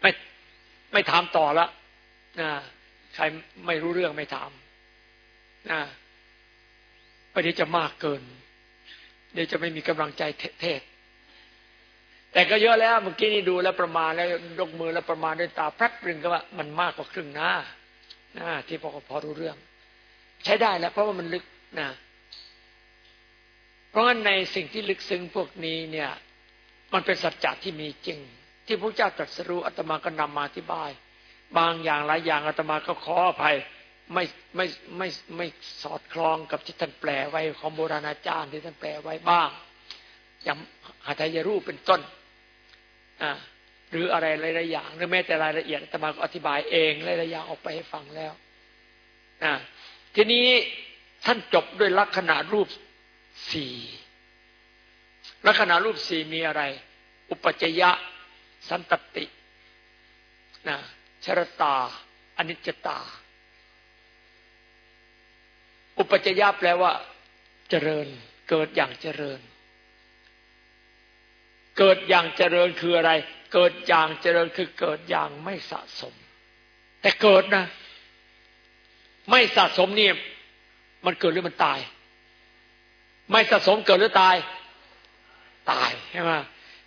A: ไม่ไม่ถามต่อละนะใครไม่รู้เรื่องไม่ถามนะประเดี๋ยวจะมากเกิน เดี๋ยวจะไม่มีกำลังใจเทศแต่ก็เยอะแล้วเมื่อกี้นี่ดูแล้วประมาณแล้วยกมือแล้วประมาณด้วยตาพรัดรึงก็ว่ามันมากกว่าครึ่งหน้า นะที่พอพอรู้เรื่อง ใช้ได้แล้วเพราะว่ามันลึกนะเพราะงั้นในสิ่งที่ลึกซึ้งพวกนี้เนี่ย มันเป็นสัจจะที่มีจริง ที่พระเจ้าตรัสรู้อาตมาก็นำมาอธิบาย บางอย่างหลายอย่างอาตมาก็ขออภัยไม่ไม่ไม่ไม่สอดคล้องกับที่ท่านแปลไว้ของโบราณอาจารย์ที่ท่านแปลไว้บ้าง อย่างหาทายรูปเป็นต้น อ่า หรืออะไรหลายๆอย่าง หรือแม้แต่รายละเอียดแต่มาก็อธิบายเองหลายๆอย่างออกไปให้ฟังแล้วนะทีนี้ท่านจบด้วยลักษณะรูปสี่ลักษณะรูปสี่มีอะไร อุปจยะ สันตตินะชรตา อนิจจตา อุปจยะแปลว่า เจริญ เกิดอย่างเจริญ เกิดอย่างเจริญคืออะไร เกิดอย่างเจริญคือเกิดอย่างไม่สะสม แต่เกิดนะ ไม่สะสมนี่มันเกิดหรือมันตาย ไม่สะสมเกิดหรือตาย ตายใช่ไหม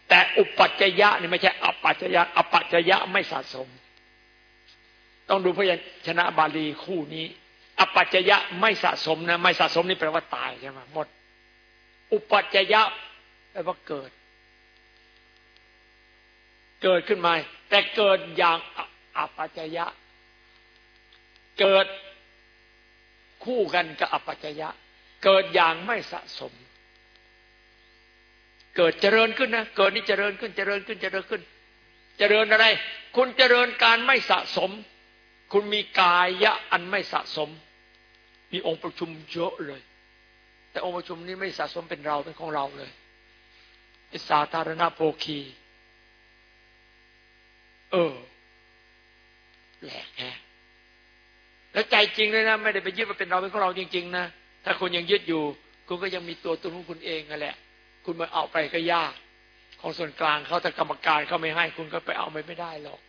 A: แต่อุปัจจยะนี่ไม่ใช่อปัจจยะอปัจจยะไม่สะสม ต้องดูพยัญชนะบาลีคู่นี้ อปัจจยะไม่สะสมนะ ไม่สะสมนี่แปลว่าตายใช่ไหมหมด อุปัจจยะแปลว่าเกิด เกิดขึ้นมา แต่เกิดอย่างอัปปัจยะ เกิดคู่กันกับอัปปัจยะ เกิดอย่างไม่สะสม เกิดเจริญขึ้นนะเกิดนี่เจริญขึ้นเจริญขึ้นเจริญขึ้น เจริญอะไร คุณเจริญการไม่สะสม คุณมีกายะอันไม่สะสม มีองค์ประชุมเยอะเลย แต่องค์ประชุมนี้ไม่สะสมเป็นเราเป็นของเราเลยอิสาธารณโภคี เออแหลกแฮแล้วใจจริงเลยนะ ไม่ได้ไปยึดว่าเป็นเราเป็นของเราจริง ๆ นะ ถ้าคุณยังยึดอยู่ คุณก็ยังมีตัวตนของคุณเองนั่นแหละ คุณมาเอาไปก็ยาก ของส่วนกลางเขาถ้ากรรมการเขาไม่ให้ คุณก็ไปเอาไปไม่ได้หรอก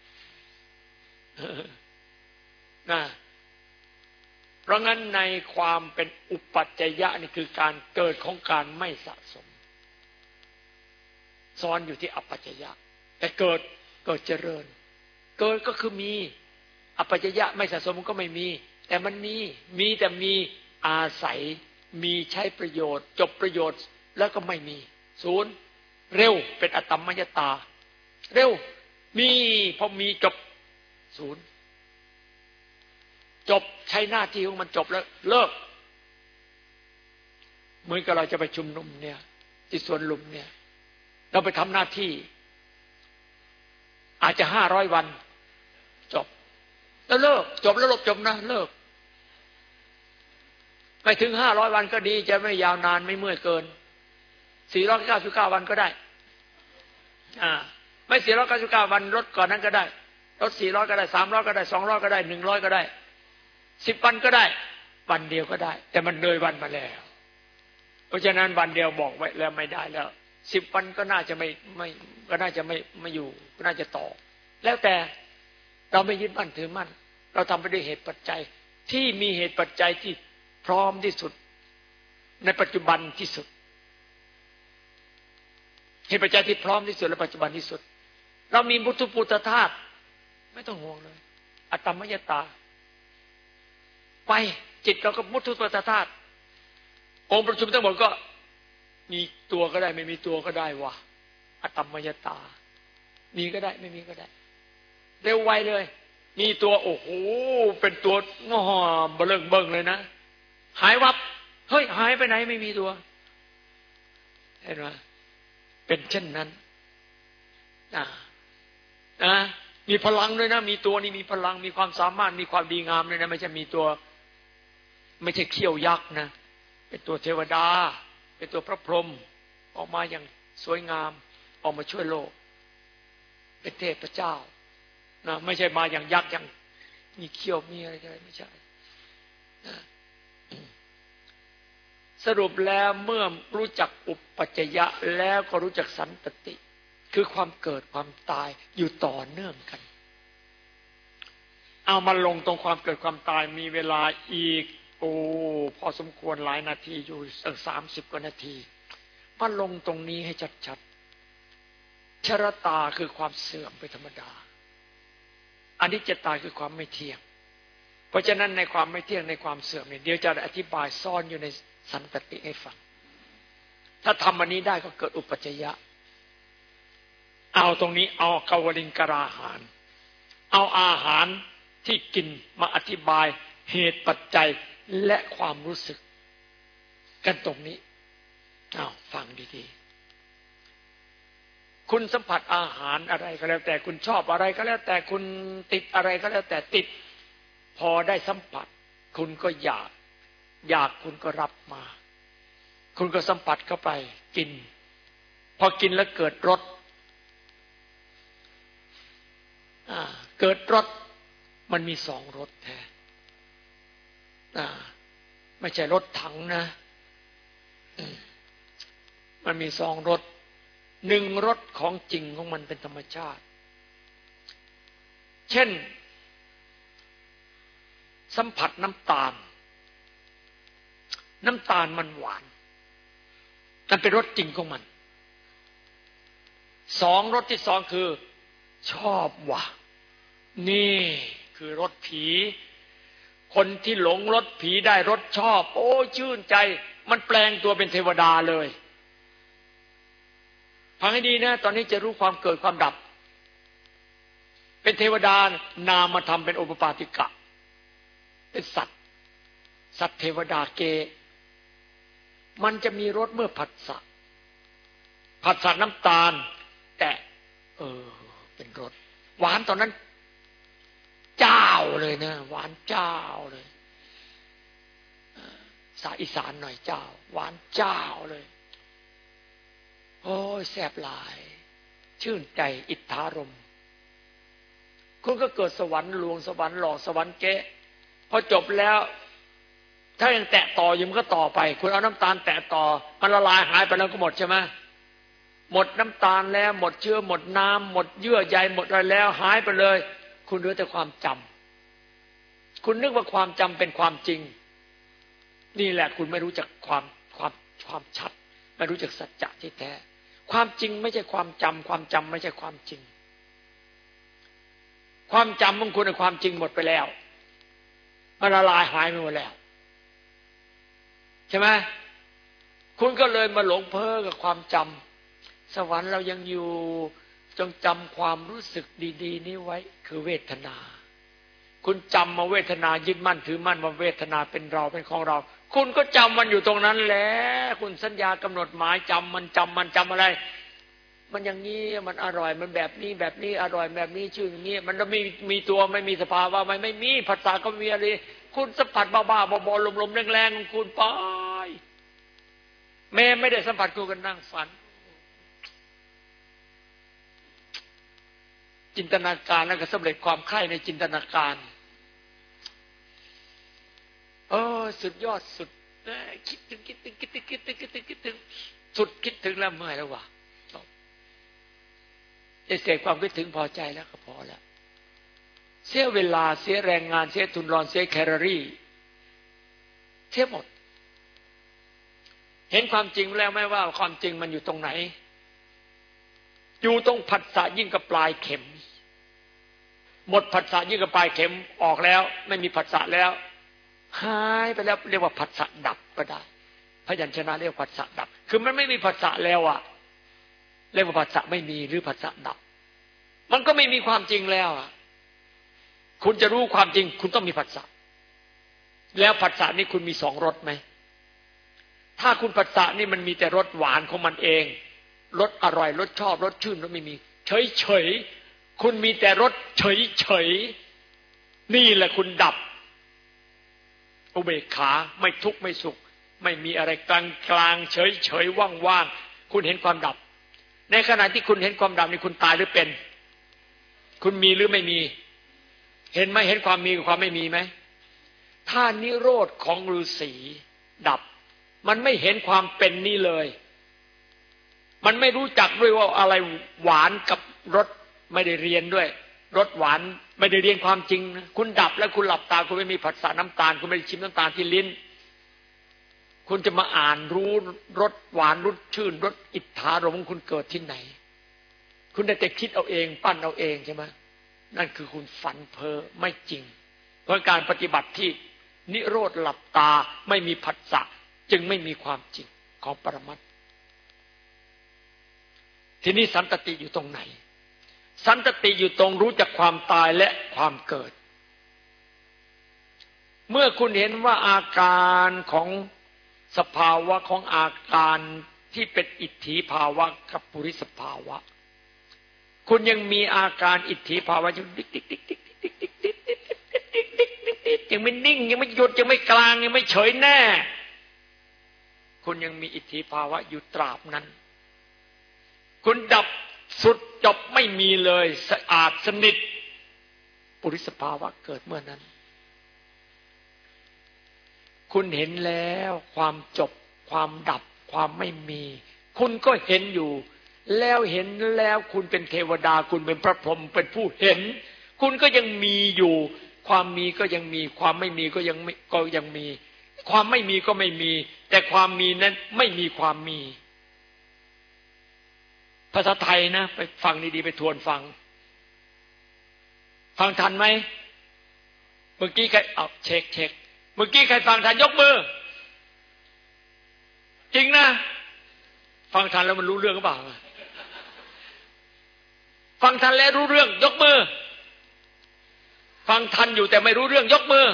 A: นะเพราะงั้นในความเป็นอุปัจจยะนี่คือการเกิดของการไม่สะสม ซ้อนอยู่ที่อปัจจยะ แต่เกิด กิดเจริญ เกิดก็คือมี อปัจจยะไม่สะสมก็ไม่มี แต่มันมี มีแต่มีอาศัย มีใช้ประโยชน์ จบประโยชน์แล้วก็ไม่มี ศูนย์ เร็วเป็นอตมมยตา เร็ว มีพอมีจบศูนย์ จบใช้หน้าที่ของมันจบแล้วเลิกเหมือนกับเราจะไปชุมนุมเนี่ยที่สวนลุมเนี่ย เราไปทำหน้าที่ อาจจะห้าร้อยวัน จบ แล้วเลิก จบแล้วลบจบนะเลิกไปถึงห้าร้อยวันก็ดี จะไม่ยาวนานไม่เมื่อยเกินสี่ร้อยเก้าสิบเก้าวันก็ได้ อ่า ไม่สี่ร้อยเก้าสิบเก้าวันลดก่อนนั้นก็ได้ลดสี่ร้อยก็ได้สามร้อยก็ได้สองร้อยก็ได้หนึ่งร้อยก็ได้สิบวันก็ได้ วันเดียวก็ได้ แต่มันเลยวันมาแล้ว เพราะฉะนั้นวันเดียวบอกไว้แล้วไม่ได้แล้ว สิบวันก็น่าจะไม่ไม่ก็น่าจะไม่ไม่อยู่ก็น่าจะต่อ แล้วแต่เราไม่ยึดมั่นถือมั่น เราทำไปด้วยเหตุปัจจัย ที่มีเหตุปัจจัยที่พร้อมที่สุด ในปัจจุบันที่สุด เหตุปัจจัยที่พร้อมที่สุดและปัจจุบันที่สุด เรามีมุตุปุตธาตุไม่ต้องห่วงเลย อัตตมยตา ไปจิตเราก็มุทุปัตธาตุองค์ประชุมทั้งหมดก็ มีตัวก็ได้ ไม่มีตัวก็ได้วะอตมยตา มีก็ได้ ไม่มีก็ได้ เร็วไวเลย มีตัวโอ้โหเป็นตัวงอเบิ่งเบิงเลยนะหายวับเฮ้ยหายไปไหนไม่มีตัวเห็นไหมเป็นเช่นนั้นนะนะมีพลังด้วยนะ มีตัวนี้มีพลังมีความสามารถมีความดีงามเลยนะ ไม่ใช่มีตัว ไม่ใช่เขี้ยวยักษ์นะ เป็นตัวเทวดา เป็นตัวพระพรหมออกมาอย่างสวยงามออกมาช่วยโลก เป็นเทพเจ้านะไม่ใช่มาอย่างยักษ์อย่างมีเขี้ยวมีอะไรอะไรไม่ใช่นะสรุปแล้วเมื่อรู้จักอุปปัจจยะแล้วก็รู้จักสันตติ คือความเกิดความตายอยู่ต่อเนื่องกัน เอามาลงตรงความเกิดความตายมีเวลาอีก โอ้พอสมควรหลายนาทีอยู่สักสามสิบกว่านาทีมาลงตรงนี้ให้ชัดๆชรตาคือความเสื่อมไปธรรมดาอันนี้จะตายคือความไม่เที่ยง เพราะฉะนั้นในความไม่เที่ยงในความเสื่อมเนี่ยเดี๋ยวจะอธิบายซ่อนอยู่ในสันตติให้ฟังถ้าทำอันนี้ได้ก็เกิดอุปจยะ เอาตรงนี้เอากาวลิงกราหาร เอาอาหารที่กินมาอธิบายเหตุปัจจัย และความรู้สึกกันตรงนี้อ้าวฟังดีๆ คุณสัมผัสอาหารอะไรก็แล้ว แต่คุณชอบอะไรก็แล้ว แต่คุณติดอะไรก็แล้วแต่ติด พอได้สัมผัส คุณก็อยาก อยากคุณก็รับมา คุณก็สัมผัสเข้าไป กิน พอกินแล้วเกิดรสเกิดรสมันมีสองรสแท้ ไม่ใช่รถถังนะ มันมีสองรถ หนึ่งรถของจริงของมันเป็นธรรมชาติ เช่น สัมผัสน้ำตาล น้ำตาลมันหวาน มันเป็นรสจริงของมัน สองรสที่สองคือ ชอบว่ะ นี่คือรสผี คนที่หลงรถผีได้รถชอบ โอ้ชื่นใจ มันแปลงตัวเป็นเทวดาเลยฟังให้ดีนะ ตอนนี้จะรู้ความเกิดความดับ เป็นเทวดานามมาทำเป็นโอปปาติกะ เป็นสัตว์ สัตว์เทวดาเก มันจะมีรสเมื่อผัดสะผัดสะน้ำตาล แต่ เออ เป็นรสหวานตอนนั้น เจ้าเลยนะหวานเจ้าเลยสาอีสานหน่อยเจ้า หวานเจ้าเลย โอ้ยแสบหลาย ชื่นใจอิทธารมคุณก็เกิดสวรรค์ลวงสวรรค์หลอกสวรรค์เกะพอจบแล้ว ถ้ายังแตะต่ออยู่มันก็ต่อไป คุณเอาน้ำตาลแตะต่อ มันละลายหายไปแล้วก็หมดใช่ไหมหมดน้ำตาลแล้ว หมดเชื้อหมดน้ำหมดเยื่อใยหมดอะไรแล้ว หายไปเลย คุณเหลือแต่ความจำคุณนึกว่าความจำเป็นความจริง นี่แหละคุณไม่รู้จักความความความชัด ไม่รู้จักสัจจะที่แท้ ความจริงไม่ใช่ความจำความจำไม่ใช่ความจริง ความจำของคุณในความจริงหมดไปแล้วมันละลายหายไปหมดแล้วใช่ไหมคุณก็เลยมาหลงเพ้อกับความจำสวรรค์เรายังอยู่ จงจำความรู้สึกดี ๆ นี้ไว้ คือเวทนา คุณจำมาเวทนายึดมั่นถือมั่นว่าเวทนาเป็นเราเป็นของเรา คุณก็จำมันอยู่ตรงนั้นแหละคุณสัญญากำหนดหมายจำมันจำมันจำอะไร มันอย่างนี้มันอร่อยมันแบบนี้แบบนี้อร่อยแบบนี้ชื่ออย่างนี้มันไม่มีตัวไม่มีสภาวะไมันไม่มีภาษาก็มีอะไรคุณสัมผัสบ้าๆบอๆลมๆแรงๆของคุณไปแม่ไม่ได้สัมผัสกูกันนั่งฝัน จินตนาการแล้วก็สำเร็จความใคร่ในจินตนาการ เออสุดยอดสุดคิดถึงคิดถึงคิดถึงคิดถึงคิดถึงคิดถึงสุดคิดถึงแล้วเมื่อยแล้ววะได้เสกความคิดถึงพอใจแล้วก็พอแล้วเสียเวลาเสียแรงงานเสียทุนรอนเสียแคลอรี่เสียหมด เห็นความจริงแล้วไหมว่าความจริงมันอยู่ตรงไหน อยู่ตรงผัสสะยิ่งกับปลายเข็ม หมดผัสสะยิ่งกับปลายเข็มออกแล้ว ไม่มีผัสสะแล้วหายไปแล้วเรียกว่าผัสสะดับก็ได้พยัญชนะเรียกผัสสะดับ คือมันไม่มีผัสสะแล้วอะเรียกว่าผัสสะไม่มีหรือผัสสะดับ มันก็ไม่มีความจริงแล้วอะคุณจะรู้ความจริง คุณต้องมีผัสสะแล้วผัสสะนี่คุณมีสองรสไหมถ้าคุณผัสสะนี่มันมีแต่รสหวานของมันเอง รสอร่อยรสชอบรสชื่นรสไม่มี เฉยเฉยคุณมีแต่รสเฉยเฉยนี่แหละคุณดับ อุเบกขาไม่ทุกข์ไม่สุข ไม่มีอะไรกลางกลางเฉยเฉยว่างว่างคุณเห็นความดับ ในขณะที่คุณเห็นความดับนี่คุณตายหรือเป็น คุณมีหรือไม่มี เห็นไหมเห็นความมีกับความไม่มีไหมถ้านิโรธของฤาษีดับ มันไม่เห็นความเป็นนี่เลย มันไม่รู้จักด้วยว่าอะไรหวานกับรสไม่ได้เรียนด้วยรสหวานไม่ได้เรียนความจริงนะคุณดับแล้วคุณหลับตาคุณไม่มีผัสสะน้ำตาล คุณไม่ได้ชิมน้ำตาลที่ลิ้น คุณจะมาอ่านรู้รสหวานรสชื่นรสอิทธารมคุณเกิดที่ไหน คุณได้แต่คิดเอาเอง ปั้นเอาเองใช่ไหมนั่นคือคุณฝันเพ้อไม่จริง เพราะการปฏิบัติที่นิโรธหลับตาไม่มีผัสสะจึงไม่มีความจริงของปรมัต ทีนี้สันตติอยู่ตรงไหน สันตติอยู่ตรงรู้จักความตายและความเกิด เมื่อคุณเห็นว่าอาการของสภาวะของอาการที่เป็นอิทธิภาวะกับปุริสภาวะ คุณยังมีอาการอิตถีภาวะอยู่ดิ๊กดิ๊กดิ๊กดิ๊กดิ๊กดิ๊กดิ๊กดิ๊กดิ๊กดิ๊กดิ๊กดิ๊กดิ๊กดิ๊กยังไม่นิ่ง ยังไม่หยุดยังไม่กลางยังไม่เฉยแน่ คุณยังมีอิตถีภาวะอยู่ตราบนั้น คุณดับสุดจบไม่มีเลยสะอาดสนิทปุริสภาวะเกิดเมื่อนั้น คุณเห็นแล้วความจบความดับความไม่มี คุณก็เห็นอยู่ แล้วเห็นแล้วคุณเป็นเทวดา คุณเป็นพระพรหมเป็นผู้เห็น คุณก็ยังมีอยู่ ความมีก็ยังมี ความไม่มีก็ยังไม่ก็ยังมี ความไม่มีก็ไม่มี แต่ความมีนั้นไม่มีความมี ภาษาไทยนะไปฟังดีๆไปทวนฟัง ฟังทันไหมเมื่อกี้ใครเอาเช็คเช็คเมื่อกี้ใครฟังทันยกมือ จริงนะ ฟังทันแล้วมันรู้เรื่องหรือเปล่าฟังทันแล้วรู้เรื่อง ยกมือ ฟังทันอยู่แต่ไม่รู้เรื่อง ยกมือ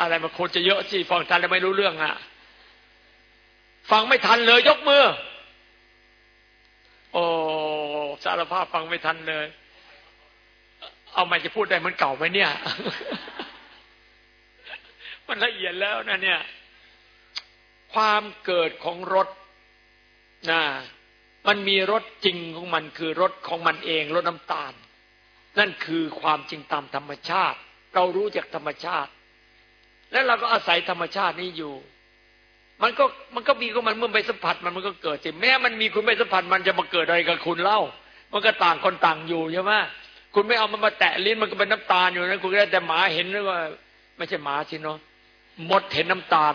A: อะไรมาคนจะเยอะสิฟังทันแล้วไม่รู้เรื่องอะ ฟังไม่ทันเลย ยกมือ โอ้สารภาพฟังไม่ทันเลย เอามาจะพูดได้เหมือนเก่าไหมเนี่ย มันละเอียดแล้วนะเนี่ย ความเกิดของรถนะมันมีรสจริงของมันคือรสของมันเองรสน้ำตาล นั่นคือความจริงตามธรรมชาติ เรารู้จากธรรมชาติ แล้วเราก็อาศัยธรรมชาตินี้อยู่ มันก็มันก็มีของมันเมื่อไปสัมผัสมันมันก็เกิดสิแม้มันมีคุณไปสัมผัสมันจะมาเกิดอะไรกับคุณเล่า มันก็ต่างคนต่างอยู่ใช่ไหมคุณไม่เอามันมาแตะลิ้นมันก็เป็นน้ำตาลอยู่นะคุณก็ได้แต่หมาเห็นหรือว่า ไม่ใช่หมาสิเนาะมดเห็นน้ำตาล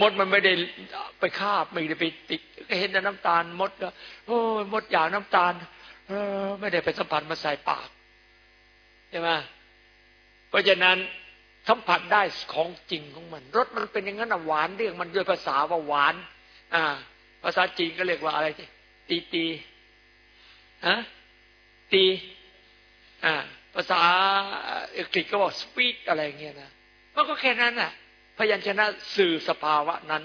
A: มดมันไม่ได้ไปคาบไม่ได้ไปติดก็เห็นแต่น้ำตาล มดก็โอ้มดอยากน้ำตาลเออไม่ได้ไปสัมผัสมาใส่ปากใช่ไหมเพราะฉะนั้น สัมผัสได้ของจริงของมันรสมันเป็นอย่างนั้นหวานเรียกมันด้วยภาษาว่าหวาน อ่า ภาษาจีนก็เรียกว่าอะไรตีตีฮะตีอ่าภาษาอังกฤษก็บอกสวีทอะไรเงี้ยนะมันก็แค่นั้นน่ะ พยัญชนะสื่อสภาวะนั้น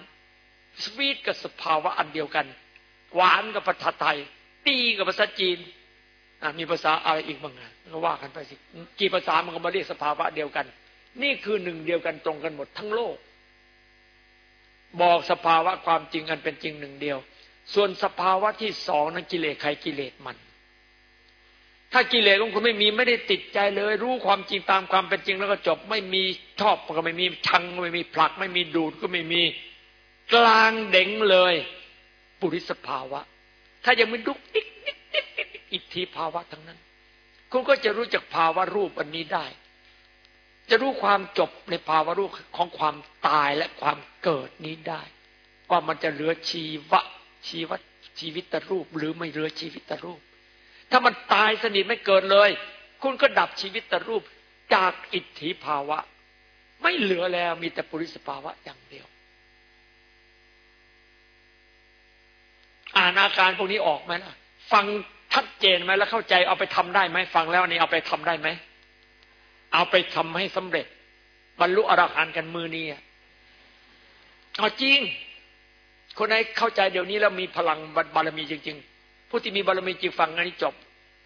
A: สวีทกับสภาวะอันเดียวกัน หวานกับภาษาไทย ตีกับภาษาจีนมีภาษาอะไรอีกบ้างนะก็ว่ากันไปสิกี่ภาษามันก็มาเรียกสภาวะเดียวกัน นี่คือหนึ่งเดียวกันตรงกันหมดทั้งโลก บอกสภาวะความจริงอันเป็นจริงหนึ่งเดียว ส่วนสภาวะที่สองนั้นกิเลสใครกิเลสมัน ถ้ากิเลสของคุณไม่มีไม่ได้ติดใจเลย รู้ความจริงตามความเป็นจริงแล้วก็จบ ไม่มีชอบก็ไม่มีชังก็ไม่มีผลัก ไม่มีดูดก็ไม่มีกลางเด่งเลย ปุริสภาวะ ถ้ายังไม่ดุกดิกดิกดิกดิกอิตถีภาวะทั้งนั้น คุณก็จะรู้จักภาวะรูปอันนี้ได้ จะรู้ความจบในภาวะรูปของความตายและความเกิดนี้ได้ ว่ามันจะเหลือชีวะ ชีวะชีวิตรูป หรือไม่เหลือชีวิตรูป ถ้ามันตายสนิทไม่เกิดเลย คุณก็ดับชีวิตตรูปจากอิทธิภาวะ ไม่เหลือแล้วมีแต่ปุริสภาวะอย่างเดียว อ่านอาการพวกนี้ออกไหมล่ะ ฟังชัดเจนไหมแล้วเข้าใจเอาไปทำได้ไหมฟังแล้วนี่เอาไปทำได้ไหม เอาไปทำให้สำเร็จ บรรลุอรหันต์กันมือนี้เอาจริง คนไหนเข้าใจเดี๋ยวนี้แล้วมีพลังบารมีจริง ๆ ผู้ที่มีบารมีจริงฟังงานนี้จบ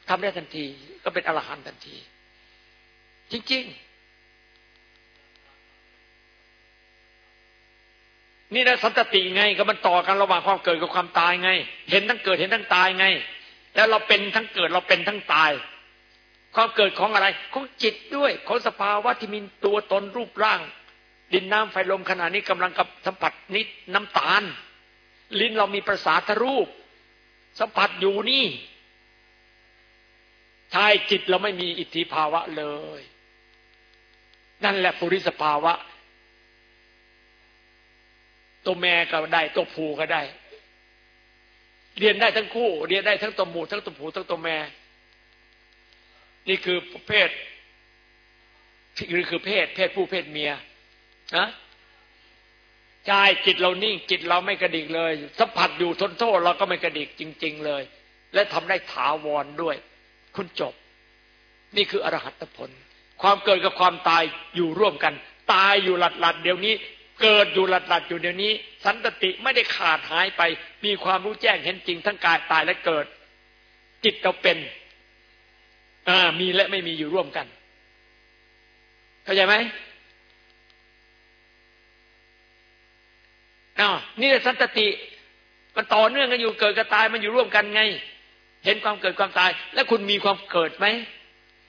A: ทำได้ทันที ก็เป็นอรหันต์ทันที จริง ๆ นี่นะสันตติไง ก็มันต่อกันระหว่างความเกิดกับความตายไง เห็นทั้งเกิดเห็นทั้งตายไง แล้วเราเป็นทั้งเกิดเราเป็นทั้งตาย ความเกิดของอะไร ของจิตด้วยของสภาวะที่มีตัวตนรูปร่าง ดินน้ำไฟลมขณะนี้กำลังกับสัมผัสนิดน้ำตาล ลิ้นเรามีประสาทรูป สัมผัสอยู่นี่ใช่จิตเราไม่มีอิทธิภาวะเลย นั่นแหละปุริสภาวะ ตัวแม่ก็ได้ตัวผูก็ได้ เรียนได้ทั้งคู่ เรียนได้ทั้งตัวหมูทั้งตัวผูทั้งตัวแม่ นี่คือเพศนี่คือเพศ เพศผู้เพศเมียนะใช่จิตเรานิ่ง จิตเราไม่กระดิกเลย สัมผัสอยู่ทนโทษเราก็ไม่กระดิกจริง ๆ เลย และทำได้ถาวรด้วย คุณจบ นี่คืออรหัตผล ความเกิดกับความตายอยู่ร่วมกัน ตายอยู่หลัดหลัดเดี๋ยวนี้ เกิดอยู่หลัดหลัดอยู่เดี๋ยวนี้ สันตติไม่ได้ขาดหายไป มีความรู้แจ้งเห็นจริงทั้งกายตายและเกิด จิตเราเป็น อ่า มีและไม่มีอยู่ร่วมกัน เข้าใจไหมอ้าวนี่สันตติ มันต่อเนื่องกันอยู่เกิดกับตายมันอยู่ร่วมกันไง เห็นความเกิดความตาย แล้วคุณมีความเกิดไหม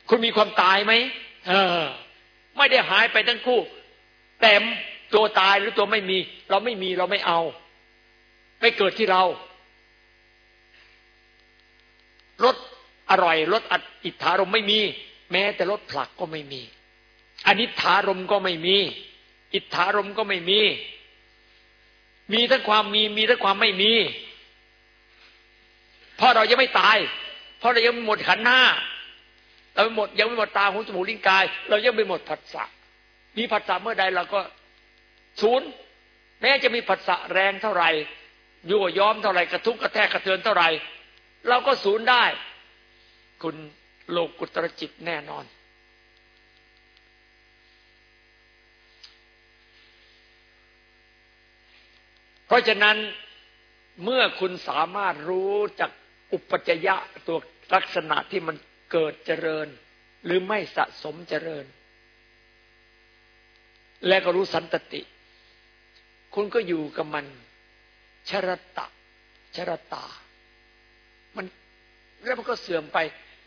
A: คุณมีความตายไหมเออ ไม่ได้หายไปทั้งคู่ แต่ตัวตายหรือตัวไม่มี เราไม่มีเราไม่เอา ไม่เกิดที่เรารส อร่อยรสอิทธารมไม่มี แม้แต่รสผลักก็ไม่มีอนิถารมก็ไม่มี อิทธารมก็ไม่มี มีทั้งความมีมีทั้งความไม่มี เพราะเรายังไม่ตาย เพราะเรายังไม่หมดขันหน้าเราไม่หมดยังไม่หมดตาหูจมูกลิ้นกาย เรายังไม่หมดผัสสะมีผัสสะเมื่อใดเราก็ศูนย์แม้จะมีผัสสะแรงเท่าไหร่ยั่วย้อมเท่าไหร่กระทุกกระแทกกระเทือนเท่าไหร่ เราก็ศูนย์ได้ คุณโลกุตรจิตแน่นอน เพราะฉะนั้นเมื่อคุณสามารถรู้จากอุปจยะตัวลักษณะที่มันเกิดเจริญ หรือไม่สะสมเจริญ และก็รู้สันตติ คุณก็อยู่กับมัน ชรตะ ชรตา มันแล้วมันก็เสื่อมไป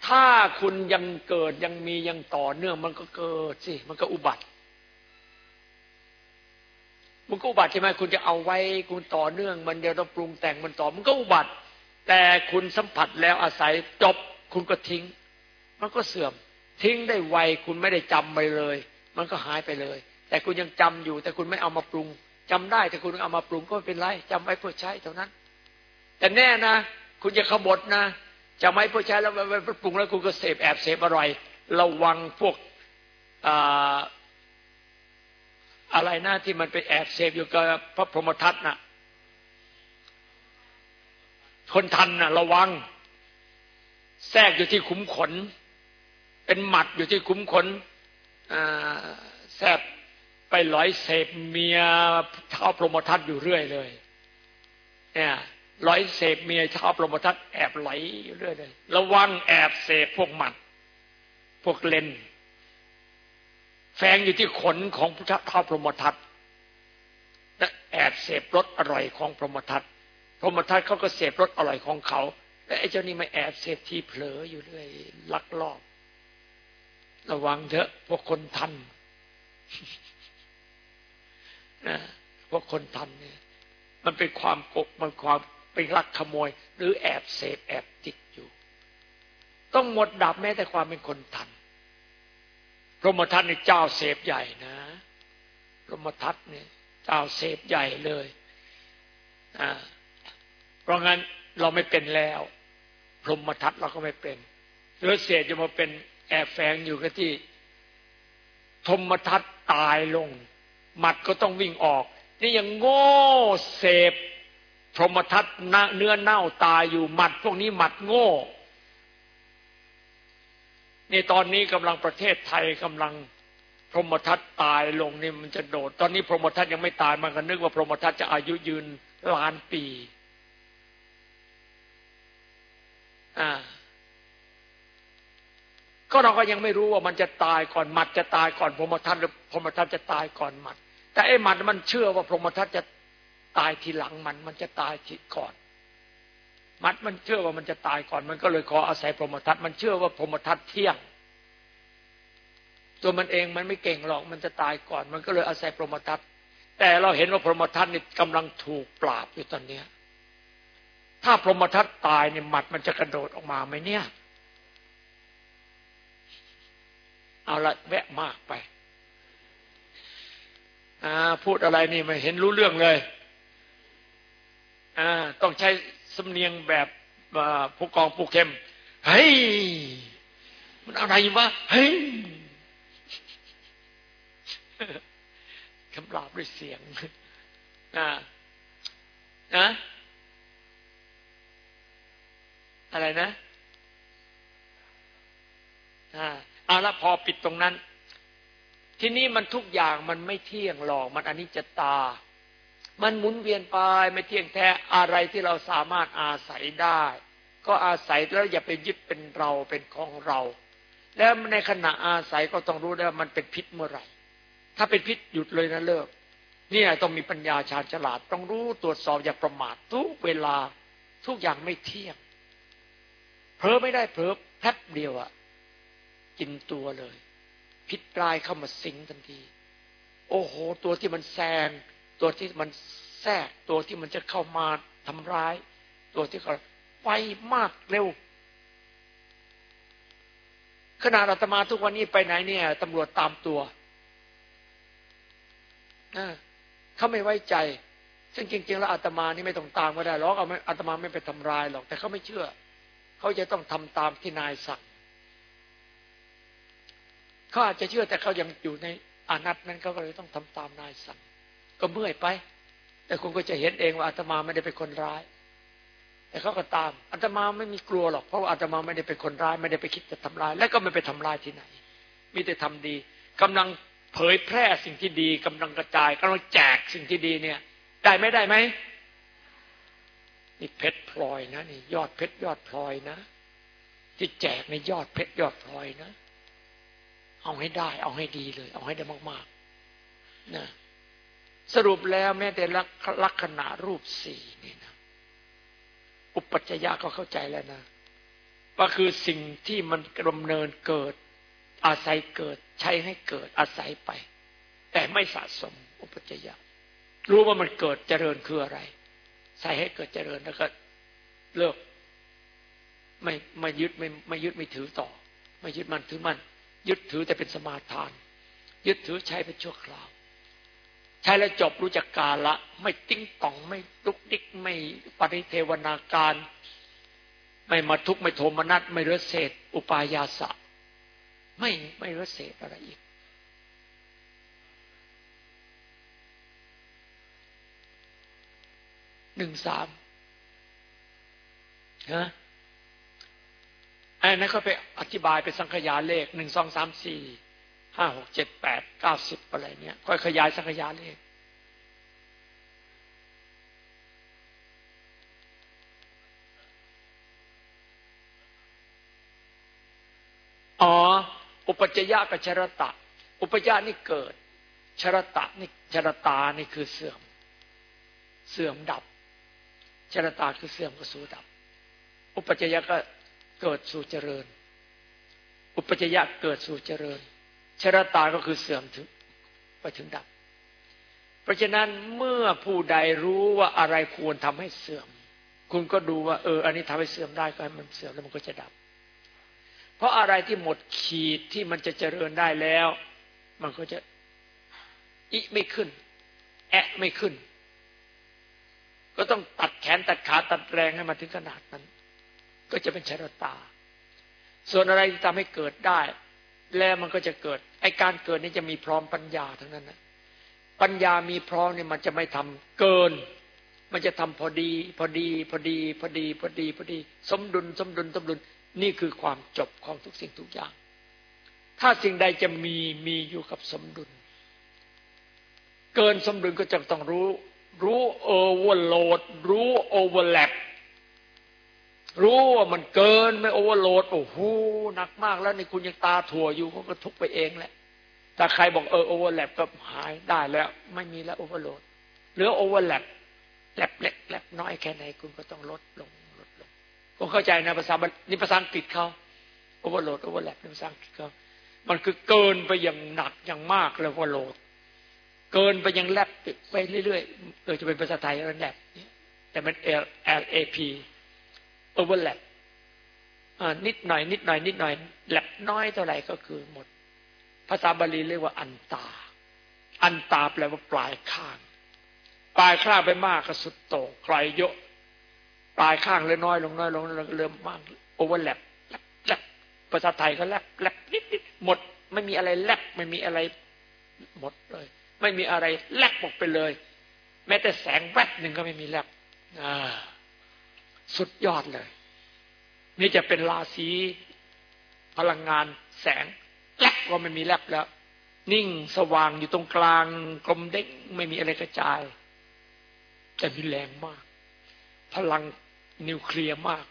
A: ถ้าคุณยังเกิดยังมียังต่อเนื่อง มันก็เกิดสิ มันก็อุบัติ มันก็อุบัติใช่ไหมคุณจะเอาไว้ คุณต่อเนื่อง มันเดี๋ยวต้องปรุงแต่งมันต่อ มันก็อุบัติ แต่คุณสัมผัสแล้วอาศัยจบ คุณก็ทิ้ง มันก็เสื่อม ทิ้งได้ไว คุณไม่ได้จำไปเลย มันก็หายไปเลย แต่คุณยังจำอยู่ แต่คุณไม่เอามาปรุงจำได้แต่คุณเอามาปรุงก็ไม่เป็นไรจำไว้เพื่อใช้เท่านั้น แต่แน่นะ คุณจะขบฏนะ จะไม่พอใช้แล้วไปปรุงแล้วคุณก็เสพแอบเสพอร่อย ระวังพวกอะไรนะที่มันไปแอบเสพอยู่กับพระพรหมทัตนะ่ะคนทันนะ่ะ ระวัง แทรกอยู่ที่ขุมขน เป็นหมัดอยู่ที่ขุมขนแทรกไปหลอยเสพเมียเท้าพรหมทัตอยู่เรื่อยเลย เนี่ย หลอยเสพเมียเท้าพรหมทัตแอบไหลเรื่อยเลยระวังแอบเสพพวกหมัดพวกเลนแฝงอยู่ที่ขนของพระท้าพรหมทัตและแอบเสพรสอร่อยของพรหมทัตพรหมทัตเขาก็เสพรสอร่อยของเขาแต่ไอ้เจ้านี่ไม่แอบเสพที่เผลออยู่เรื่อยลักลอบ ระวังเถอะพวกคนทันนะพวกคนทันเนี่ย มันเป็นความกบมันความ เป็นลักขโมย หรือแอบเสพแอบติดอยู่ ต้องหมดดับแม้แต่ความเป็นคนทันพรหมทัตนี่เจ้าเสพใหญ่นะพรหมทัตเนี่ยเจ้าเสพใหญ่เลยอ่าเพราะงั้นเราไม่เป็นแล้ว พรหมทัตเราก็ไม่เป็นเรือเสียจะมาเป็นแอบแฝงอยู่กับที่ธมทัตตายลง หมัดก็ต้องวิ่งออก นี่ยังโง่เสพ พรหมทัตเนื้อเน่าตายอยู่หมัด พวกนี้หมัดโง่นี่ตอนนี้กำลังประเทศไทยกำลังพรหมทัตตายลงนี่มันจะโดด ตอนนี้พรหมทัตยังไม่ตายมันก็นึกว่าพรหมทัตจะอายุยืนล้านปี อ่า ก็เราก็ยังไม่รู้ว่ามันจะตายก่อนหมัดจะตายก่อนพรหมทัตหรือพรหมทัตจะตายก่อนหมัด แต่ไอ้หมัดมันเชื่อว่าพรหมทัตจะ ตายทีหลังมัน มันจะตายทีก่อน มัดมันเชื่อว่ามันจะตายก่อน มันก็เลยขออาศัยพรหมทัตมันเชื่อว่าพรหมทัตเที่ยง ตัวมันเองมันไม่เก่งหรอก มันจะตายก่อน มันก็เลยอาศัยพรหมทัตแต่เราเห็นว่าพรหมทัตนี่กำลังถูกปราบอยู่ตอนเนี้ย ถ้าพรหมทัตตายเนี่ยหมัดมันจะกระโดดออกมาไหมเนี่ย เอาละแวะมากไปพูดอะไรนี่ไม่เห็นรู้เรื่องเลย ต้องใช้สำเนียงแบบผู้กองผู้เข้มเฮ้ยมันอะไรวะเฮ้ยคำรามด้วยเสียงนะนะอะไรนะอ่าเอาละพอปิดตรงนั้น ที่นี่มันทุกอย่างมันไม่เที่ยงหรอก มันอันนี้จะตา มันหมุนเวียนไปไม่เที่ยงแท้อะไรที่เราสามารถอาศัยได้ ก็อาศัยแล้วอย่าไปยึดเป็นเราเป็นของเรา แล้วในขณะอาศัยก็ต้องรู้ได้ว่ามันเป็นพิษเมื่อไหร่ ถ้าเป็นพิษหยุดเลยนะเลิกเนี่ยต้องมีปัญญาชาญฉลาด ต้องรู้ตรวจสอบอย่าประมาททุกเวลาทุกอย่างไม่เที่ยงเผลอไม่ได้เผลอแป๊บเดียวอะกินตัวเลย พิษปลายเข้ามาสิงทันที โอ้โห ตัวที่มันแซง ตัวที่มันแทรกตัวที่มันจะเข้ามาทำร้าย ตัวที่เขาไวมากเร็ว ขนาดอาตมาทุกวันนี้ไปไหนเนี่ยตำรวจตามตัวเขาไม่ไว้ใจ ซึ่งจริง ๆ แล้วอาตมานี่ไม่ต้องตามก็ได้หรอกเอาอาตมาไม่ไปทำร้ายหรอก แต่เขาไม่เชื่อ เขาจะต้องทำตามที่นายสั่งเขาอาจจะเชื่อแต่เขายังอยู่ในอานัตนั้นเขาก็เลยต้องทำตามนายสั่ง ก็เมื่อยไป แต่คุณก็จะเห็นเองว่าอาตมาไม่ได้เป็นคนร้าย แต่เขาก็ตามอาตมาไม่มีกลัวหรอกเพราะว่าอาตมาไม่ได้เป็นคนร้ายไม่ได้ไปคิดจะทำร้าย และก็ไม่ไปทำร้ายที่ไหน มีแต่ทำดีกำลังเผยแพร่สิ่งที่ดีกำลังกระจายกำลังแจกสิ่งที่ดีเนี่ย ได้ไม่ได้ไหมนี่เพชรพลอยนะนี่ยอดเพชรยอดพลอยนะที่แจกในยอดเพชรยอดพลอยนะ เอาให้ได้ เอาให้ดีเลย เอาให้ได้มากๆนะ สรุปแล้วแม้แต่ลักษณะรูปสี่นี่นะอุปัจจยะก็เข้าใจแล้วนะว่าคือสิ่งที่มันดำเนินเกิด อาศัยเกิด ใช้ให้เกิด อาศัยไป แต่ไม่สะสม อุปัจยะ รู้ว่ามันเกิดเจริญคืออะไร ใส่ให้เกิดเจริญแล้วก็เลิก ไม่ไม่ยึดไม่ไม่ยึดไม่ถือต่อ ไม่ยึดมันถือมัน ยึดถือแต่เป็นสมาทาน ยึดถือใช้เป็นชั่วคราว ใช้แล้วจบรู้จักกาละ ไม่ติ้งต่องไม่ลุกดิกไม่ปฏิเทวนาการ ไม่มาทุกข์ไม่โทมนัสไม่เรเศษ อุปายาสะ ไม่ไม่เรเศษอะไรอีก หนึ่งสามฮะอันนั้นก็ไปอธิบายไปสังขยาเลขหนึ่งสองสามสี่ ห้าหกเจ็ดแปดเก้าสิบอะไรเนี่ยค่อยขยายสังขยาเลขอ๋อ อุปจยะกับชรตะ อุปจยะนี่เกิด ชรตะนี่ชรตานี่คือเสื่อม เสื่อมดับ ชรตาคือเสื่อมก็สู่ดับ อุปจยะก็เกิดสู่เจริญ อุปจยะเกิดสู่เจริญ ชรตาก็คือเสื่อมถึงไปถึงดับ เพราะฉะนั้นเมื่อผู้ใดรู้ว่าอะไรควรทำให้เสื่อม คุณก็ดูว่าเออ อันนี้ทำให้เสื่อมได้ก็ให้มันเสื่อมแล้วมันก็จะดับ เพราะอะไรที่หมดขีดที่มันจะเจริญได้แล้ว มันก็จะอิไม่ขึ้น แอะไม่ขึ้น ก็ต้องตัดแขนตัดขาตัดแรงให้มาถึงขนาดนั้น ก็จะเป็นชรตา ส่วนอะไรที่ทำให้เกิดได้ แล้วมันก็จะเกิด ไอการเกิดนี้จะมีพร้อมปัญญาทั้งนั้นนะปัญญามีพร้อมเนี่ยมันจะไม่ทำเกิน มันจะทำพอดี พอดี พอดี พอดี พอดี พอดี สมดุล สมดุล สมดุล นี่คือความจบของทุกสิ่งทุกอย่าง ถ้าสิ่งใดจะมีมีอยู่กับสมดุล เกินสมดุลก็จะต้องรู้ รู้ overload รู้ overlap รู้ว่ามันเกินไม่ overload โอ้โหหนักมากแล้วนี่คุณยังตาถั่วอยู่ก็ทุกข์ไปเองแหละถ้าใครบอกเออ overlap ก็หายได้แล้ว ไม่มีแล้ว overloadเหลือ overlap แลบเล็กแลบน้อยแค่ไหนคุณก็ต้องลดลงลดลงผมเข้าใจนะภาษานี่ภาษาอังกฤษเขา overload overlap ภาษาอังกฤษเขามันคือเกินไปอย่างหนักอย่างมากเลย overload เกินไปยังแลบไปเรื่อยๆเออจะเป็นภาษาไทยแล้วแลบแต่มัน L L A P overlap นิดหน่อย นิดหน่อย นิดหน่อยแลบน้อยเท่าไหร่ก็คือหมด ภาษาบาลีเรียกว่าอันตา อันตาแปลว่าปลายข้าง ปลายข้างไปมากก็สุดโต่งไกลเยอะ ปลายข้างเลยน้อยลงน้อยลงเริ่มมากโอเวอร์แลปแลบภาษาไทยก็แลบแลบนิดนิดหมด ไม่มีอะไรแลบไม่มีอะไรหมดเลย ไม่มีอะไรแลบออกไปเลย แม้แต่แสงแวบหนึ่งก็ไม่มีแลบ สุดยอดเลย นี่จะเป็นราศีพลังงานแสงแลบก็ไม่มีแลบแล้ว นิ่งสว่างอยู่ตรงกลางกลมเด้งไม่มีอะไรกระจายแต่มีแรงมาก พลังนิวเคลียร์มาก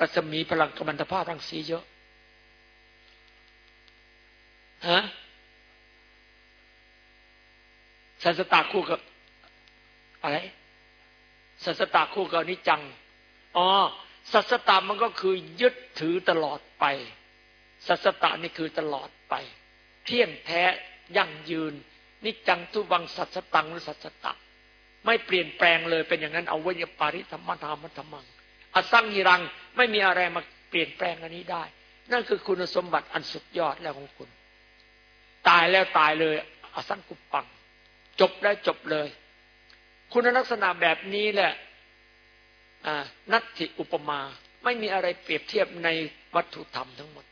A: รัศมีพลังกัมมันตภาพรังสีเยอะฮะสัสตาคู่กับอะไร สัสตาคู่กับนิจังอ๋อสัสตามันก็คือยึดถือตลอดไป สัสตานี่คือตลอดไป เที่ยงแท้ยั่งยืน นิจังทุวังสัสตังหรือสัสตะ ไม่เปลี่ยนแปลงเลยเป็นอย่างนั้นเอาไว้ยปาริธรรมธรรมธรรมังอสังหิรังไม่มีอะไรมาเปลี่ยนแปลงอันนี้ได้ นั่นคือคุณสมบัติอันสุดยอดแล้วของคุณ ตายแล้วตายเลย อสังกุปปัง จบได้วจบเลย คุณลักษณะแบบนี้แหละนัตถิอุปมา ไม่มีอะไรเปรียบเทียบในวัตถุธรรมทั้งหมด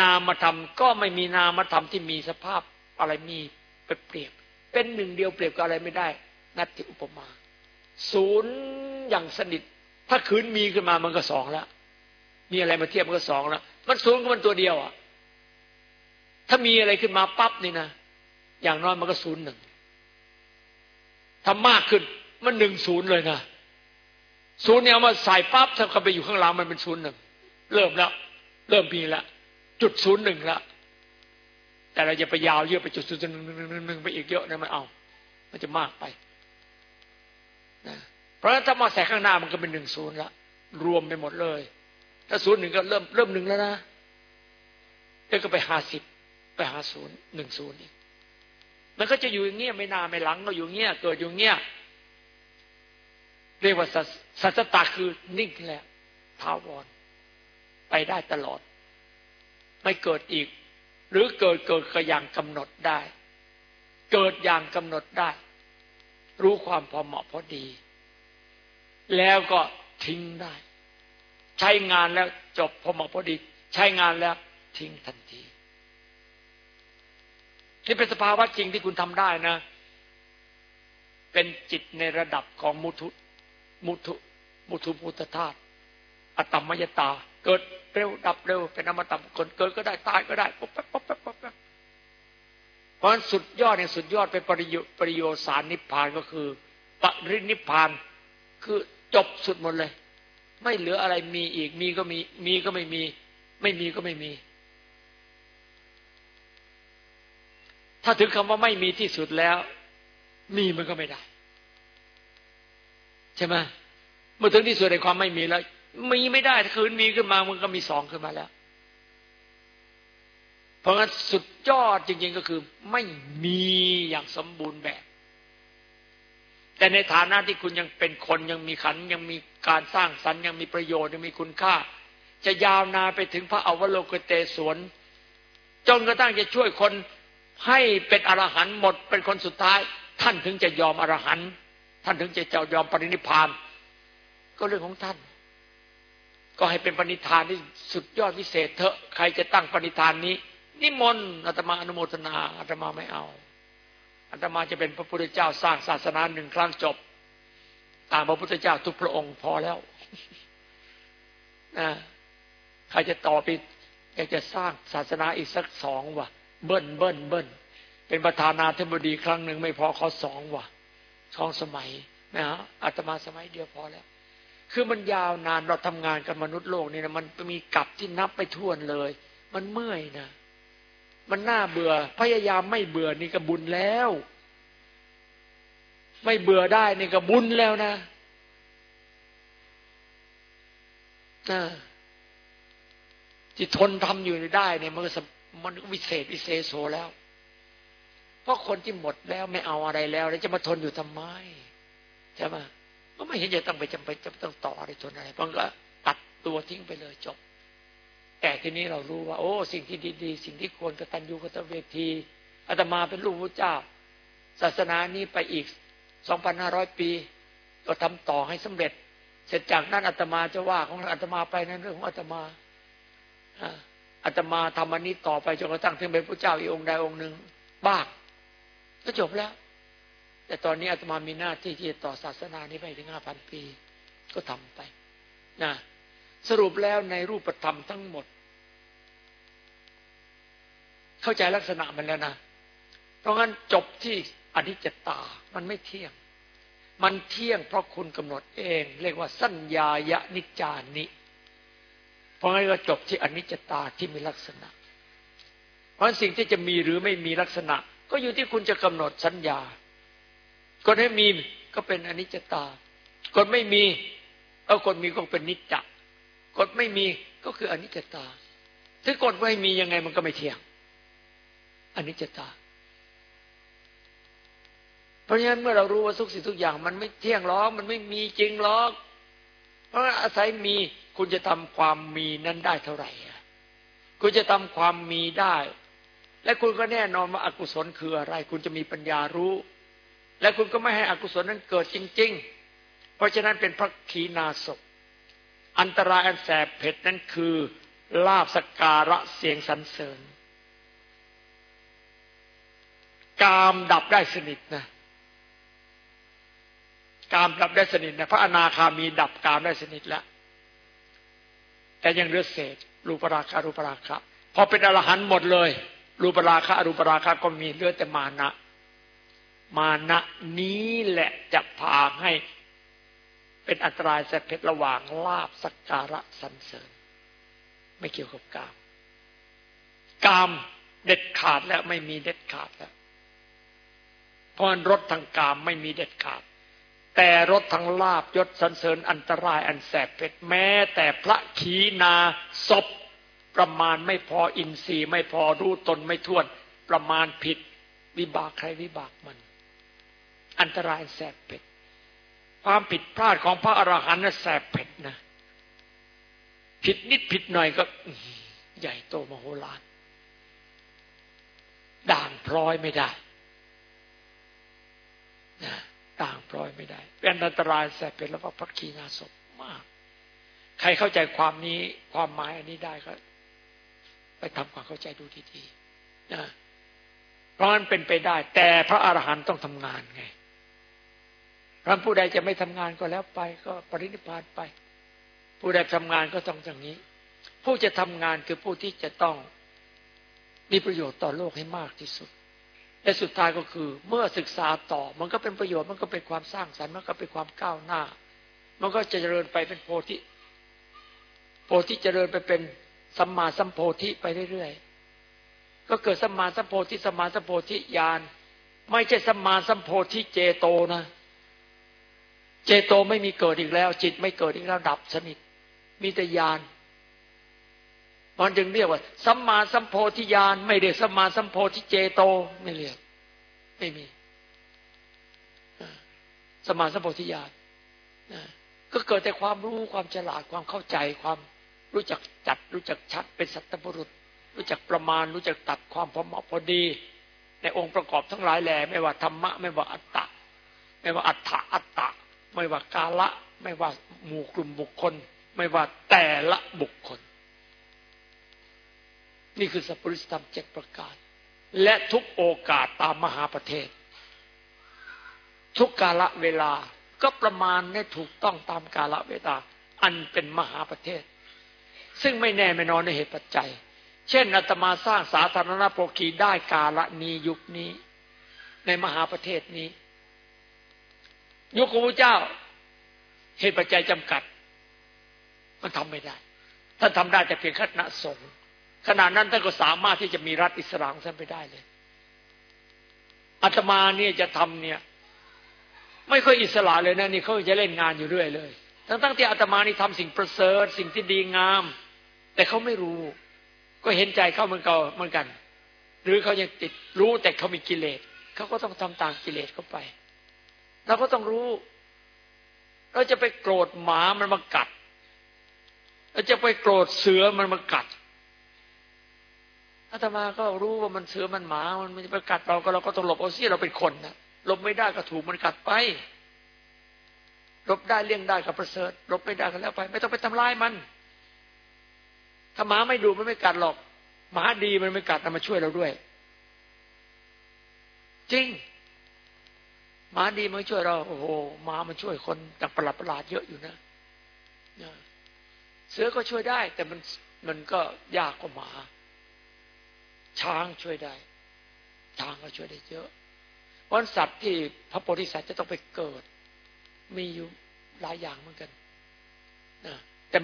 A: นามธรรมก็ไม่มีนามธรรมที่มีสภาพอะไรมีไปเปรียบ เป็นหนึ่งเดียวเปรียบกับอะไรไม่ได้ นัตถิอุปมา ศูนย์อย่างสนิท ถ้าคืนมีขึ้นมามันก็สองแล้ว มีอะไรมาเทียบมันก็สองแล้วมันศูนย์ก็มันตัวเดียวอะถ้ามีอะไรขึ้นมาปั๊บนี่นะอย่างน้อยมันก็ศูนย์หนึ่ง ทำมากขึ้นมันหนึ่งศูนย์เลยนะศูนย์เนี่ยมาใส่ปั๊บถ้าเข้าไปอยู่ข้างหลังมันเป็นศูนย์หนึ่งเริ่มแล้ว เริ่มมีแล้วจุดศูนย์หนึ่งแล้วแต่เราจะไปยาวเยอะไปจุดศูนย์หนึ่งหนึ่งไปอีกเยอะนะมันเอา มันจะมากไปนะเพราะฉะนั้นถ้ามาใส่ข้างหน้ามันก็เป็นหนึ่งศูนย์ละรวมไปหมดเลย ถ้าศูนย์หนึ่งก็เริ่มเริ่มหนึ่งแล้วนะแล้วก็ไปห้าสิบไปหาศูนย์หนึ่งศูนย์อีก มันก็จะอยู่อย่างเงี้ยไม่นาไม่หลังก็อยู่เงี้ยเกิดอยู่เงี้ยเรียกว่าสัจตาคือนิ่งแหล้วทาวร ไปได้ตลอด ไม่เกิดอีก หรือเกิดเกิดก็อย่างกำหนดได้ เกิดอย่างกำหนดได้ รู้ความพอเหมาะพอดี แล้วก็ทิ้งได้ ใช้งานแล้วจบพอเหมาะพอดี ใช้งานแล้วทิ้งทันที นี่เป็นสภาวะจริงที่คุณทำได้นะ เป็นจิตในระดับของมุทุมุทุมุทุพุทธธาตุอตมมยตา เกิดเร็วดับเร็ว เป็นอมตะคนเกิดก็ได้ตายก็ได้ปุ๊บปั๊บปุ๊บปั๊บปุ๊บปั๊บเพราะสุดยอดเนี่ยสุดยอดเป็นปริโยปริโยสารนิพพานก็คือปรินิพพานคือจบสุดหมดเลย ไม่เหลืออะไรมีอีกมีก็มี มีก็ไม่มี ไม่มีก็ไม่มี ถ้าถึงคำว่าไม่มีที่สุดแล้ว มีมันก็ไม่ได้ ใช่ไหมเมื่อถึงที่สุดในความไม่มีแล้ว มีไม่ได้ถ้าคืนมีขึ้นมามันก็มีสองขึ้นมาแล้ว เพราะงั้นสุดยอดจริงๆก็คือ ไม่มีอย่างสมบูรณ์แบบ แต่ในฐานะที่คุณยังเป็นคนยังมีขันยังมีการสร้างสรรค์ยังมีประโยชน์ยังมีคุณค่า จะยาวนานไปถึงพระอวโลกเตศวนจนกระทั่งจะช่วยคน ให้เป็นอรหันต์หมดเป็นคนสุดท้าย ท่านถึงจะยอมอรหันต์ท่านถึงจะเจ้ายอมปรินิพาน ก็เรื่องของท่าน ก็ให้เป็นปณิธานที่สุดยอดพิเศษเถอะใครจะตั้งปณิธานนี้ นิมนต์อาตมาอนุโมทนาอาตมาไม่เอาอาตมาจะเป็นพระพุทธเจ้าสร้างศาสนาหนึ่งครั้งจบ ตามพระพุทธเจ้าทุกพระองค์พอแล้วนะใครจะต่อไปอยากจะสร้างศาสนาอีกสักสองวะ เบิ้ลเบิ้ลเบิ้ลเป็นประธานาธิบดีครั้งหนึ่งไม่พอเขาสองว่ะสองสมัยนะฮะอาตมาสมัยเดียวพอแล้ว คือมันยาวนานเราทำงานกับมนุษย์โลกนี่นะมันมีกับที่นับไปทวนเลย มันเมื่อยนะมันน่าเบื่อ พยายามไม่เบื่อนี่ก็บุญแล้ว ไม่เบื่อได้นี่ก็บุญแล้วนะนะที่ทนทำอยู่ได้เนี่ยมันก็ มันวิเศษวิเศษโสแล้ว เพราะคนที่หมดแล้วไม่เอาอะไรแล้ว แล้วจะมาทนอยู่ทำไมใช่ไหมก็ไม่เห็นจะต้องไปจำเป็นจะต้องต่ออะไรทนอะไรมันก็ตัดตัวทิ้งไปเลยจบ แต่ทีนี้เรารู้ว่า โอ้ สิ่งที่ดีๆ สิ่งที่ควรกตัญญูกตเวทีอาตมาเป็นลูกพระเจ้า ศาสนานี้ไปอีกสองพันห้าร้อยปี ก็ทำต่อให้สำเร็จ เสร็จจากนั้นอาตมาจะว่าของอาตมาไปนั้นเรื่องของอาตมาอ่า อาตมาทำอันนี้ต่อไปจนกระทั่งถึงเป็นพระเจ้าอีองค์ใดองค์หนึ่งบ้าก็จบแล้ว แต่ตอนนี้อาตมามีหน้าที่ที่จะต่อศาสนานี้ไปถึงห้าพันปีก็ทำไปนะสรุปแล้วในรูปธรรมทั้งหมด เข้าใจลักษณะมันแล้วนะเพราะงั้นจบที่อนิจจตา มันไม่เที่ยง มันเที่ยงเพราะคุณกำหนดเอง เรียกว่าสัญญายะนิจานิ เพราะงั้นก็จบที่อนิจจตาที่มีลักษณะ เพราะสิ่งที่จะมีหรือไม่มีลักษณะ ก็อยู่ที่คุณจะกำหนดสัญญากดให้มีก็เป็นอนิจจตากดไม่มีเอากดมีก็เป็นนิจจกดไม่มีก็คืออนิจจตา ถ้ากดไม่มียังไงมันก็ไม่เที่ยงอนิจจตา เพราะฉะนั้นเมื่อเรารู้ว่าทุกสิ่งทุกอย่าง มันไม่เที่ยงหรอกมันไม่มีจริงหรอก เพราะอาศัยมีคุณจะทำความมีนั้นได้เท่าไหร่คุณจะทำความมีได้ และคุณก็แน่นอนว่าอากุศลคืออะไร คุณจะมีปัญญารู้ และคุณก็ไม่ให้อกุศลนั้นเกิดจริง ๆ เพราะฉะนั้นเป็นพระขีณาสพอันตรายอันแสบเผ็ดนั้นคือลาบสการะเสียงสรรเสริญ กามดับได้สนิทนะ กามดับได้สนิทนะพระอนาคามีดับกามได้สนิทแล้ว แต่ยังเหลือเศษ รูปราคะรูปราคะพอเป็นอรหันต์หมดเลย รูปราคะรูปราคะก็มีเหลือแต่มานะ มานะนี้แหละจะพาให้เป็นอันตรายแสบเพชรระหว่างลาบสักการะสันเสริญ ไม่เกี่ยวกับกาม กามเด็ดขาดแล้วไม่มีเด็ดขาดแล้วเพราะรถทางกามไม่มีเด็ดขาด แต่รถทั้งลาบยศสันเสริญอันตรายอันแสบเผ็ดแม้ แต่พระขีนาศพประมาณไม่พออินทรีย์ไม่พอรู้ตนไม่ท้วน ประมาณผิด วิบากใครวิบากมัน อันตรายแสบเผ็ด ความผิดพลาดของพระอรหันต์น่ะแสบเผ็ดนะผิดนิดผิดหน่อยก็ใหญ่โตมโหฬารด่างพร้อยไม่ได้นะ ด่างพร้อยไม่ได้ เป็นอันตรายแสบเป็นแล้วก็พักคีนาศพมาก ใครเข้าใจความนี้ความหมายอันนี้ได้ก็ไปทำความเข้าใจดูดีๆนะเพราะมันเป็นไปได้ แต่พระอรหันต์ต้องทำงานไงพระผู้ใดจะไม่ทำงานก็แล้วไป ก็ปรินิพพานไป ผู้ใดทำงานก็ต้องอย่างนี้ ผู้จะทำงานคือผู้ที่จะต้องมีประโยชน์ต่อโลกให้มากที่สุด และสุดท้ายก็คือ เมื่อศึกษาต่อ มันก็เป็นประโยชน์มันก็เป็นความสร้างสรรค์มันก็เป็นความก้าวหน้า มันก็จะเจริญไปเป็นโพธิโพธิเจริญไปเป็นสัมมาสัมโพธิไปเรื่อยๆก็เกิดสัมมาสัมโพธิสัมมาสัมโพธิญาณไม่ใช่สัมมาสัมโพธิเจโตนะ เจโตไม่มีเกิดอีกแล้ว จิตไม่เกิดอีกแล้วดับสนิทมีแต่ญาณ มันจึงเรียกว่าสัมมาสัมโพธิญาณไม่เรียกสัมมาสัมโพธิเจโตไม่เรียก ไม่มีสัมมาสัมโพธิญาณก็เกิดแต่ความรู้ความฉลาดความเข้าใจความรู้จักจัด รู้จักชัดเป็นสัตบุรุษ รู้จักประมาณ รู้จักตัดความพอเหมาะพอดี ในองค์ประกอบทั้งหลายแหล่ไม่ว่าธรรมะ ไม่ว่าอัตตะ ไม่ว่าอัตถะอัตตะ ไม่ว่ากาละ ไม่ว่าหมู่กลุ่มบุคคล ไม่ว่าแต่ละบุคคล นี่คือสัพพุริสธรรมเจ็ดประการ และทุกโอกาสตามมหาประเทศ ทุกกาละเวลาก็ประมาณได้ถูกต้องตามกาละเวลา อันเป็นมหาประเทศ ซึ่งไม่แน่ไม่นอนในเหตุปัจจัย เช่นอาตมาสร้างสาธารณโภคีได้กาละนี้ยุคนี้ ในมหาประเทศนี้ ยุคของพระเจ้า เหตุปัจจัยจำกัด มันทำไม่ได้ท่านทำได้แต่เพียงคณะสงฆ์ ขณะนั้นท่านก็สามารถที่จะมีรัฐอิสลามท่านไปได้เลยอาตมาเนี่ยจะทำเนี่ย ไม่ค่อยอิสระเลยนะนี่เขาจะเล่นงานอยู่เรื่อยเลยทั้งตั้งที่อาตมานี่ทำสิ่งประเสริฐ สิ่งที่ดีงาม แต่เขาไม่รู้ ก็เห็นใจเขาเหมือนกันเหมือนกัน หรือเขายังติดรู้แต่เขามีกิเลสเขาก็ต้องทำตามกิเลสเข้าไปเราก็ต้องรู้ เราจะไปโกรธหมามันมากัดเราจะไปโกรธเสือมันมากัด อาตมาก็รู้ว่ามันเสือมันหมามันจะไปกัดเราก็เราก็ต้องหลบเอาซี่เราเป็นคนนะหลบไม่ได้ก็ถูกมันกัดไปหลบได้เลี่ยงได้กับประเสริฐหลบไม่ได้ก็แล้วไป ไม่ต้องไปทำลายมัน ถ้าหมาไม่ดูมันไม่กัดหรอก หมาดีมันไม่กัดมาช่วยเราด้วย จริง หมาดีมันช่วยเรา โอ้โหหมามันช่วยคนจากประหลาดประหลาดเยอะอยู่นะเสือก็ช่วยได้ แต่มันมันก็ยากกว่าหมา ช้างช่วยได้ ช้างก็ช่วยได้เยอะวันสัตว์ที่พระโพธิสัตว์จะต้องไปเกิด มีอยู่หลายอย่างเหมือนกันนะแต่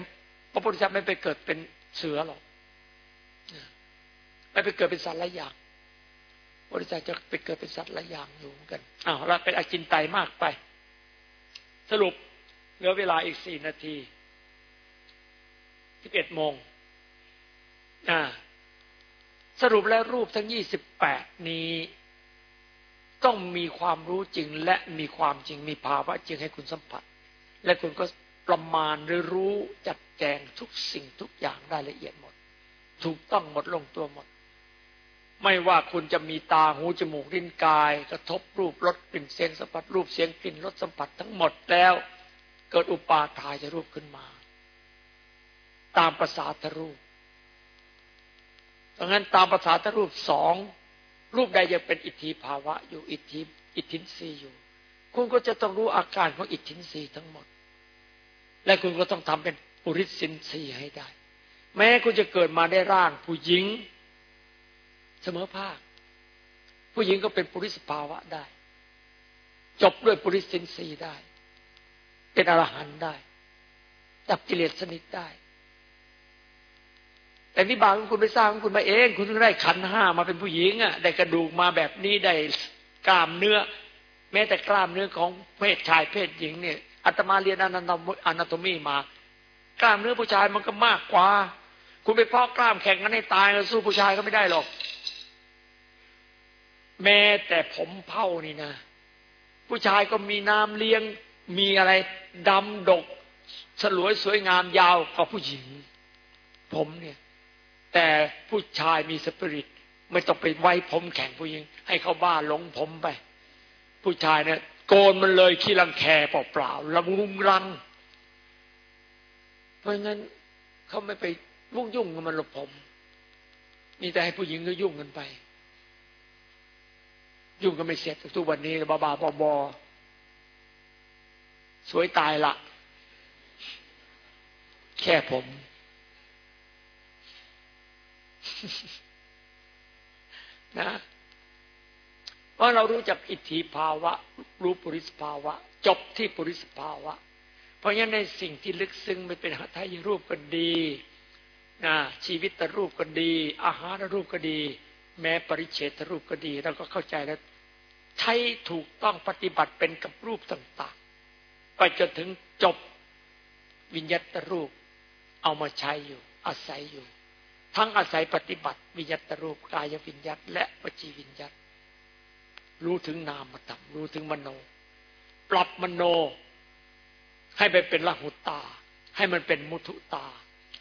A: พระโพธิสัตว์ไม่ไปเกิดเป็นเสือหรอกไม่ไปเกิดเป็นสัตว์หลายอย่างบริษัทจะไปเกิดเป็นสัตว์หลายอย่างอยู่เหมือนกันอ้าวเราเป็นอจินไตมากไป สรุปเหลือเวลาอีกสี่นาทีสิบเอ็ดโมงอ่า สรุปแล้วรูปทั้งยี่สิบแปดนี้ ต้องมีความรู้จริงและมีความจริงมีภาวะจริงให้คุณสัมผัส และคุณก็ประมาณหรือรู้จัดแจงทุกสิ่งทุกอย่างได้ละเอียดหมด ถูกต้องหมดลงตัวหมด ไม่ว่าคุณจะมีตาหูจมูกลิ้นกาย กระทบรูปรสกลิ่นเสียงสัมผัส รูปเสียงกลิ่นรสสัมผัสทั้งหมดแล้ว เกิดอุปาทายจะรูปขึ้นมา ตามประสาทรูป ดังนั้นตามภาษาทรูปสองรูปใดยังเป็นอิทธิภาวะ อยู่อิทธิอิทธินรีอยู่ คุณก็จะต้องรู้อาการของอิทธินรีทั้งหมด และคุณก็ต้องทำเป็นปุริสินรีให้ได้ แม้คุณจะเกิดมาได้ร่างผู้หญิง เสมอภาค ผู้หญิงก็เป็นปุริสภาวะได้ จบด้วยปุริสินรีได้ เป็นอรหันต์ได้ดับกิเลสสนิทได้ แต่วิบากของคุณไปสร้างของคุณมาเอง คุณถึงได้ขันห้ามาเป็นผู้หญิงอะได้กระดูกมาแบบนี้ได้กล้ามเนื้อ แม้แต่กล้ามเนื้อของเพศชายเพศหญิงเนี่ยอาตมาเรียนอนาโตมีมา กล้ามเนื้อผู้ชายมันก็มากกว่า คุณไปพอกกล้ามแข่งกันให้ตายสู้ผู้ชายก็ไม่ได้หรอก แม้แต่ผมเผ้านี่นะ ผู้ชายก็มีน้ำเลี้ยงมีอะไรดำดก สลวยสวยงามยาวกว่าผู้หญิง ผมเนี่ย แต่ผู้ชายมีสปิริต ไม่ต้องไปไว้ผมแข่งผู้หญิง ให้เขาบ้าหลงผมไป ผู้ชายเนี่ยโกนมันเลยขี้รังแคเปล่าๆละมุงรัง เพราะงั้นเขาไม่ไปวุ่งยุ่งกับมันหรอกผม นี่แต่ให้ผู้หญิงก็ยุ่งกันไป ยุ่งก็ไม่เสร็จทุกวันนี้บ้าบาบอบอสวยตายละ แค่ผม นะ เพราะเรารู้จักอิทธิภาวะ รู้ปุริสภาวะ จบที่ปุริสภาวะ เพราะงั้นในสิ่งที่ลึกซึ้งไม่เป็นหัตถยรูปก็ดีนะชีวิตรูปก็ดี อาหารรูปก็ดี แม้ปริเฉทรูปก็ดีเราก็เข้าใจแล้ว ใช้ถูกต้องปฏิบัติเป็นกับรูปต่าง ๆ ไปจนถึงจบวิญญาตรูปเอามาใช้อยู่ อาศัยอยู่ ทั้งอาศัยปฏิบัติ วิญญาตรูปกายวิญญาตและวจีวิญญาตรู้ถึงนามธรรมรู้ถึงมโน ปรับมโน ให้ไปเป็นละหุตา ให้มันเป็นมุทุตา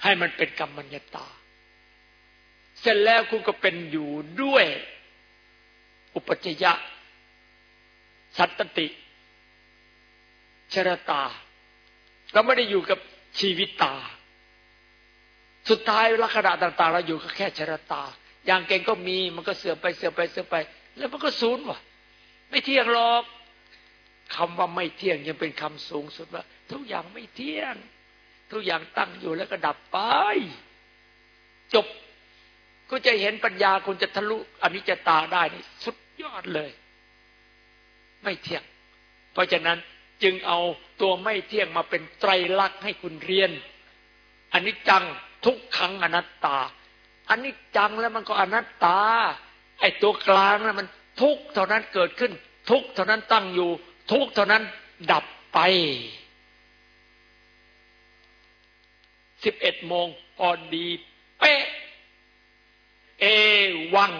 A: ให้มันเป็นกรรมัญญตา เสร็จแล้วคุณก็เป็นอยู่ด้วย อุปจยะ สัตติชรตา เราไม่ได้อยู่กับชีวิตตา สุดท้ายลักษณะต่าง ๆ เราอยู่ก็แค่ชรตา อย่างเก่งก็มีมันก็เสื่อมไปเสื่อมไปเสื่อมไป แล้วมันก็สูญว่ะไม่เที่ยงหรอกคำว่าไม่เที่ยงยังเป็นคำสูงสุดว่า ทุกอย่างไม่เที่ยง ทุกอย่างตั้งอยู่แล้วก็ดับไป จบก็จะเห็นปัญญาคุณจะทะลุอนิจจตาได้นี่สุดยอดเลย ไม่เที่ยง เพราะฉะนั้นจึงเอาตัวไม่เที่ยงมาเป็นไตรลักษณ์ให้คุณเรียนอันนี้จัง ทุกขังอนัตตา อันนี้จังแล้วมันก็อนัตตา ไอ้ตัวกลางนะมันทุกเท่านั้นเกิดขึ้น ทุกเท่านั้นตั้งอยู่ ทุกเท่านั้นดับไปสิบเอ็ดโมงพอดี เป๊ะ เอวัง